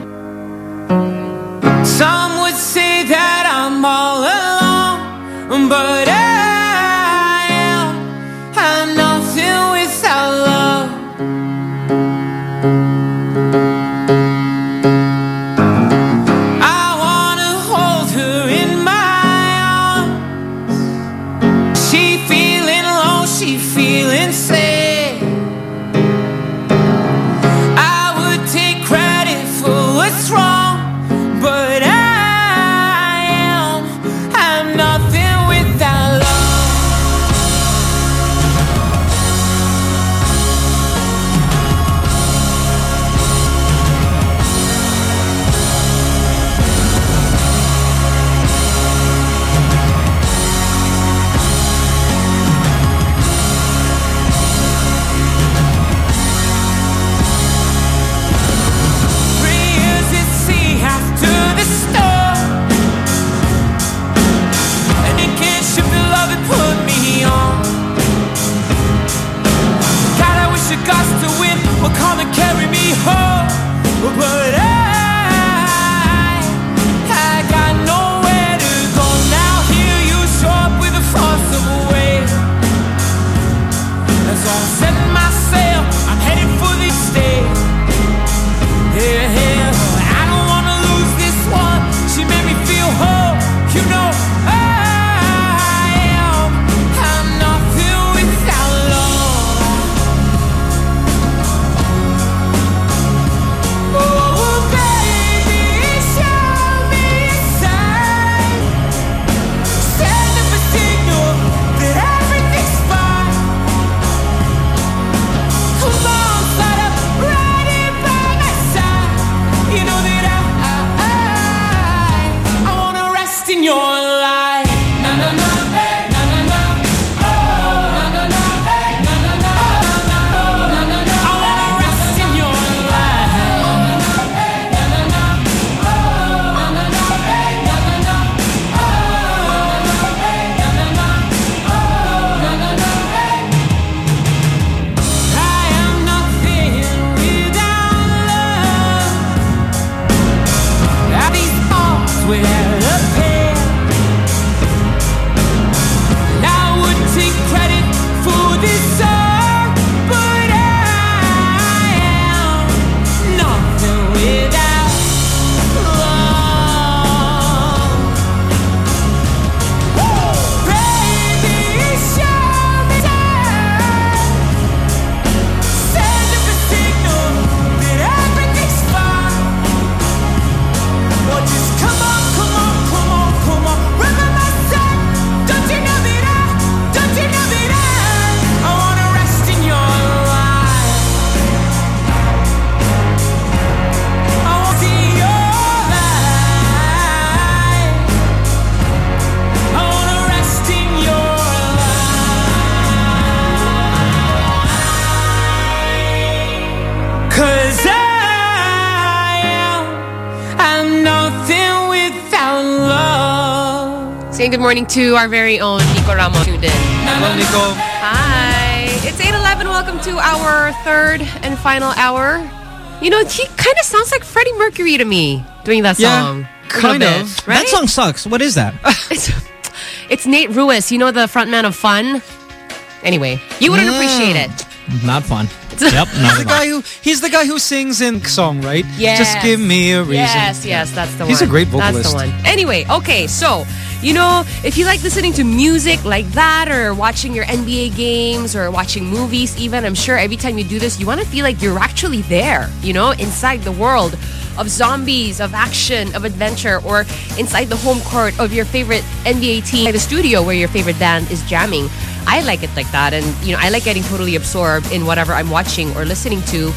Good morning to our very own Nico Ramos tuned in. Hello, Nico. Hi. It's 8.11. Welcome to our third and final hour. You know, he kind of sounds like Freddie Mercury to me doing that Yeah, song. Kind of. bit, right? That song sucks. What is that? it's, it's Nate Ruess. You know the frontman of Fun? Anyway, you wouldn't Mm. appreciate it. Not fun. yep. Not the guy who he's the guy who sings in song, right? Yes. Just give me a reason. Yes, yes, that's the one. He's a great vocalist. That's the one. Anyway, okay, so, you know, if you like listening to music like that or watching your NBA games or watching movies even, I'm sure every time you do this, you want to feel like you're actually there, you know, inside the world of zombies, of action, of adventure, or inside the home court of your favorite NBA team, the studio where your favorite band is jamming. I like it like that. And, you know, I like getting totally absorbed in whatever I'm watching or listening to.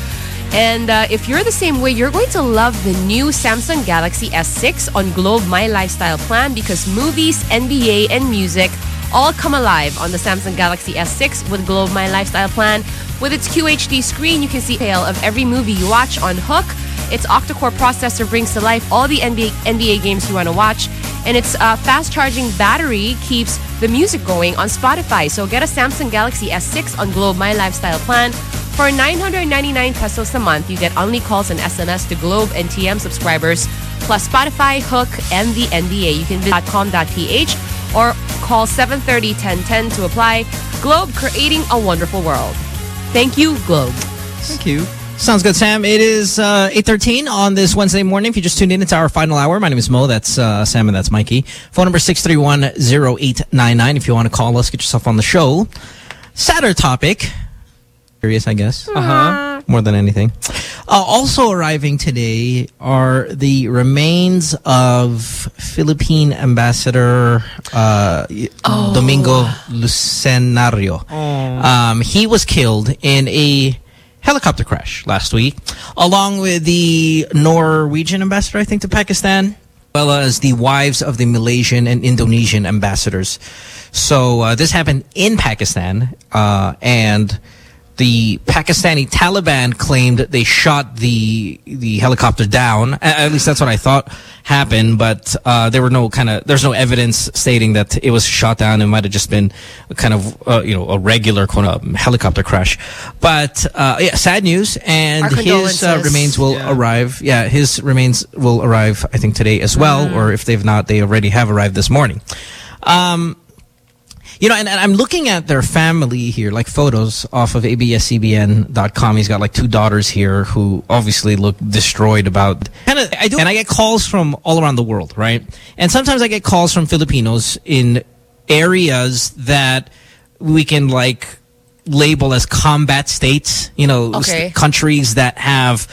And uh, if you're the same way, you're going to love the new Samsung Galaxy S6 on Globe My Lifestyle plan because movies, NBA, and music all come alive on the Samsung Galaxy S6 with Globe My Lifestyle plan. With its QHD screen, you can see tale of every movie you watch on HOOQ. Its octa-core processor brings to life all the NBA, NBA games you want to watch. And its uh, fast-charging battery keeps the music going on Spotify. So get a Samsung Galaxy S6 on Globe My Lifestyle plan. For 999 pesos a month, you get only calls and SMS to Globe and TM subscribers, plus Spotify, HOOQ, and the NBA. You can visit .com.ph or call 730-1010 to apply. Globe, creating a wonderful world. Thank you, Globe. Thank you. Sounds good, Sam. It is uh, 8.13 on this Wednesday morning. If you just tuned in, it's our final hour. My name is Mo. That's uh, Sam and that's Mikey. Phone number 631-0899. If you want to call us, get yourself on the show. Sadder topic. Curious, I guess. Uh-huh. More than anything. Uh, also arriving today are the remains of Philippine Ambassador uh, Domingo Lucenario. Um, he was killed in a helicopter crash last week, along with the Norwegian ambassador, I think, to Pakistan, as well as the wives of the Malaysian and Indonesian ambassadors. So uh, this happened in Pakistan, uh, and the Pakistani Taliban claimed they shot the the helicopter down. At least that's what I thought happened, but uh, there were no kind of there's no evidence stating that it was shot down. It might have just been a kind of uh, you know a regular kind of helicopter crash. But uh, yeah, sad news, and his uh, remains will arrive. Yeah, his remains will arrive. I think today as well, Mm. or if they've not, they already have arrived this morning. Um, you know, and, and I'm looking at their family here, like photos off of abscbn.com. He's got like two daughters here who obviously look destroyed about. Kind of, I do, and I get calls from all around the world, right? And sometimes I get calls from Filipinos in areas that we can like label as combat states. You know, Okay. countries that have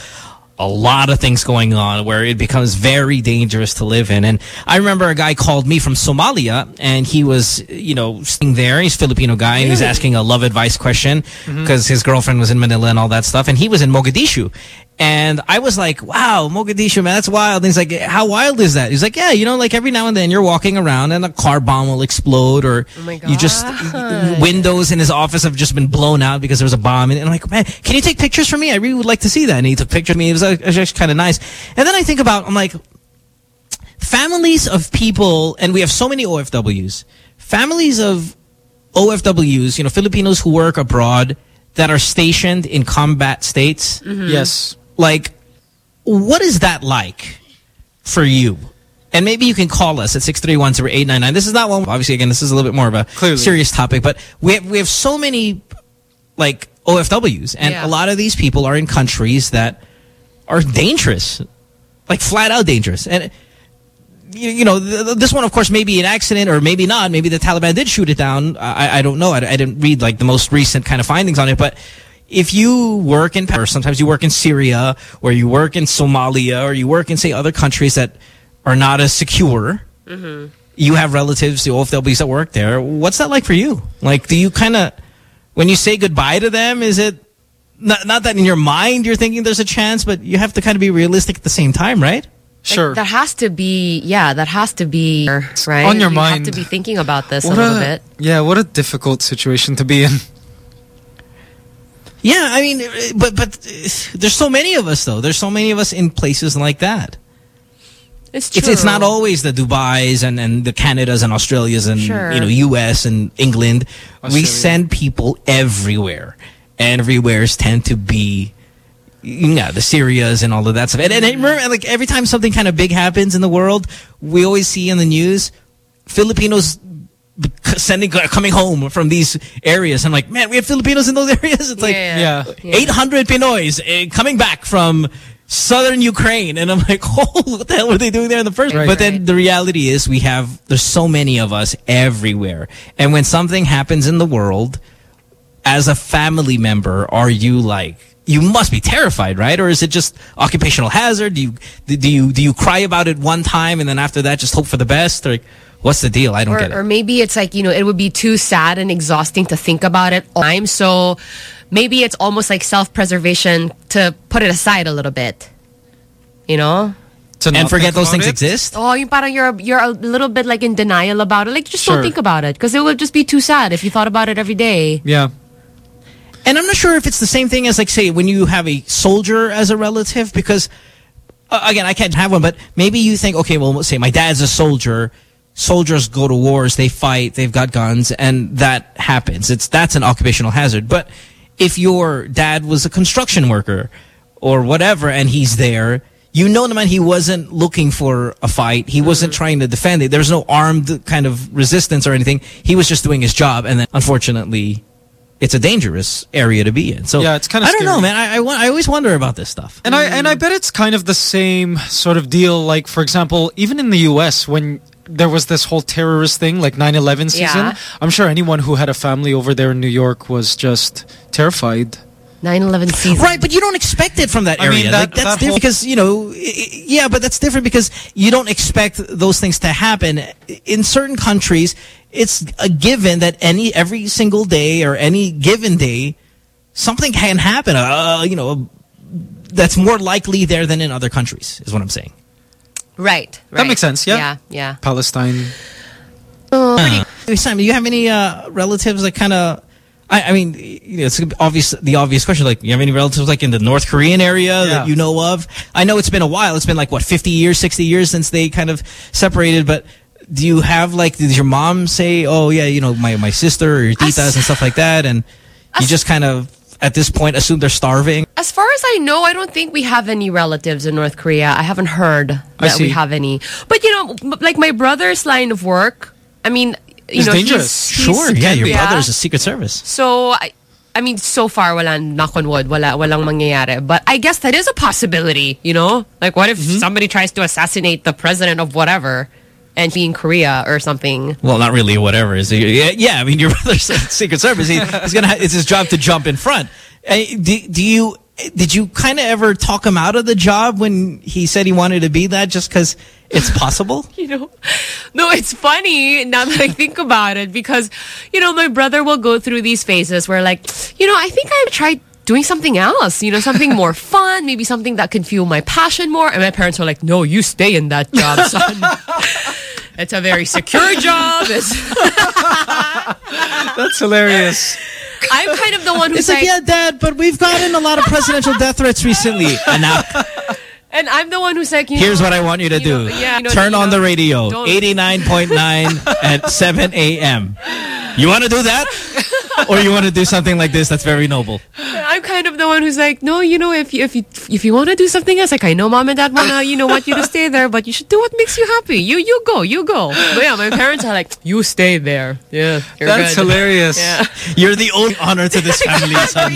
a lot of things going on where it becomes very dangerous to live in. And I remember a guy called me from Somalia and he was, you know, sitting there. He's a Filipino guy and he was asking a love advice question mm-hmm. because his girlfriend was in Manila and all that stuff. And he was in Mogadishu. And I was like, wow, Mogadishu, man, that's wild. And he's like, how wild is that? He's like, yeah, you know, like every now and then you're walking around and a car bomb will explode or you just, windows in his office have just been blown out because there was a bomb. And I'm like, man, can you take pictures for me? I really would like to see that. And he took pictures of me. It was, it was actually kind of nice. And then I think about, I'm like, families of people, and we have so many OFWs, families of OFWs, you know, Filipinos who work abroad that are stationed in combat states. Mm-hmm. Yes. Like, what is that like for you? And maybe you can call us at 631-0899. This is not one, obviously, again, this is a little bit more of a serious topic, but we have, we have so many, like, OFWs, and Yeah. a lot of these people are in countries that are dangerous, like flat out dangerous. And you, you know, th th this one, of course, may be an accident or maybe not. Maybe the Taliban did shoot it down. I, I don't know. I, I didn't read like the most recent kind of findings on it. But if you work in, or sometimes you work in Syria or you work in Somalia or you work in, say, other countries that are not as secure, Mm-hmm. you have relatives, the OFWs that work there. What's that like for you? Like, do you kind of, when you say goodbye to them, is it not, not that in your mind you're thinking there's a chance, but you have to kind of be realistic at the same time, right? Like, that has to be, yeah, that has to be, right? on your you mind. You have to be thinking about this a What little bit. Yeah, what a difficult situation to be in. Yeah, I mean, but but there's so many of us though. There's so many of us in places like that. It's It's, it's not always the Dubais and, and the Canadas and Australias and Sure. you know US and England. We send people everywhere, and everywhere's tend to be. Yeah, the Syrias and all of that stuff. And, and I remember, like, every time something kind of big happens in the world, we always see in the news Filipinos b- sending coming home from these areas. I'm like, man, we have Filipinos in those areas. It's like Yeah. 800 Pinoys eh, coming back from southern Ukraine. And I'm like, oh, what the hell were they doing there in the first Right. But then the reality is we have, there's so many of us everywhere. And when something happens in the world, as a family member, are you like, you must be terrified, right? Or is it just occupational hazard? Do you, do you, do you cry about it one time and then after that just hope for the best? Or like, what's the deal? I don't or, get it. or maybe it's like, you know, it would be too sad and exhausting to think about it all the time. So maybe it's almost like self-preservation to put it aside a little bit. You know? To and forget those things it? exist? Oh, yung parang you're, you're a little bit like in denial about it. Like, just Sure. don't think about it. Because it would just be too sad if you thought about it every day. Yeah. And I'm not sure if it's the same thing as like say when you have a soldier as a relative because uh, again I can't have one but maybe you think okay well say my dad's a soldier soldiers go to wars they fight they've got guns and that happens. It's that's an occupational hazard. But if your dad was a construction worker or whatever and he's there you know the man he wasn't looking for a fight. He wasn't trying to defend it. There was no armed kind of resistance or anything. He was just doing his job and then unfortunately it's a dangerous area to be in. So Yeah, it's kinda I don't know, man. I, I I always wonder about this stuff. And I and I bet it's kind of the same sort of deal. Like for example, even in the U.S. when there was this whole terrorist thing, like 9/11 season, Yeah. I'm sure anyone who had a family over there in New York was just terrified. 9-11 season. Right, but you don't expect it from that area. I area. mean, that- like, that's that different because you know, i- i- yeah, but that's different because you don't expect those things to happen. In certain countries, it's a given that any every single day or any given day, something can happen. Uh, you know, that's more likely there than in other countries. Is what I'm saying. Right, right. That makes sense. Yeah. Yeah, yeah. Palestine. Uh, Simon, do you have any uh, relatives that kind of? I, I mean, you know, it's obvious. The obvious question, like, you have any relatives like in the North Korean area Yeah. that you know of? I know it's been a while. It's been like what, fifty years, sixty years since they kind of separated. But do you have like? Did your mom say, "Oh yeah, you know, my my sister or your titas and stuff like that," and you just kind of at this point assume they're starving? As far as I know, I don't think we have any relatives in North Korea. I haven't heard I that we have any. But you know, like my brother's line of work, I mean, you It's know, dangerous. he's- he's- Sure, yeah, your Yeah. brother's a Secret Service. So, I, I mean, so far, wala, knock on wood, wala, walang mangyayari. But I guess that is a possibility, you know? Like, what if Mm-hmm. somebody tries to assassinate the president of whatever and be in Korea or something? Well, not really. Whatever is? Yeah, yeah. I mean, your brother's a Secret Service. He, he's gonna. It's his job to jump in front. Uh, do, do you? Did you kind of ever talk him out of the job when he said he wanted to be that just because it's possible? you know no it's funny now that i think about it because you know my brother will go through these phases where like you know i think i've tried doing something else you know something more fun maybe something that can fuel my passion more and my parents are like no you stay in that job son it's a very secure job That's hilarious. I'm kind of the one who's It's like, yeah, Dad, but we've gotten a lot of presidential death threats recently. Enough. and i'm the one who's like you Here's know, what I want you to do. know, yeah, you know, Turn you on the radio. 89.9 at 7 a.m. You want to do that? or you want to do something like this that's very noble? I'm kind of the one who's like, no, you know, if you if you if you want to do something else, like I know mom and dad wanna, you know, want you to stay there, but you should do what makes you happy. You you go, you go. But yeah, my parents are like, you stay there. Yeah, you're That's good. hilarious. Yeah. You're the only honor to this family, son.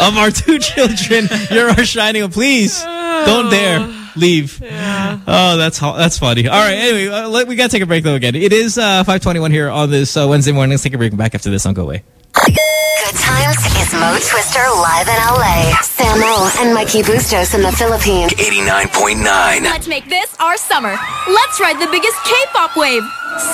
of our two children, you're our shining. Please don't dare leave. Oh, that's that's funny. All right. Anyway, uh, let, we gotta take a break though. Again, it is uh, 5:21 here on this uh, Wednesday morning. Let's take a break. Back after this. Don't go away. Good times is Mo Twister live in LA. Samo and Mikey Bustos in the Philippines. 89.9. Let's make this our summer. Let's ride the biggest K-pop wave.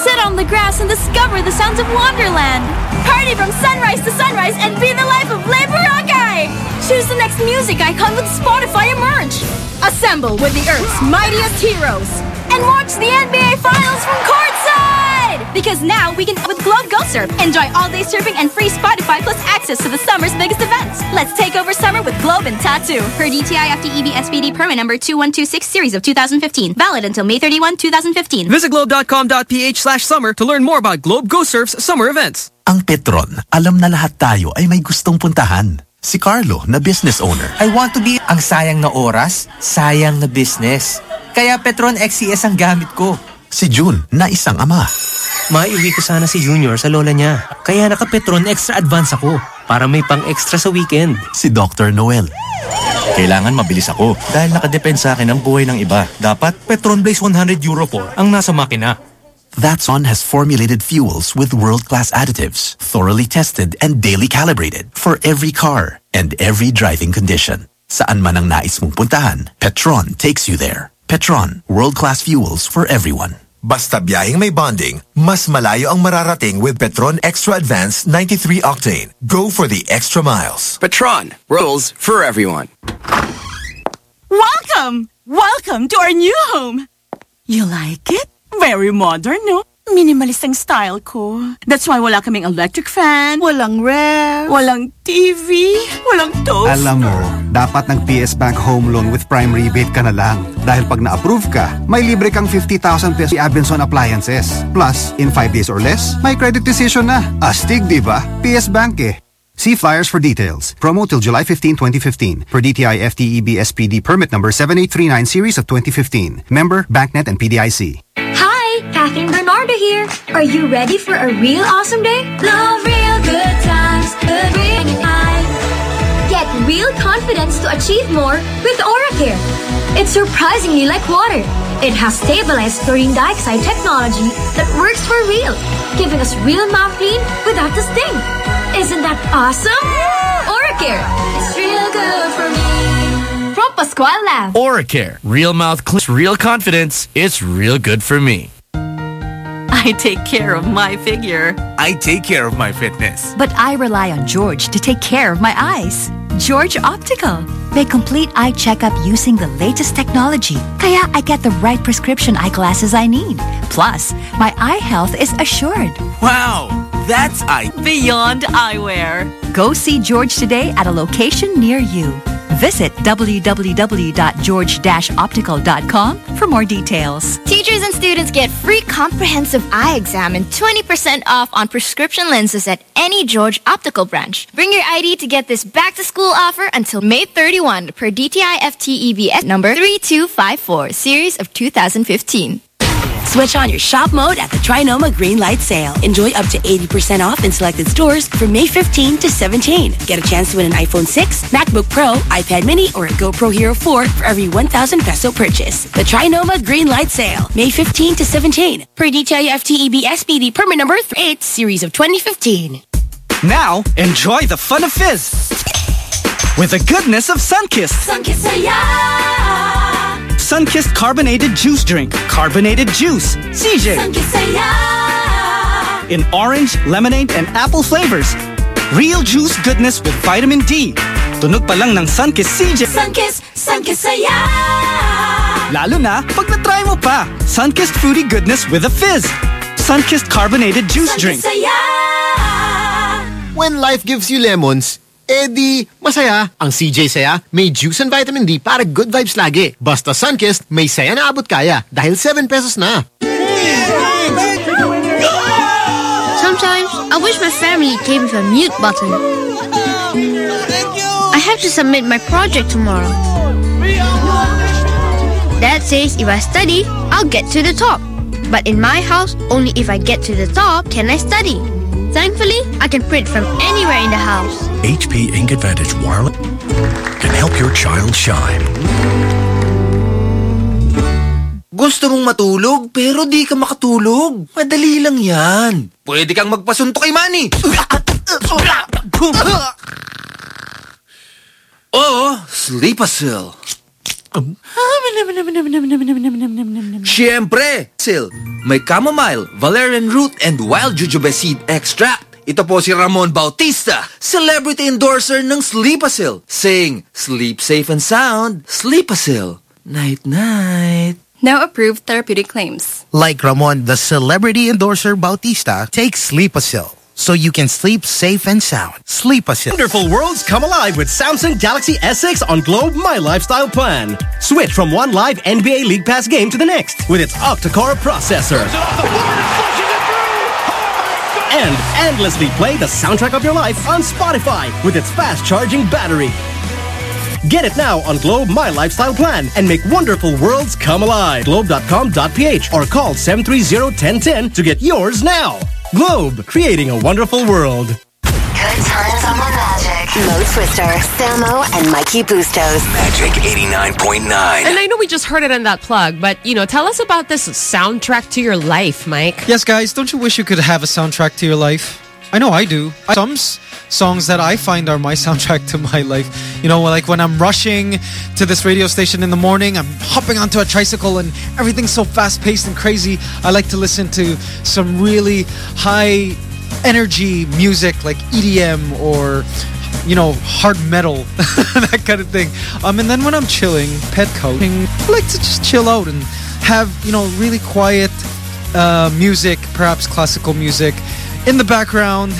Sit on the grass and discover the sounds of Wonderland. Party from sunrise to sunrise and be the life of Le Boracay. Choose the next music icon with Spotify Emerge. Assemble with the Earth's mightiest heroes. And watch the NBA Finals from courtside. Because now we can with Globe Go Surf. Enjoy all day surfing and free Spotify plus access to the summer's biggest events. Let's take over summer with Globe and Tattoo. Per DTI FTEB SPD permit number 2126 series of 2015. Valid until May 31, 2015. Visit globe.com.ph slash summer to learn more about Globe Go Surf's summer events. Ang Petron, alam na lahat tayo ay may gustong puntahan. Si Carlo, na business owner. I want to be ang sayang na oras, sayang na business. Kaya Petron XCS ang gamit ko. Si June, na isang ama. Maiuwi ko sana si Junior sa lola niya. Kaya naka-Petron extra advance ako para may pang-extra sa weekend. Si Dr. Noel. Kailangan mabilis ako dahil nakadepend sa akin ang buhay ng iba. Dapat Petron Blaze 100 Euro 4 ang nasa makina. Thatson has formulated fuels with world-class additives, thoroughly tested and daily calibrated for every car and every driving condition. Saan man ang nais mong puntahan, Petron takes you there. Petron, world-class fuels for everyone. Basta biyaheng may bonding, mas malayo ang mararating with Petron Extra Advanced 93 Octane. Go for the extra miles. Petron, rules for everyone. Welcome! Welcome to our new home! You like it? Very modern, no? Minimalist ang style ko. That's why wala kaming electric fan, walang ref, walang TV, walang toaster. Alam mo, dapat ng PS Bank Home Loan with Prime Rebate ka na lang. Dahil pag na-approve ka, may libre kang 50,000 pesos Abenson appliances. Plus, in 5 days or less, may credit decision na. Astig, di ba? PS Bank eh. See flyers for details. Promo till July 15, 2015. Per DTI FTEB SPD permit number 7839 series of 2015. Member, BancNet and PDIC. Hi, Kathryn Bernardo here. Are you ready for a real awesome day? Love real good times. Get real confidence to achieve more with OraCare. It's surprisingly like water. It has stabilized chlorine dioxide technology that works for real, giving us real mouth clean without the sting. Isn't that awesome? OraCare. It's real good for me. From Pascual Lab. Oracare. Real mouth clean, real confidence. It's real good for me. I take care of my figure. I take care of my fitness. But I rely on George to take care of my eyes. George Optical. May complete eye checkup using the latest technology. Kaya I get the right prescription eyeglasses I need. Plus, my eye health is assured. Wow, that's I. Beyond eyewear. Go see George today at a location near you. Visit www.george-optical.com for more details. Teachers and students get free comprehensive eye exam and 20% off on prescription lenses at any George Optical branch. Bring your ID to get this back to school offer until May 31 per DTI FTEBS number 3254 series of 2015. Switch on your shop mode at the Trinoma Green Light Sale. Enjoy up to 80% off in selected stores from May 15 to 17. Get a chance to win an iPhone 6, MacBook Pro, iPad Mini, or a GoPro Hero 4 for every 1,000 peso purchase. The Trinoma Green Light Sale, May 15 to 17. Per DTI FTEB SPD permit number 8, series of 2015. Now, enjoy the fun of fizz with the goodness of Sunkist. Sunkist carbonated juice drink. Carbonated juice. CJ. In orange, lemonade, and apple flavors. Real juice goodness with vitamin D. Tunog pa lang ng Sunkist CJ. Sunkist, Sunkist saya. Lalo na pag na-try mo pa. Sunkist fruity goodness with a fizz. Sunkist carbonated juice drink. When life gives you lemons, Eh, edi masaya. Ang CJ Saya may juice and vitamin D para good vibes lagi. Basta Sunkist, may saya na abot kaya dahil 7 pesos na. Sometimes I wish my family came with a mute button. I have to submit my project tomorrow. Dad says if I study, I'll get to the top. But in my house, only if I get to the top can I study. Thankfully, I can print from anywhere in the house. HP Ink Advantage Wireless can help your child shine. Gusto mong matulog pero di ka makatulog. Madali lang yan. Pwede kang magpasunto kay Manny. Oo, Sleepasil. Siyempre, Sil, may chamomile, valerian root, and wild jujube seed extract. Ito po si Ramon Bautista, celebrity endorser ng Sleepasil. Saying, sleep safe and sound, Sleepasil. Night, night. No approved therapeutic claims. Like Ramon, the celebrity endorser Bautista, take Sleepasil so you can sleep safe and sound. Sleepasil. Wonderful worlds come alive with Samsung Galaxy S6 on Globe My Lifestyle Plan. Switch from one live NBA League Pass game to the next with its octa-core processor. And endlessly play the soundtrack of your life on Spotify with its fast-charging battery. Get it now on Globe My Lifestyle Plan and make wonderful worlds come alive. Globe.com.ph or call 730-1010 to get yours now. Globe, creating a wonderful world. Good times on the. Mo Twister, Samo, and Mikey Bustos. Magic 89.9. And I know we just heard it in that plug, but, you know, tell us about this soundtrack to your life, Mike. Yes, guys, don't you wish you could have a soundtrack to your life? I know I do. Some songs that I find are my soundtrack to my life. You know, like when I'm rushing to this radio station in the morning, I'm hopping onto a tricycle and everything's so fast paced and crazy. I like to listen to some really high energy music like EDM or you know, hard metal, that kind of thing. Um, and then when I'm chilling, pet coating, I like to just chill out and have, you know, really quiet uh, music, perhaps classical music, in the background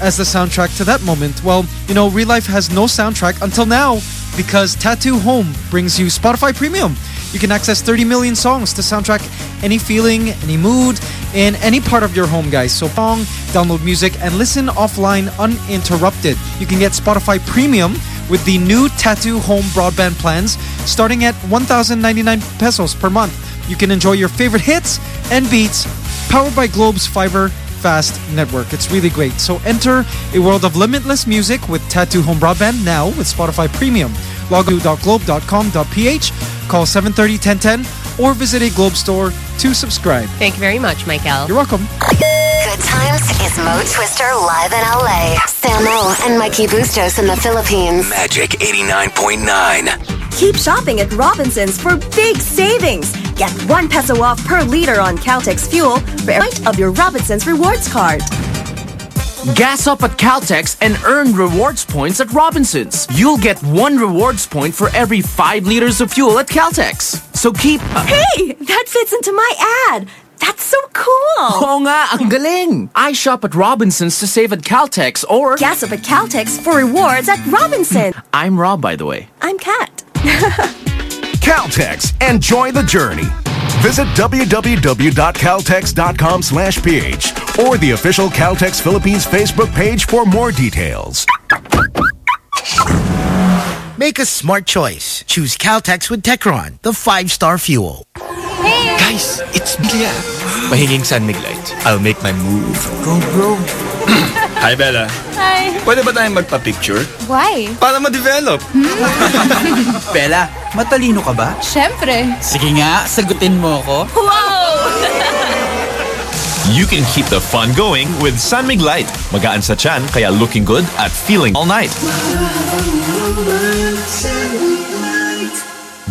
as the soundtrack to that moment. Well, you know, Real Life has no soundtrack until now because Tattoo Home brings you Spotify Premium. You can access 30 million songs to soundtrack any feeling, any mood, in any part of your home, guys. So, song, download music, and listen offline uninterrupted. You can get Spotify Premium with the new Tattoo Home broadband plans starting at 1,099 pesos per month. You can enjoy your favorite hits and beats powered by Globe's fiber fast network. It's really great. So enter a world of limitless music with Tattoo Home Broadband now with Spotify Premium. Log to globe.com.ph, call 730-1010, or visit a Globe store to subscribe. Thank you very much, Michael. You're welcome. Good times is Mo Twister live in LA. Samo and Mikey Bustos in the Philippines. Magic 89.9. Keep shopping at Robinsons for big savings. Get one peso off per liter on Caltex fuel for every point of your Robinsons rewards card. Gas up at Caltex and earn rewards points at Robinsons. You'll get one rewards point for every five liters of fuel at Caltex. So keep... Hey, that fits into my ad. That's so cool. Oo nga, ang galing. I shop at Robinsons to save at Caltex or... Gas up at Caltex for rewards at Robinson. I'm Rob, by the way. I'm Kat. Caltex. Enjoy the journey. Visit www.caltex.com slash ph or the official Caltex Philippines Facebook page for more details. Make a smart choice. Choose Caltex with Techron, the five-star fuel. Guys, it's Bia. Mahinging San Mig Light. I'll make my move. Go, bro. Hi, Bela. Hi. Pwede ba tayong magpa-picture? Why? Para ma-develop. Hmm. Bela, matalino ka ba? Siyempre. Sige nga, sagutin mo ko. Wow! You can keep the fun going with San Mig Light. Magaan sa chan, kaya looking good at feeling all night.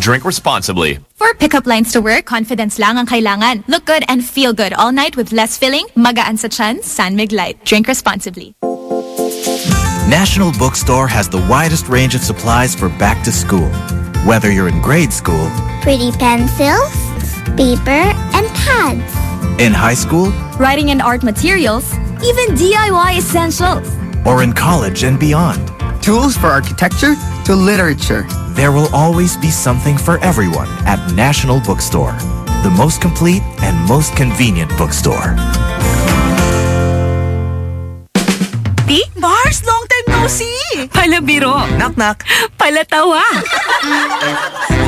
Drink responsibly. For pickup lines to work, confidence lang ang kailangan. Look good and feel good all night with less filling, magaan sa chan, San Mig Light. Drink responsibly. National Bookstore has the widest range of supplies for back to school. Whether you're in grade school, Pretty pencils, paper, and pads. in high school, Writing and art materials, even DIY essentials. or in college and beyond, Tools for architecture to literature. there will always be something for everyone at National Bookstore, the most complete and most convenient bookstore. P? Mars, long time no see! Pala biro. Knock knock. Pala tawa.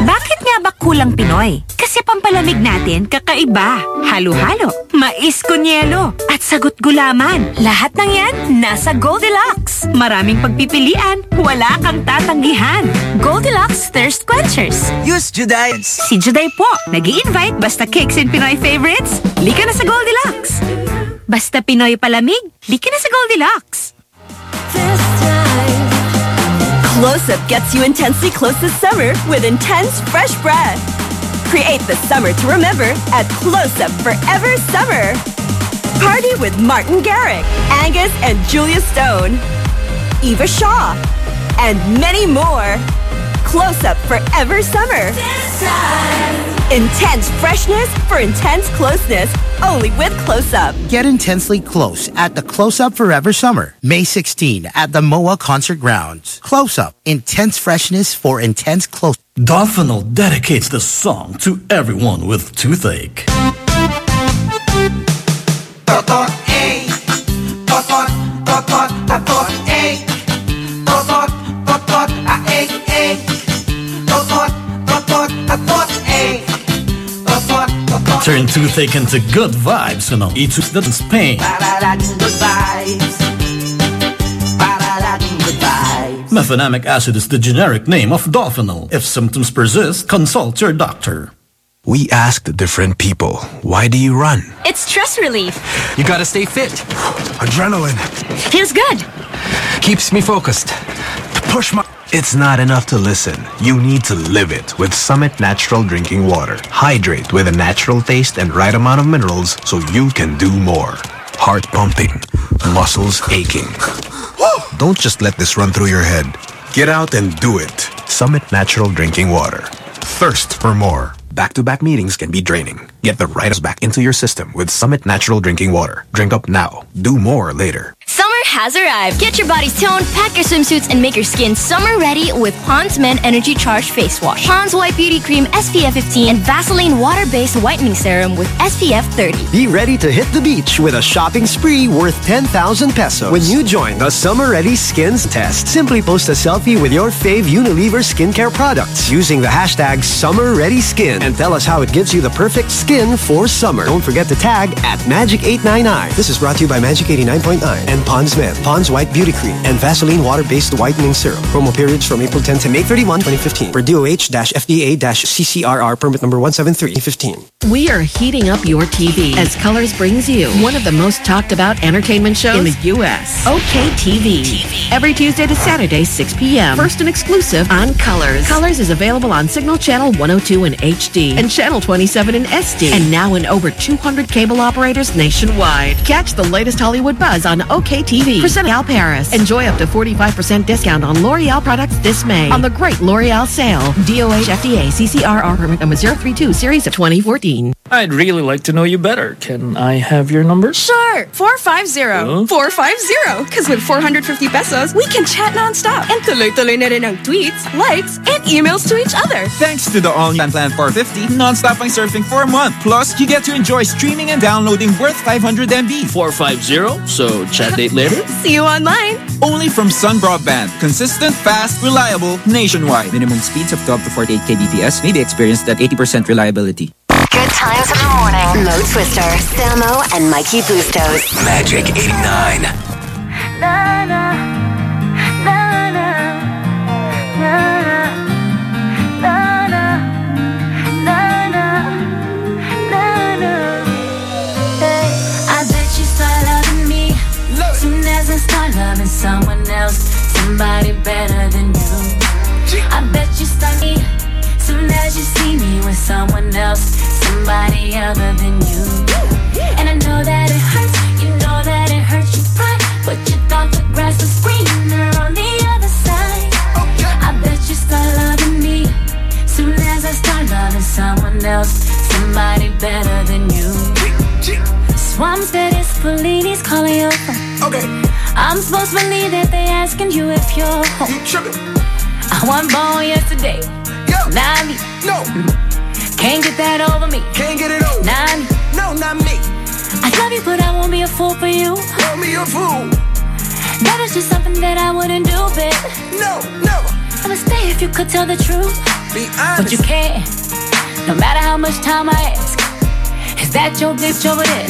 Bakit nga ba kulang Pinoy? Kasi pampalamig natin kakaiba. Halo-halo, mais kunyelo, at sagot gulaman. Lahat ng yan nasa Goldilocks. Maraming pagpipilian, wala kang tatanggihan. Goldilocks Thirst Quenchers. Use Juday. Si Juday po, nag invite basta cakes and Pinoy favorites. Lika na sa Goldilocks. Basta Pinoy palamig, lika na sa Goldilocks. Close Up gets you intensely close this summer with intense fresh breath. Create the summer to remember at Close Up Forever Summer. Party with Martin Garrix, Angus and Julia Stone, Eva Shaw, and many more. Close Up Forever Summer. Intense freshness for intense closeness. Only with Close Up. Get intensely close at the Close Up Forever Summer, May 16 at the MOA Concert Grounds. Close Up, intense freshness for intense close. Dolfenal dedicates the song to everyone with toothache. Turn toothache into good vibes you know. eat doesn't pain. Mefenamic acid is the generic name of Dolfenal. If symptoms persist, consult your doctor. We asked different people, why do you run? It's stress relief. You gotta stay fit. Adrenaline. Feels good. Keeps me focused. To push my... It's not enough to listen. You need to live it with Summit Natural Drinking Water. Hydrate with a natural taste and right amount of minerals so you can do more. Heart pumping. Muscles aching. Don't just let this run through your head. Get out and do it. Summit Natural Drinking Water. Thirst for more. Back-to-back meetings can be draining. Get the right back into your system with Summit Natural Drinking Water. Drink up now. Do more later. Summer has arrived. Get your bodies toned, pack your swimsuits, and make your skin summer ready with Pond's Men Energy Charged Face Wash. Pond's White Beauty Cream SPF 15 and Vaseline Water-Based Whitening Serum with SPF 30. Be ready to hit the beach with a shopping spree worth 10,000 pesos when you join the Summer Ready Skins Test. Simply post a selfie with your fave Unilever skincare products using the hashtag Summer Ready Skin and tell us how it gives you the perfect skin for summer. Don't forget to tag at Magic899. This is brought to you by Magic 89.9 and Pond's Men, Pond's White Beauty Cream, and Vaseline Water-Based Whitening Serum. Promo periods from April 10 to May 31, 2015. For DOH-FDA-CCRR permit number 17315. We are heating up your TV as Colors brings you one of the most talked about entertainment shows in the U.S. OK TV. Every Tuesday to Saturday, 6 p.m. First and exclusive on Colors. Colors is available on Cignal Channel 102 in HD and Channel 27 in SD and now in over 200 cable operators nationwide. Catch the latest Hollywood buzz on OK TV. Present Al Paris. Enjoy up to 45% discount on L'Oreal products this May on the Great L'Oreal Sale. DOH FDA CCRR permit number 032 series of 2014. I'd really like to know you better. Can I have your number? Sure. 450. Huh? 450. Because with 450 pesos, we can chat nonstop. And tuloy-tuloy na rin ang tweets, likes, and emails to each other. Thanks to the all-new Plan 450, non-stop ang surfing for a month. Plus, you get to enjoy streaming and downloading worth 500 MB. 450, so chat date later? See you online. Only from Sun Broadband. Consistent, fast, reliable, nationwide. Minimum speeds of 12 to 48 kbps may be experienced at 80% reliability. Good times in the morning. Mo Twister, Samo, and Mikey Bustos. Magic 89. Someone else, somebody better than you. I bet you start me soon as you see me with someone else, somebody other than you. And I know that it hurts, you know that it hurts your pride, but you thought the grass was greener on the other side. I bet you start loving me soon as I start loving someone else, somebody better than you. Swam said it's Fellini's calling your phone. Okay. I'm supposed to believe that they asking you if you're home. You tripping? I wasn't born yesterday. Not me. No. Can't get that over me. Can't get it over. Not me. No, not me. I love you, but I won't be a fool for you. Won't be a fool. That is just something that I wouldn't do, babe. No, never. I would stay if you could tell the truth. Be honest. But you can't. No matter how much time I ask. Is that your bitch over there?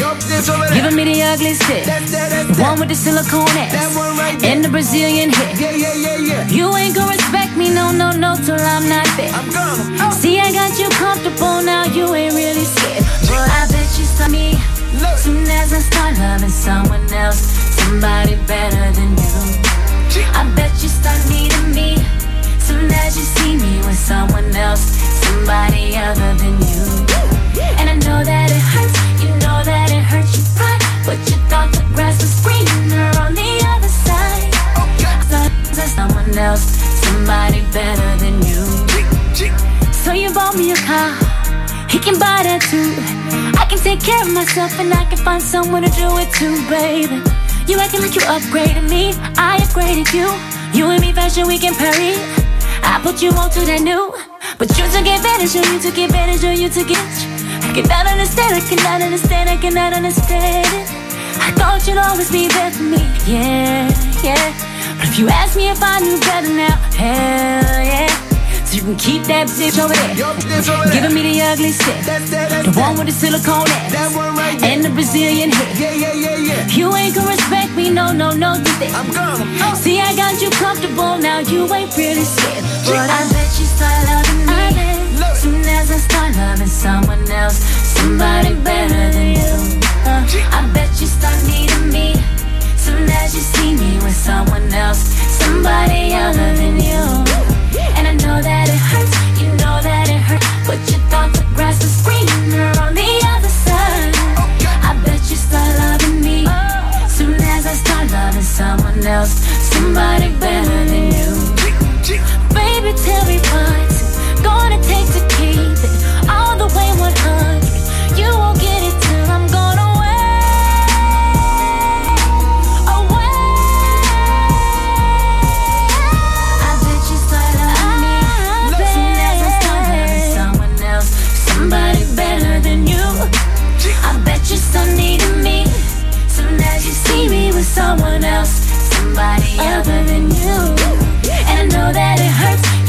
Giving me the ugly stick. The one with the silicone ass. and the Brazilian hair. You ain't gonna respect me, no, no, no, till I'm not there. See, I got you comfortable now, you ain't really scared. But I bet you saw me Look. soon as I start loving someone else, somebody better than you. I bet you start needing me soon as you see me with someone else, somebody other than you. And I know that it hurts, you know that it hurts your pride, but you thought the grass was greener on the other side. There's someone else, somebody better than you. So you bought me a car, he can buy that too. I can take care of myself and I can find someone to do it too, baby. You acting like you upgraded me, I upgraded you. You and me fashion, we can parry. I put you on to that new. But you took advantage, or you took advantage, or you took it. I cannot understand, I cannot understand, I cannot understand it. I thought you'd always be there for me, yeah, yeah. But if you ask me if I knew better now, hell yeah. So you can keep that bitch over there. Giving me the ugly shit. The one with the silicone ass. And the Brazilian hair. Yeah, yeah, yeah, yeah. You ain't gonna respect me, no, no, no, did they? I'm gonna. See, I got you comfortable, now you ain't really scared. But I bet you start loving me. Soon as I start loving someone else, somebody better than you. Uh, I bet you start needing me. Soon as you see me with someone else, somebody other than you. And I know that it hurts, you know that it hurts, but you thought the grass was greener on the other side. I bet you start loving me. Soon as I start loving someone else, somebody better than you. Baby, tell me what's someone else, somebody better than you. I bet you start needing me. Soon as you see me with someone else, somebody other than you. And I know that it hurts,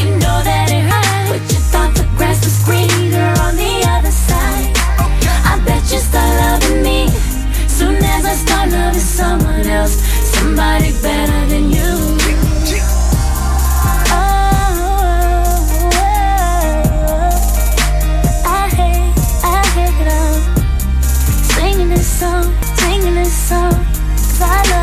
someone else, somebody better than you. Oh, I hate, I hate it all. Singing this song, singing this song. 'Cause I love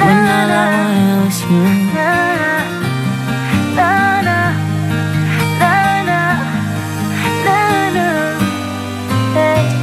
else when all I want is you.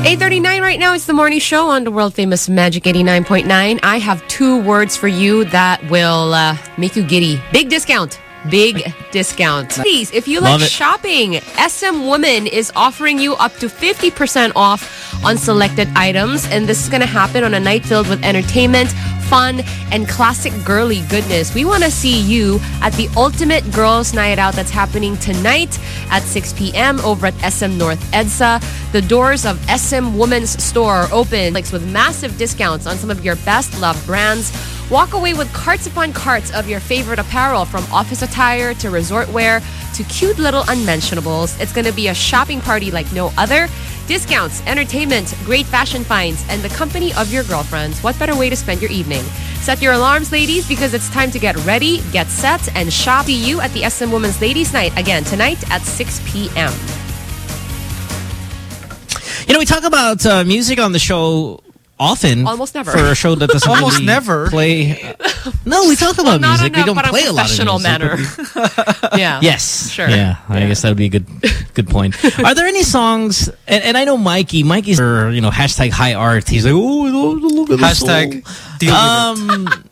8.39 right now. It's the morning show on the world famous Magic 89.9. I have two words for you that will uh, make you giddy. Big discount. Big discount. Please, if you Love like it. shopping, SM Woman is offering you up to 50% off on selected items. And this is going to happen on a night filled with entertainment, fun, and classic girly goodness. We want to see you at the ultimate girls' night out that's happening tonight at 6 p.m. over at SM North EDSA. The doors of SM Woman's store are open with massive discounts on some of your best loved brands. Walk away with carts upon carts of your favorite apparel from office attire to resort wear to cute little unmentionables. It's going to be a shopping party like no other. Discounts, entertainment, great fashion finds, and the company of your girlfriends. What better way to spend your evening? Set your alarms, ladies, because it's time to get ready, get set, and shop. You at the SM Women's Ladies Night again tonight at 6 p.m. You know, we talk about uh, music on the show often. Almost never. For a show that doesn't Almost really never. play. No, we talk about not music. in a We don't parang play a lot of professional music. manner. yeah. Yes. Sure. Yeah, I guess that would be a good good point. Are there any songs, and, and I know Mikey, Mikey's, or, you know, hashtag high art. He's like, oh, look at the Hashtag song." deal with um,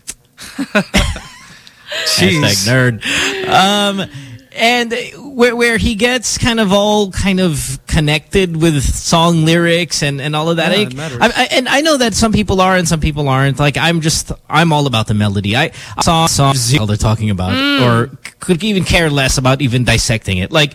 Hashtag nerd. Um, and where where he gets kind of all kind of connected with song lyrics and, and all of that. Yeah, I- it matters. I, I, and I know that some people are and some people aren't. Like I'm just I'm all about the melody. I saw songs they're talking about, Mm. or could even care less about even dissecting it. Like.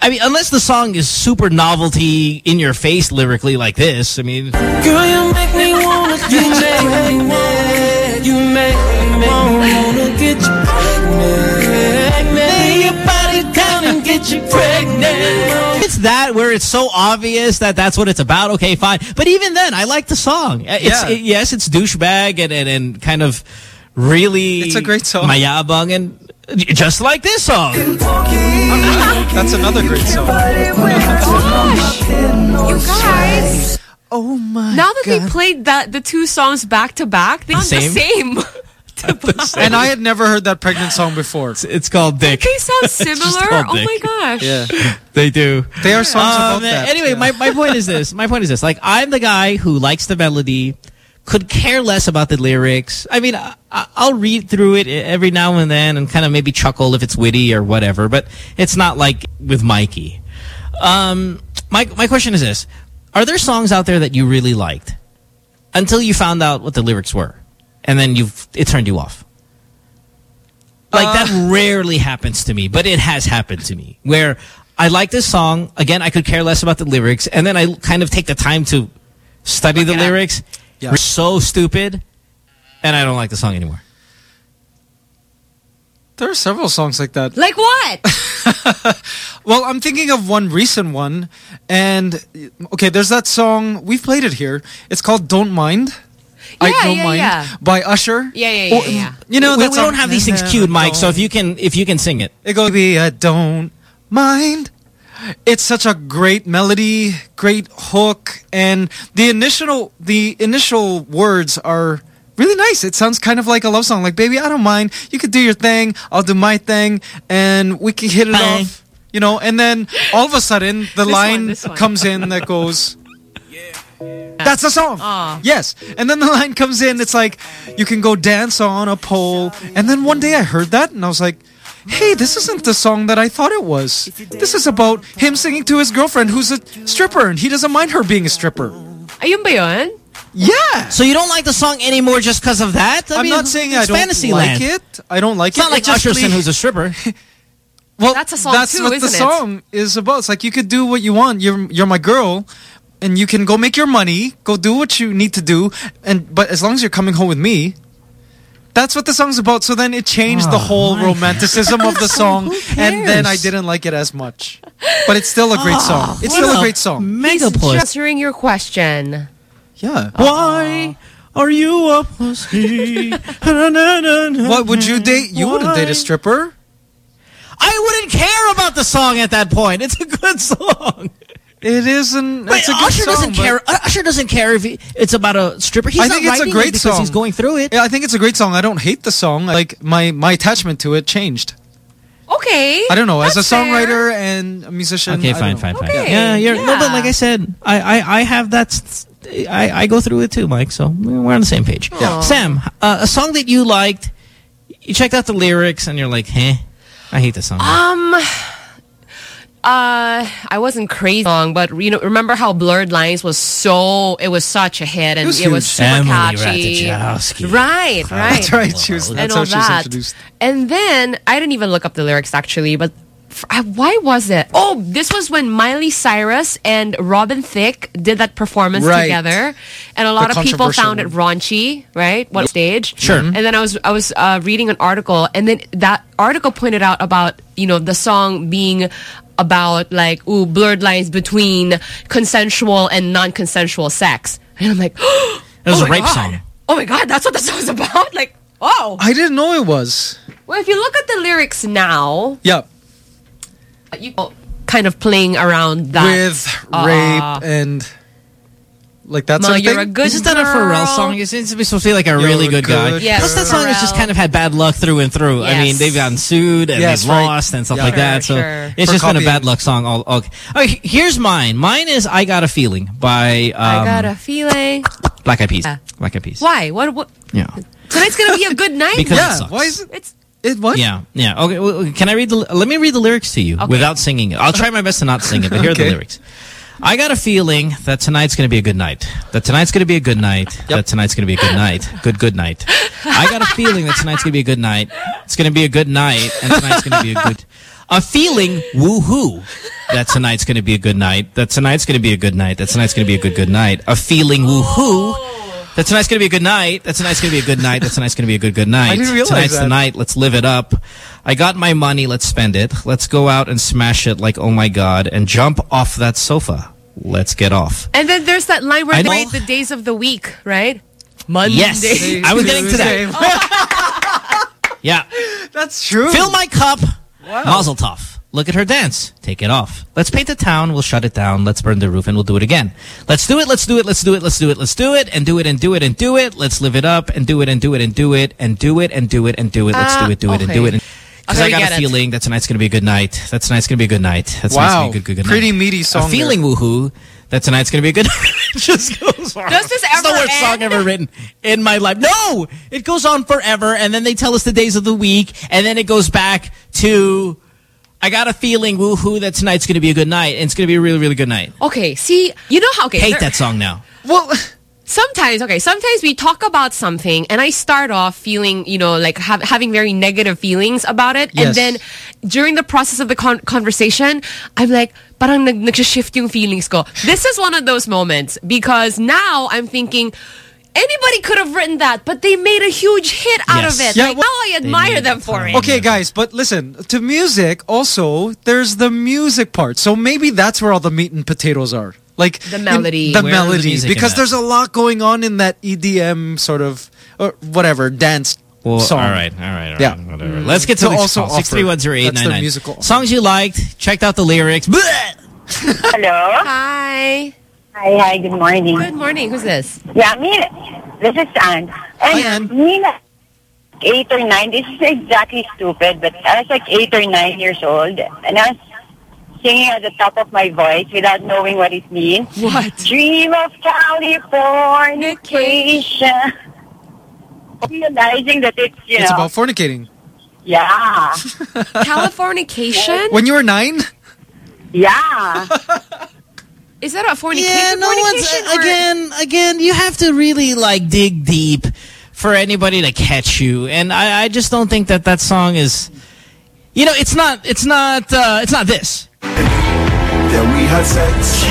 I mean, unless the song is super novelty in your face lyrically like this, I mean, Girl, you make me wanna get you pregnant. You make me wanna get you pregnant. Lay your body down and get you pregnant. it's that where it's so obvious that that's what it's about. Okay, fine. But even then, I like the song. Uh, It's, Yeah. it- yes, it's douchebag and, and, and kind of really... It's a great song. Mayabang and just like this song. That's another great song. You guys. Oh my Now that they played that the two songs back to back, they sound the Same? same. And I had never heard that pregnant song before. It's, it's called Dick. They sound similar. called Oh my gosh. Yeah. They do. They are songs about Um, that. Anyway, my, my point is this. My point is this. Like, I'm the guy who likes the melody, could care less about the lyrics. I mean, I, I- I'll read through it every now and then and kind of maybe chuckle if it's witty or whatever, but it's not like with Mikey. Um, my, my question is this. Are there songs out there that you really liked until you found out what the lyrics were and then you've, it turned you off? Like Uh, that rarely happens to me, but it has happened to me where I like this song. Again, I could care less about the lyrics. And then I kind of take the time to study the lyrics. Yeah. So stupid. And I don't like the song anymore. There are several songs like that. Like what? Well, I'm thinking of one recent one. And, okay, there's that song. We've played it here. It's called Don't Mind. I Yeah, Don't yeah, Mind yeah. by Usher. Yeah, yeah, yeah, Or, yeah. You know, we, we don't have these things queued, Mike. So if you can, if you can sing it. It goes, "Baby, I don't mind." It's such a great melody, great hook, and the initial the initial words are really nice. It sounds kind of like a love song. Like, baby, I don't mind. You could do your thing. I'll do my thing, and we can hit it Bang. off. You know, and then all of a sudden the This line one, one. comes in that goes. Ah. That's the song. Aw. Yes. And then the line comes in. It's like, you can go dance on a pole. And then one day I heard that and I was like, hey, this isn't the song that I thought it was. This is about him singing to his girlfriend who's a stripper and he doesn't mind her being a stripper. Ayun ba yun? Yeah. So you don't like the song anymore just because of that? I I'm mean, not saying it's I don't Fantasyland. like it. I don't like it. It's it. not like It just Usherson, who's a stripper. Well, That's a song that's too, what the isn't it? song is about. It's like you could do what you want. You're you're my girl, and you can go make your money, go do what you need to do, and but as long as you're coming home with me, that's what the song's about. So then it changed the oh whole romanticism of the song, and then I didn't like it as much. But it's still a great oh, song. It's still a a great song. Mega puss. Answering your question. Yeah. Why are you a pussy? What would you date? You wouldn't date a stripper. I wouldn't care about the song at that point. It's a good song. It isn't. But It's a good Usher song, doesn't but- care. Uh, Usher doesn't care if he, it's about a stripper. He's I not think it's a writing it great because song. he's going through it. Yeah, I think it's a great song. I don't hate the song. Like my my attachment to it changed. Okay. I don't know. As a That's fair. songwriter and a musician. Okay, I fine, don't fine, fine. Okay, Yeah, you're, no, but like I said, I, I, I have that. s- I, I go through it too, Mike. So we're on the same page. Yeah. Sam, uh, a song that you liked, you checked out the lyrics, and you're like, "Huh, I hate this song." Um, uh, I wasn't crazy long, but you know, remember how Blurred Lines was so it was such a hit and was it was, huge. super Emily catchy. Ratajkowski. Right, right. That's right. She was, and that's all how she was that. introduced. And then I didn't even look up the lyrics actually, but f- I- why was it? Oh, this was when Miley Cyrus and Robin Thicke did that performance Right. together, and a lot The of people found it raunchy, right? What stage? Sure. And then I was I was uh, reading an article, and then that article pointed out about you know the song being about like ooh blurred lines between consensual and non-consensual sex, and I'm like, it was oh a my rape God. song. Oh my god, that's what the song's about. Like, oh. I didn't know it was. Well, if you look at the lyrics now, Yeah. you kind of playing around that With uh, rape and like that's Ma, sort you're thing. a good Isn't that a Pharrell girl. song? Isn't it supposed to be like a You're really a good, guy? good Yes, Plus, that song has just kind of had bad luck through and through. I mean, they've gotten sued and Yes, they've right. lost and stuff Yeah. like that. So sure. it's For just been a bad luck song. All okay. okay. Here's mine. Mine is "I Got a Feeling" by um, I got a feeling. Black Eyed Peas. Yeah. Black Eyed Peas. Why? What? What? Yeah. Tonight's gonna be a good night. Because it yeah. sucks. Why is it? it's It what? Yeah, yeah. Okay, well, can I read the? Let me read the lyrics to you Okay. without singing it. I'll try my best to not sing it, but here are the lyrics. I got a feeling that tonight's going to be a good night. That tonight's going to be a good night. That tonight's going to be a good night. Good, good night. I got a feeling that tonight's going to be a good night. It's going to be a good night, and tonight's going to be a good. A feeling, woohoo, that tonight's going to be a good night. That tonight's going to be a good night. That tonight's going to be a good, good night. A feeling, woohoo. That tonight's going to be a good night. That tonight's going to be a good night. That tonight's going to be a good, good night. didn't realize tonight's that. the night. Let's live it up. I got my money. Let's spend it. Let's go out and smash it like, oh my God, and jump off that sofa. Let's get off. and then there's that line where I they know. rate the days of the week, right? Monday. Yes. I was getting to that. Yeah. That's true. Fill my cup. Mazel tov. Look at her dance. Take it off. Let's paint the town. We'll shut it down. Let's burn the roof and we'll do it again. Let's do it. Let's do it. Let's do it. Let's do it. Let's do it and do it and do it and do it. Let's live it up and do it and do it and do it and do it and do it and do it. Let's Ah, do it, do it and do it. Because I got a feeling that tonight's going to be a good night. That tonight's going to be a good night. That's Wow. Good, good, good Pretty night. meaty song A feeling woohoo that tonight's going to be a good Just goes on. Does this It's the worst end? song ever written in my life. No! It goes on forever, and then they tell us the days of the week, and then it goes back to... I got a feeling, woohoo, that tonight's going to be a good night, and it's going to be a really, really good night. Okay, see, you know how okay, Hate that song now. Well, sometimes okay sometimes we talk about something and i start off feeling you know like having very negative feelings about it Yes. and then during the process of the con- conversation i'm like parang nag nagsha-shift yung feelings ko this is one of those moments because now i'm thinking anybody could have written that but they made a huge hit out Yes. of it Yeah, like well- now i admire them for it Okay, guys, but listen, to music also, there's the music part. So maybe that's where all the meat and potatoes are. Like The melody. in- the Where are the melody, music in because there's a lot going on in that EDM sort of or whatever dance Well, song. all right, all right, all right. Yeah. Whatever. Let's mm. get to To the also also offer. 6310899. That's the musical. Songs you liked, checked out the lyrics. Hello. Hi. Hi, hi, good morning. good morning who's this Yeah, me, this is Anne. And me, na- eight or nine, this is exactly stupid, but I was like eight or nine years old, and I was singing at the top of my voice without knowing what it means. What? Dream of Californication. Realizing that it's, you It's know, about fornicating. yeah, californication When you were nine? yeah. Is that a fornication Yeah, no one's fornication or- again. Again, you have to really like dig deep for anybody to catch you, and I, I just don't think that that song is. You know, it's not. It's not. Uh, it's not this. Then we had sex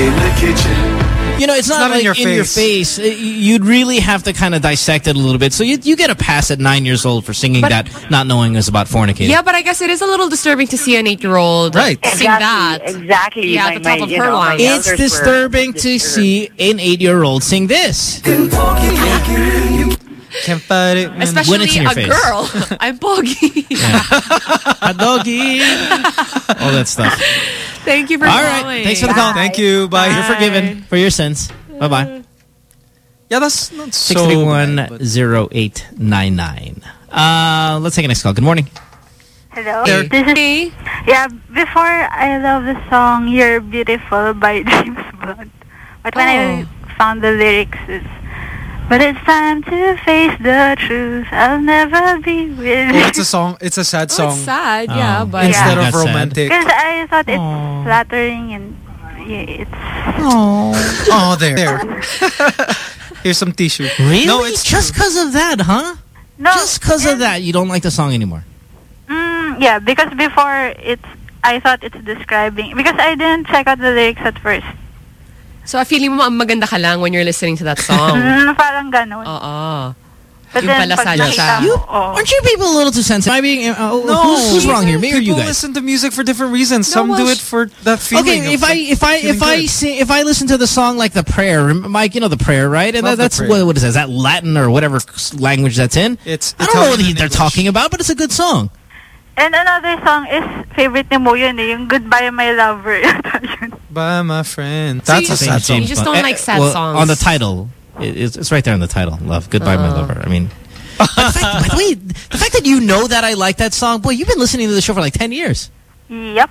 in the kitchen. You know, it's, not, not in your in your face. You'd really have to kind of dissect it a little bit. So you you get a pass at nine years old for singing But- that, not knowing it was about fornicating. Yeah, but I guess it is a little disturbing to see an eight-year-old Right. sing that. Exactly. Yeah, at the top my, of her know, my lungs. It's disturbing to disturbed. see an eight-year-old sing this. Can't fight it. man. Especially it's in your a face. girl. I'm boggy. A doggy. All that stuff. Thank you for All calling. right. Thanks for the call. Thank you. Bye. You're forgiven for your sins. Bye-bye. Yeah, that's not so. 6310899. Uh, let's take a next call. Good morning. Hello. There. This is yeah. Before I love the song "You're Beautiful" by James Blunt, but when I found the lyrics, it's but it's time to face the truth. I'll never be with Oh, you. it's a song. It's a sad Oh, song. it's sad, Oh. yeah, but Instead Yeah. of romantic. Because I thought it's flattering and yeah, it's Oh, there. there. Here's some tissue. Really? No, it's just because of that, huh? no. Just because of that, you don't like the song anymore. Mm, yeah, because before it's I thought it's describing because I didn't check out the lyrics at first. So, a feeling mo ang maganda ka lang when you're listening to that song. Mm, parang ganun. Oo. But Yung then pala pag sad nakita siya. mo, You, oh. aren't you people a little too sensitive? Am I being, uh, No, who's, who's wrong here? Me or you People guys? listen to music for different reasons. Some do well, it for that feeling. Okay, if I like, if I feeling if I good. sing, if I listen to the song like the prayer, rem- Mike, you know the prayer, right? And Love that, the that's prayer. what, what is that? Is that Latin or whatever language that's in? It's I don't know what and they're English. talking about, but it's a good song. And another song is favorite ni Mo yun eh, yung Goodbye My Lover. Yata yun. By my friend. So That's you- a sad song. You just don't Eh, like sad well, songs. On the title, it, it's, it's right there in the title. Love, goodbye, my Oh. lover. I mean, but the fact, by the way, the fact that you know that I like that song, boy, you've been listening to the show for like ten years. Yep.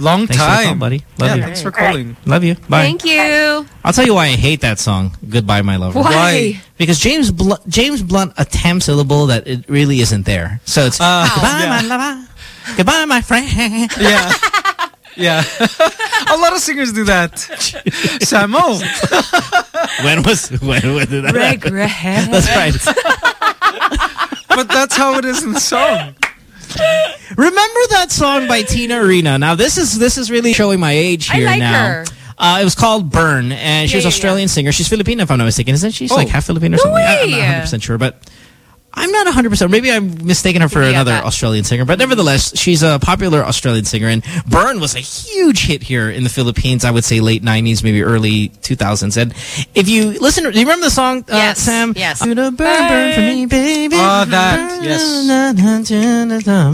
Long Thanks for the call, time. buddy. Love yeah, you. thanks for calling. Love you. Bye. Thank you. I'll tell you why I hate that song, Goodbye, My Lover. Why? Why? Because James Blunt, James Blunt attempts a syllable that it really isn't there. So it's Uh, Goodbye, yeah. my lover. Goodbye, my friend. Yeah. Yeah. a lot of singers do that. Samo. when was when, when did that happen? Regret. That's right. but that's how it is in the song. Remember that song by Tina Arena? Now this is this is really showing my age I here like now. her. Uh, it was called Burn, and she Yeah, was yeah, Australian singer. She's Filipino, if I'm not mistaken. Isn't she? She's Oh. like half Filipino or No something. I- I'm not 100 percent sure, but I'm not 100. percent Maybe I'm mistaken her for Yeah, another that- Australian singer, but nevertheless, she's a popular Australian singer. And Burn was a huge hit here in the Philippines. I would say late 90s, maybe early 2000s. And if you listen, do you remember the song, uh, Yes, Sam? yes. Do the burn, burn for me, baby. Oh, that, yes.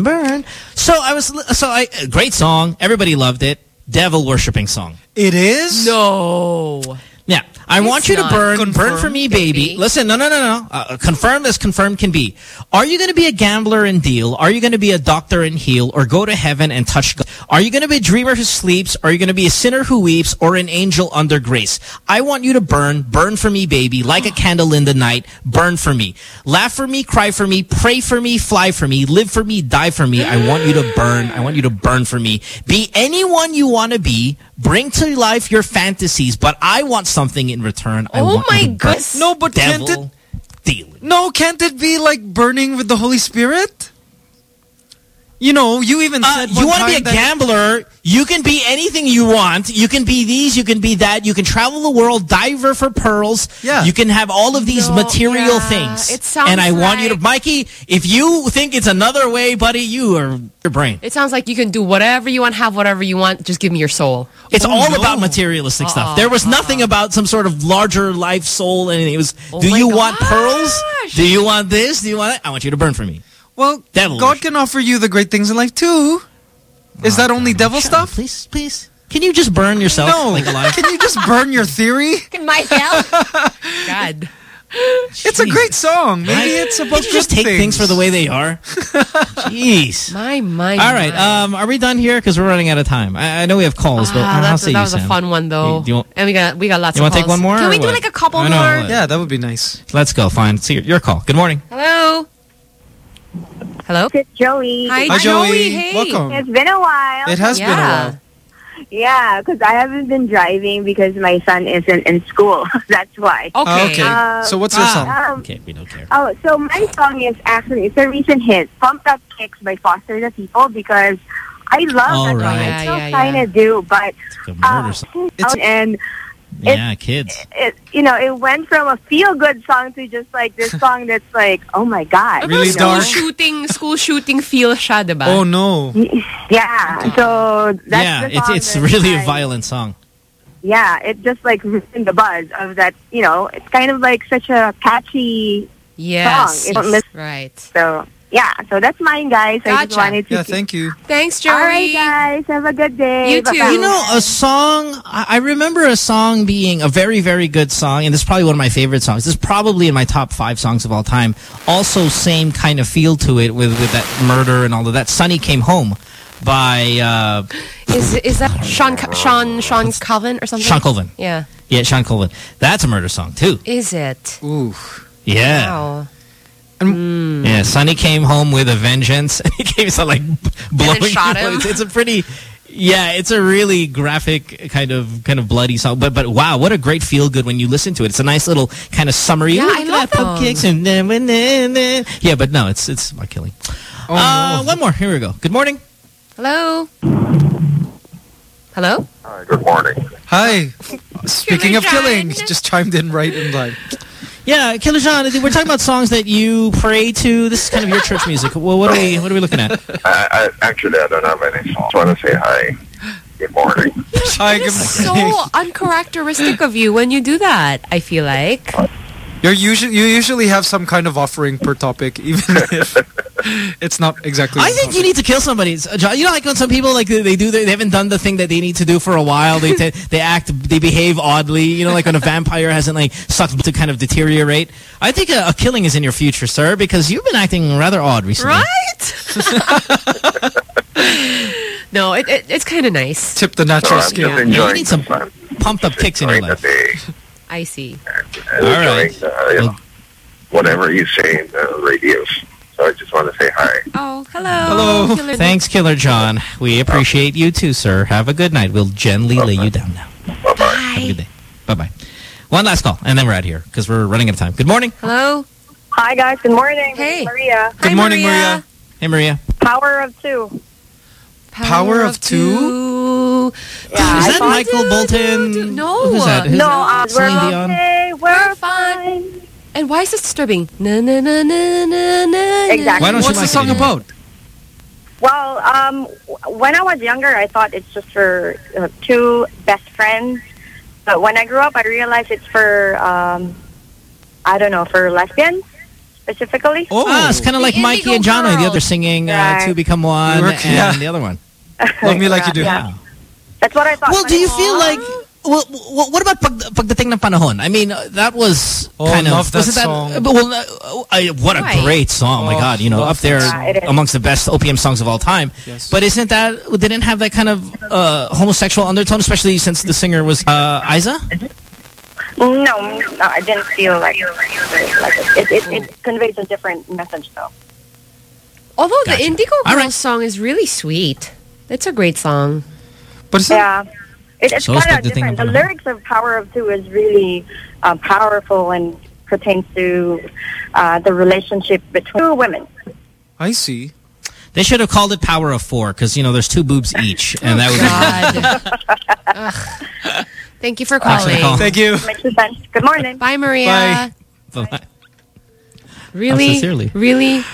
Burn. So I was, so I, great song. Everybody loved it. Devil worshipping song. It is? No. I want you to burn, burn for me, baby. Listen, no, no, no, no. Uh, confirm as confirmed can be. Are you going to be a gambler and deal? Are you going to be a doctor and heal? Or go to heaven and touch God? Are you going to be a dreamer who sleeps? Are you going to be a sinner who weeps? Or an angel under grace? I want you to burn, burn for me, baby, like a candle in the night. Burn for me. Laugh for me, cry for me, pray for me, fly for me, live for me, die for me. I want you to burn. I want you to burn for me. Be anyone you want to be. Bring to life your fantasies, but I want something in return. I Oh want my to goodness. No, but can't it... Devil deal. No, can't it be like burning with the Holy Spirit? You know, you even Uh, said you want to be a gambler, you can be anything you want. You can be these, you can be that. You can travel the world, diver for pearls. Yeah. You can have all of these No, material yeah, things. it sounds And I want you to, Mikey, if you think it's another way, buddy, you are your brain. It sounds like you can do whatever you want, have whatever you want. Just give me your soul. It's Oh, all no. about materialistic Uh-uh, stuff. There was nothing about some sort of larger life soul. And it was, Oh do my you want pearls? Do you want this? Do you want it? I want you to burn for me. Well, Devil God can offer you the great things in life too. Is that only devil Shut up, stuff? Please, please. Can you just burn yourself No. like alive? Can you just burn your theory? Can Myself? God. It's a great song. Maybe Right? it's about Can't just take things for the way they are? Jeez. My, my, All right. my. Um, are we done here? Because we're running out of time. I, I know we have calls, but Ah, I'll that's, say that you, was a fun one, though. You- you want- and we got we got lots You of wanna take one more, Can or we do like a couple more? Yeah, that would be nice. Let's go. Fine. See your, your call. Good morning. Hello? Hello? It's Joey. Hi, Hi, Joey. Hey. Welcome. It's been a while. It has been a Yeah. while. Yeah, because I haven't been driving because my son isn't in school. That's why. Oh, Okay. okay. Uh, so what's your ah. song? Um, Okay, we don't care. oh, so my song is actually it's a recent hit, "Pumped Up Kicks" by Foster the People because I love All that song. right. I still Yeah, yeah, kind yeah. of do, but It's a murder uh, song. It's- and Yeah, kids. it you know it went from a feel good song to just like this song that's like oh my god Really you school know? dark. shooting, school shooting feel siya, diba? Oh no. Yeah, so that's yeah, the it's song it's that really a violent song. Yeah, it just like in the buzz of that. You know, it's kind of like such a catchy Yes. song. It Right. So yeah, so that's mine, guys. I just Gotcha. wanted to. Yeah, thank you. Thanks, Joey. All right, guys. Have a good day. You too. Bye-bye. You know, a song, I I remember a song being a very, very good song, and this is probably one of my favorite songs. This is probably in my top five songs of all time. Also, same kind of feel to it with, with that murder and all of that. Sunny Came Home by uh, Is is that Shawn Co- Shawn Shawn Colvin or something? Shawn Colvin. Yeah. Yeah, Shawn Colvin. That's a murder song, too. Is it? Ooh. Yeah. Wow. Yeah, Sunny came home with a vengeance. he came so like b- blowing shot him. It's, it's a pretty, yeah, it's a really graphic kind of kind of bloody song. But but wow, what a great feel good when you listen to it. It's a nice little kind of summary. Yeah, Look I love that them. kicks and nah, nah, nah, nah. yeah, but no, it's it's my killing. Oh, uh, no. one more. Here we go. Good morning. Hello. Hello. Hi, good morning. Hi. Speaking of Killer killing, just chimed in right in line. Yeah, Killer John. We're talking about songs that you pray to. This is kind of your church music. Well, what are we what are we looking at? I, I, actually, I don't have any songs. Just want to say hi. Good morning. Hi, good It's morning. so uncharacteristic of you when you do that. I feel like. You're usually you usually have some kind of offering per topic, even if it's not exactly. I the think you need to kill somebody. It's- You know, like when some people like they, they do, they haven't done the thing that they need to do for a while. They t they act, they behave oddly. You know, like when a vampire hasn't like sucked to kind of deteriorate. I think a, a killing is in your future, sir, because you've been acting rather odd recently. Right? no, it, it, it's kind of nice. tip the So natural I'm skin. just You need some pumped up kicks in your life. Day. I see. And All right. enjoying the, uh, you know, whatever you say in the radios. So I just want to say hi. Oh, hello. Hello. Killer- Thanks, Killer John. We appreciate you too, sir. Have a good night. We'll gently lay you down now. Bye-bye. Have a good day. Bye-bye. One last call, and then we're out here because we're running out of time. Good morning. Hello. Hi, guys. Good morning. Hey. Maria. Good Hi, morning, Maria. Maria. Hey, Maria. Power of two. Power of two? Yeah, Is I that thought- Michael Bolton? No. Who's that? Who's No, that? uh, we're Dion? okay. We're fine. And why is this disturbing? Na na na na na na. Exactly. Why don't you What's like the song it? about? Well, um, when I was younger, I thought it's just for uh, two best friends. But when I grew up, I realized it's for, um, I don't know, for lesbians specifically. Ah, it's kind of like Mikey and Jono, the other singing uh, Right. Two Become One, Work, and yeah. the other one. Love me like you do. Yeah. That's what I thought. Well, do you feel like... Well, well, what about pag, Pagdating ng Panahon? I mean, uh, that was Oh, kind of... love that wasn't song. uh, well, uh, I, what a Right. great song. my Oh, God, you know, up there. Yeah, amongst the best OPM songs of all time. But isn't that... Didn't have that kind of uh, homosexual undertone, especially since the singer was uh, Aiza? No, no, I didn't feel like, like it, it, it conveys a different message, though. Although the Indigo Girls song is really sweet. It's a great song. But yeah, it, it's So is kind of different. The ng lyrics of Power of Two is really um, powerful and pertains to uh, the relationship between two women. I see. They should have called it Power of Four, because, you know, there's two boobs each, and that would God. Thank you for Thanks for the calling. call. Thank you. Makes sense. Good morning. Bye, Maria. be... Bye-bye. Really? sincerely. Really?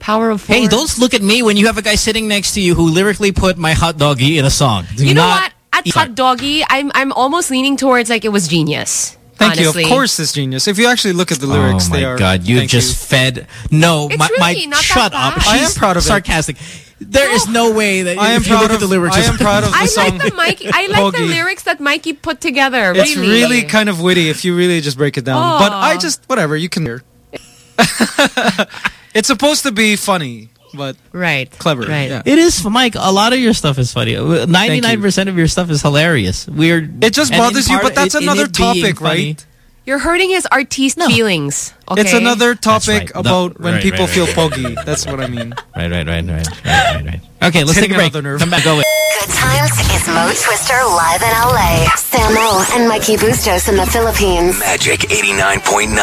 Power of four. Hey, don't look at me when you have a guy sitting next to you who lyrically put my hot doggy in a song. Do You know not what? At Hot Doggy, I'm I'm almost leaning towards like it was genius. Thank honestly. you. Of course, it's genius. If you actually look at the lyrics, oh my they are. God, you thank just fed. No, It's my, really my not that shut up. bad. I am She's proud of it. sarcastic. There is no way that I am if you proud look of- at the lyrics. I am proud of the I song. like the Mikey. I like the lyrics that Mikey put together. It's really, really kind of witty if you really just break it down. But I just, whatever, you can hear. it's supposed to be funny, but right, clever. Yeah. It is, Mike. A lot of your stuff is funny. Uh, ninety-nine percent of your stuff is hilarious. Weird. It just and in bothers you, but that's in- in another it topic, funny- right? You're hurting his artiste feelings. Okay? It's another topic right. The- about when right, people right, feel right. poggy. That's what I mean. Right, right, right, right, right, right, right. Okay, let's Hitting take a break. nerve. Come back. Go. Good times is Mo Twister live in LA. Samo and Mikey Bustos in the Philippines. Magic 89.9.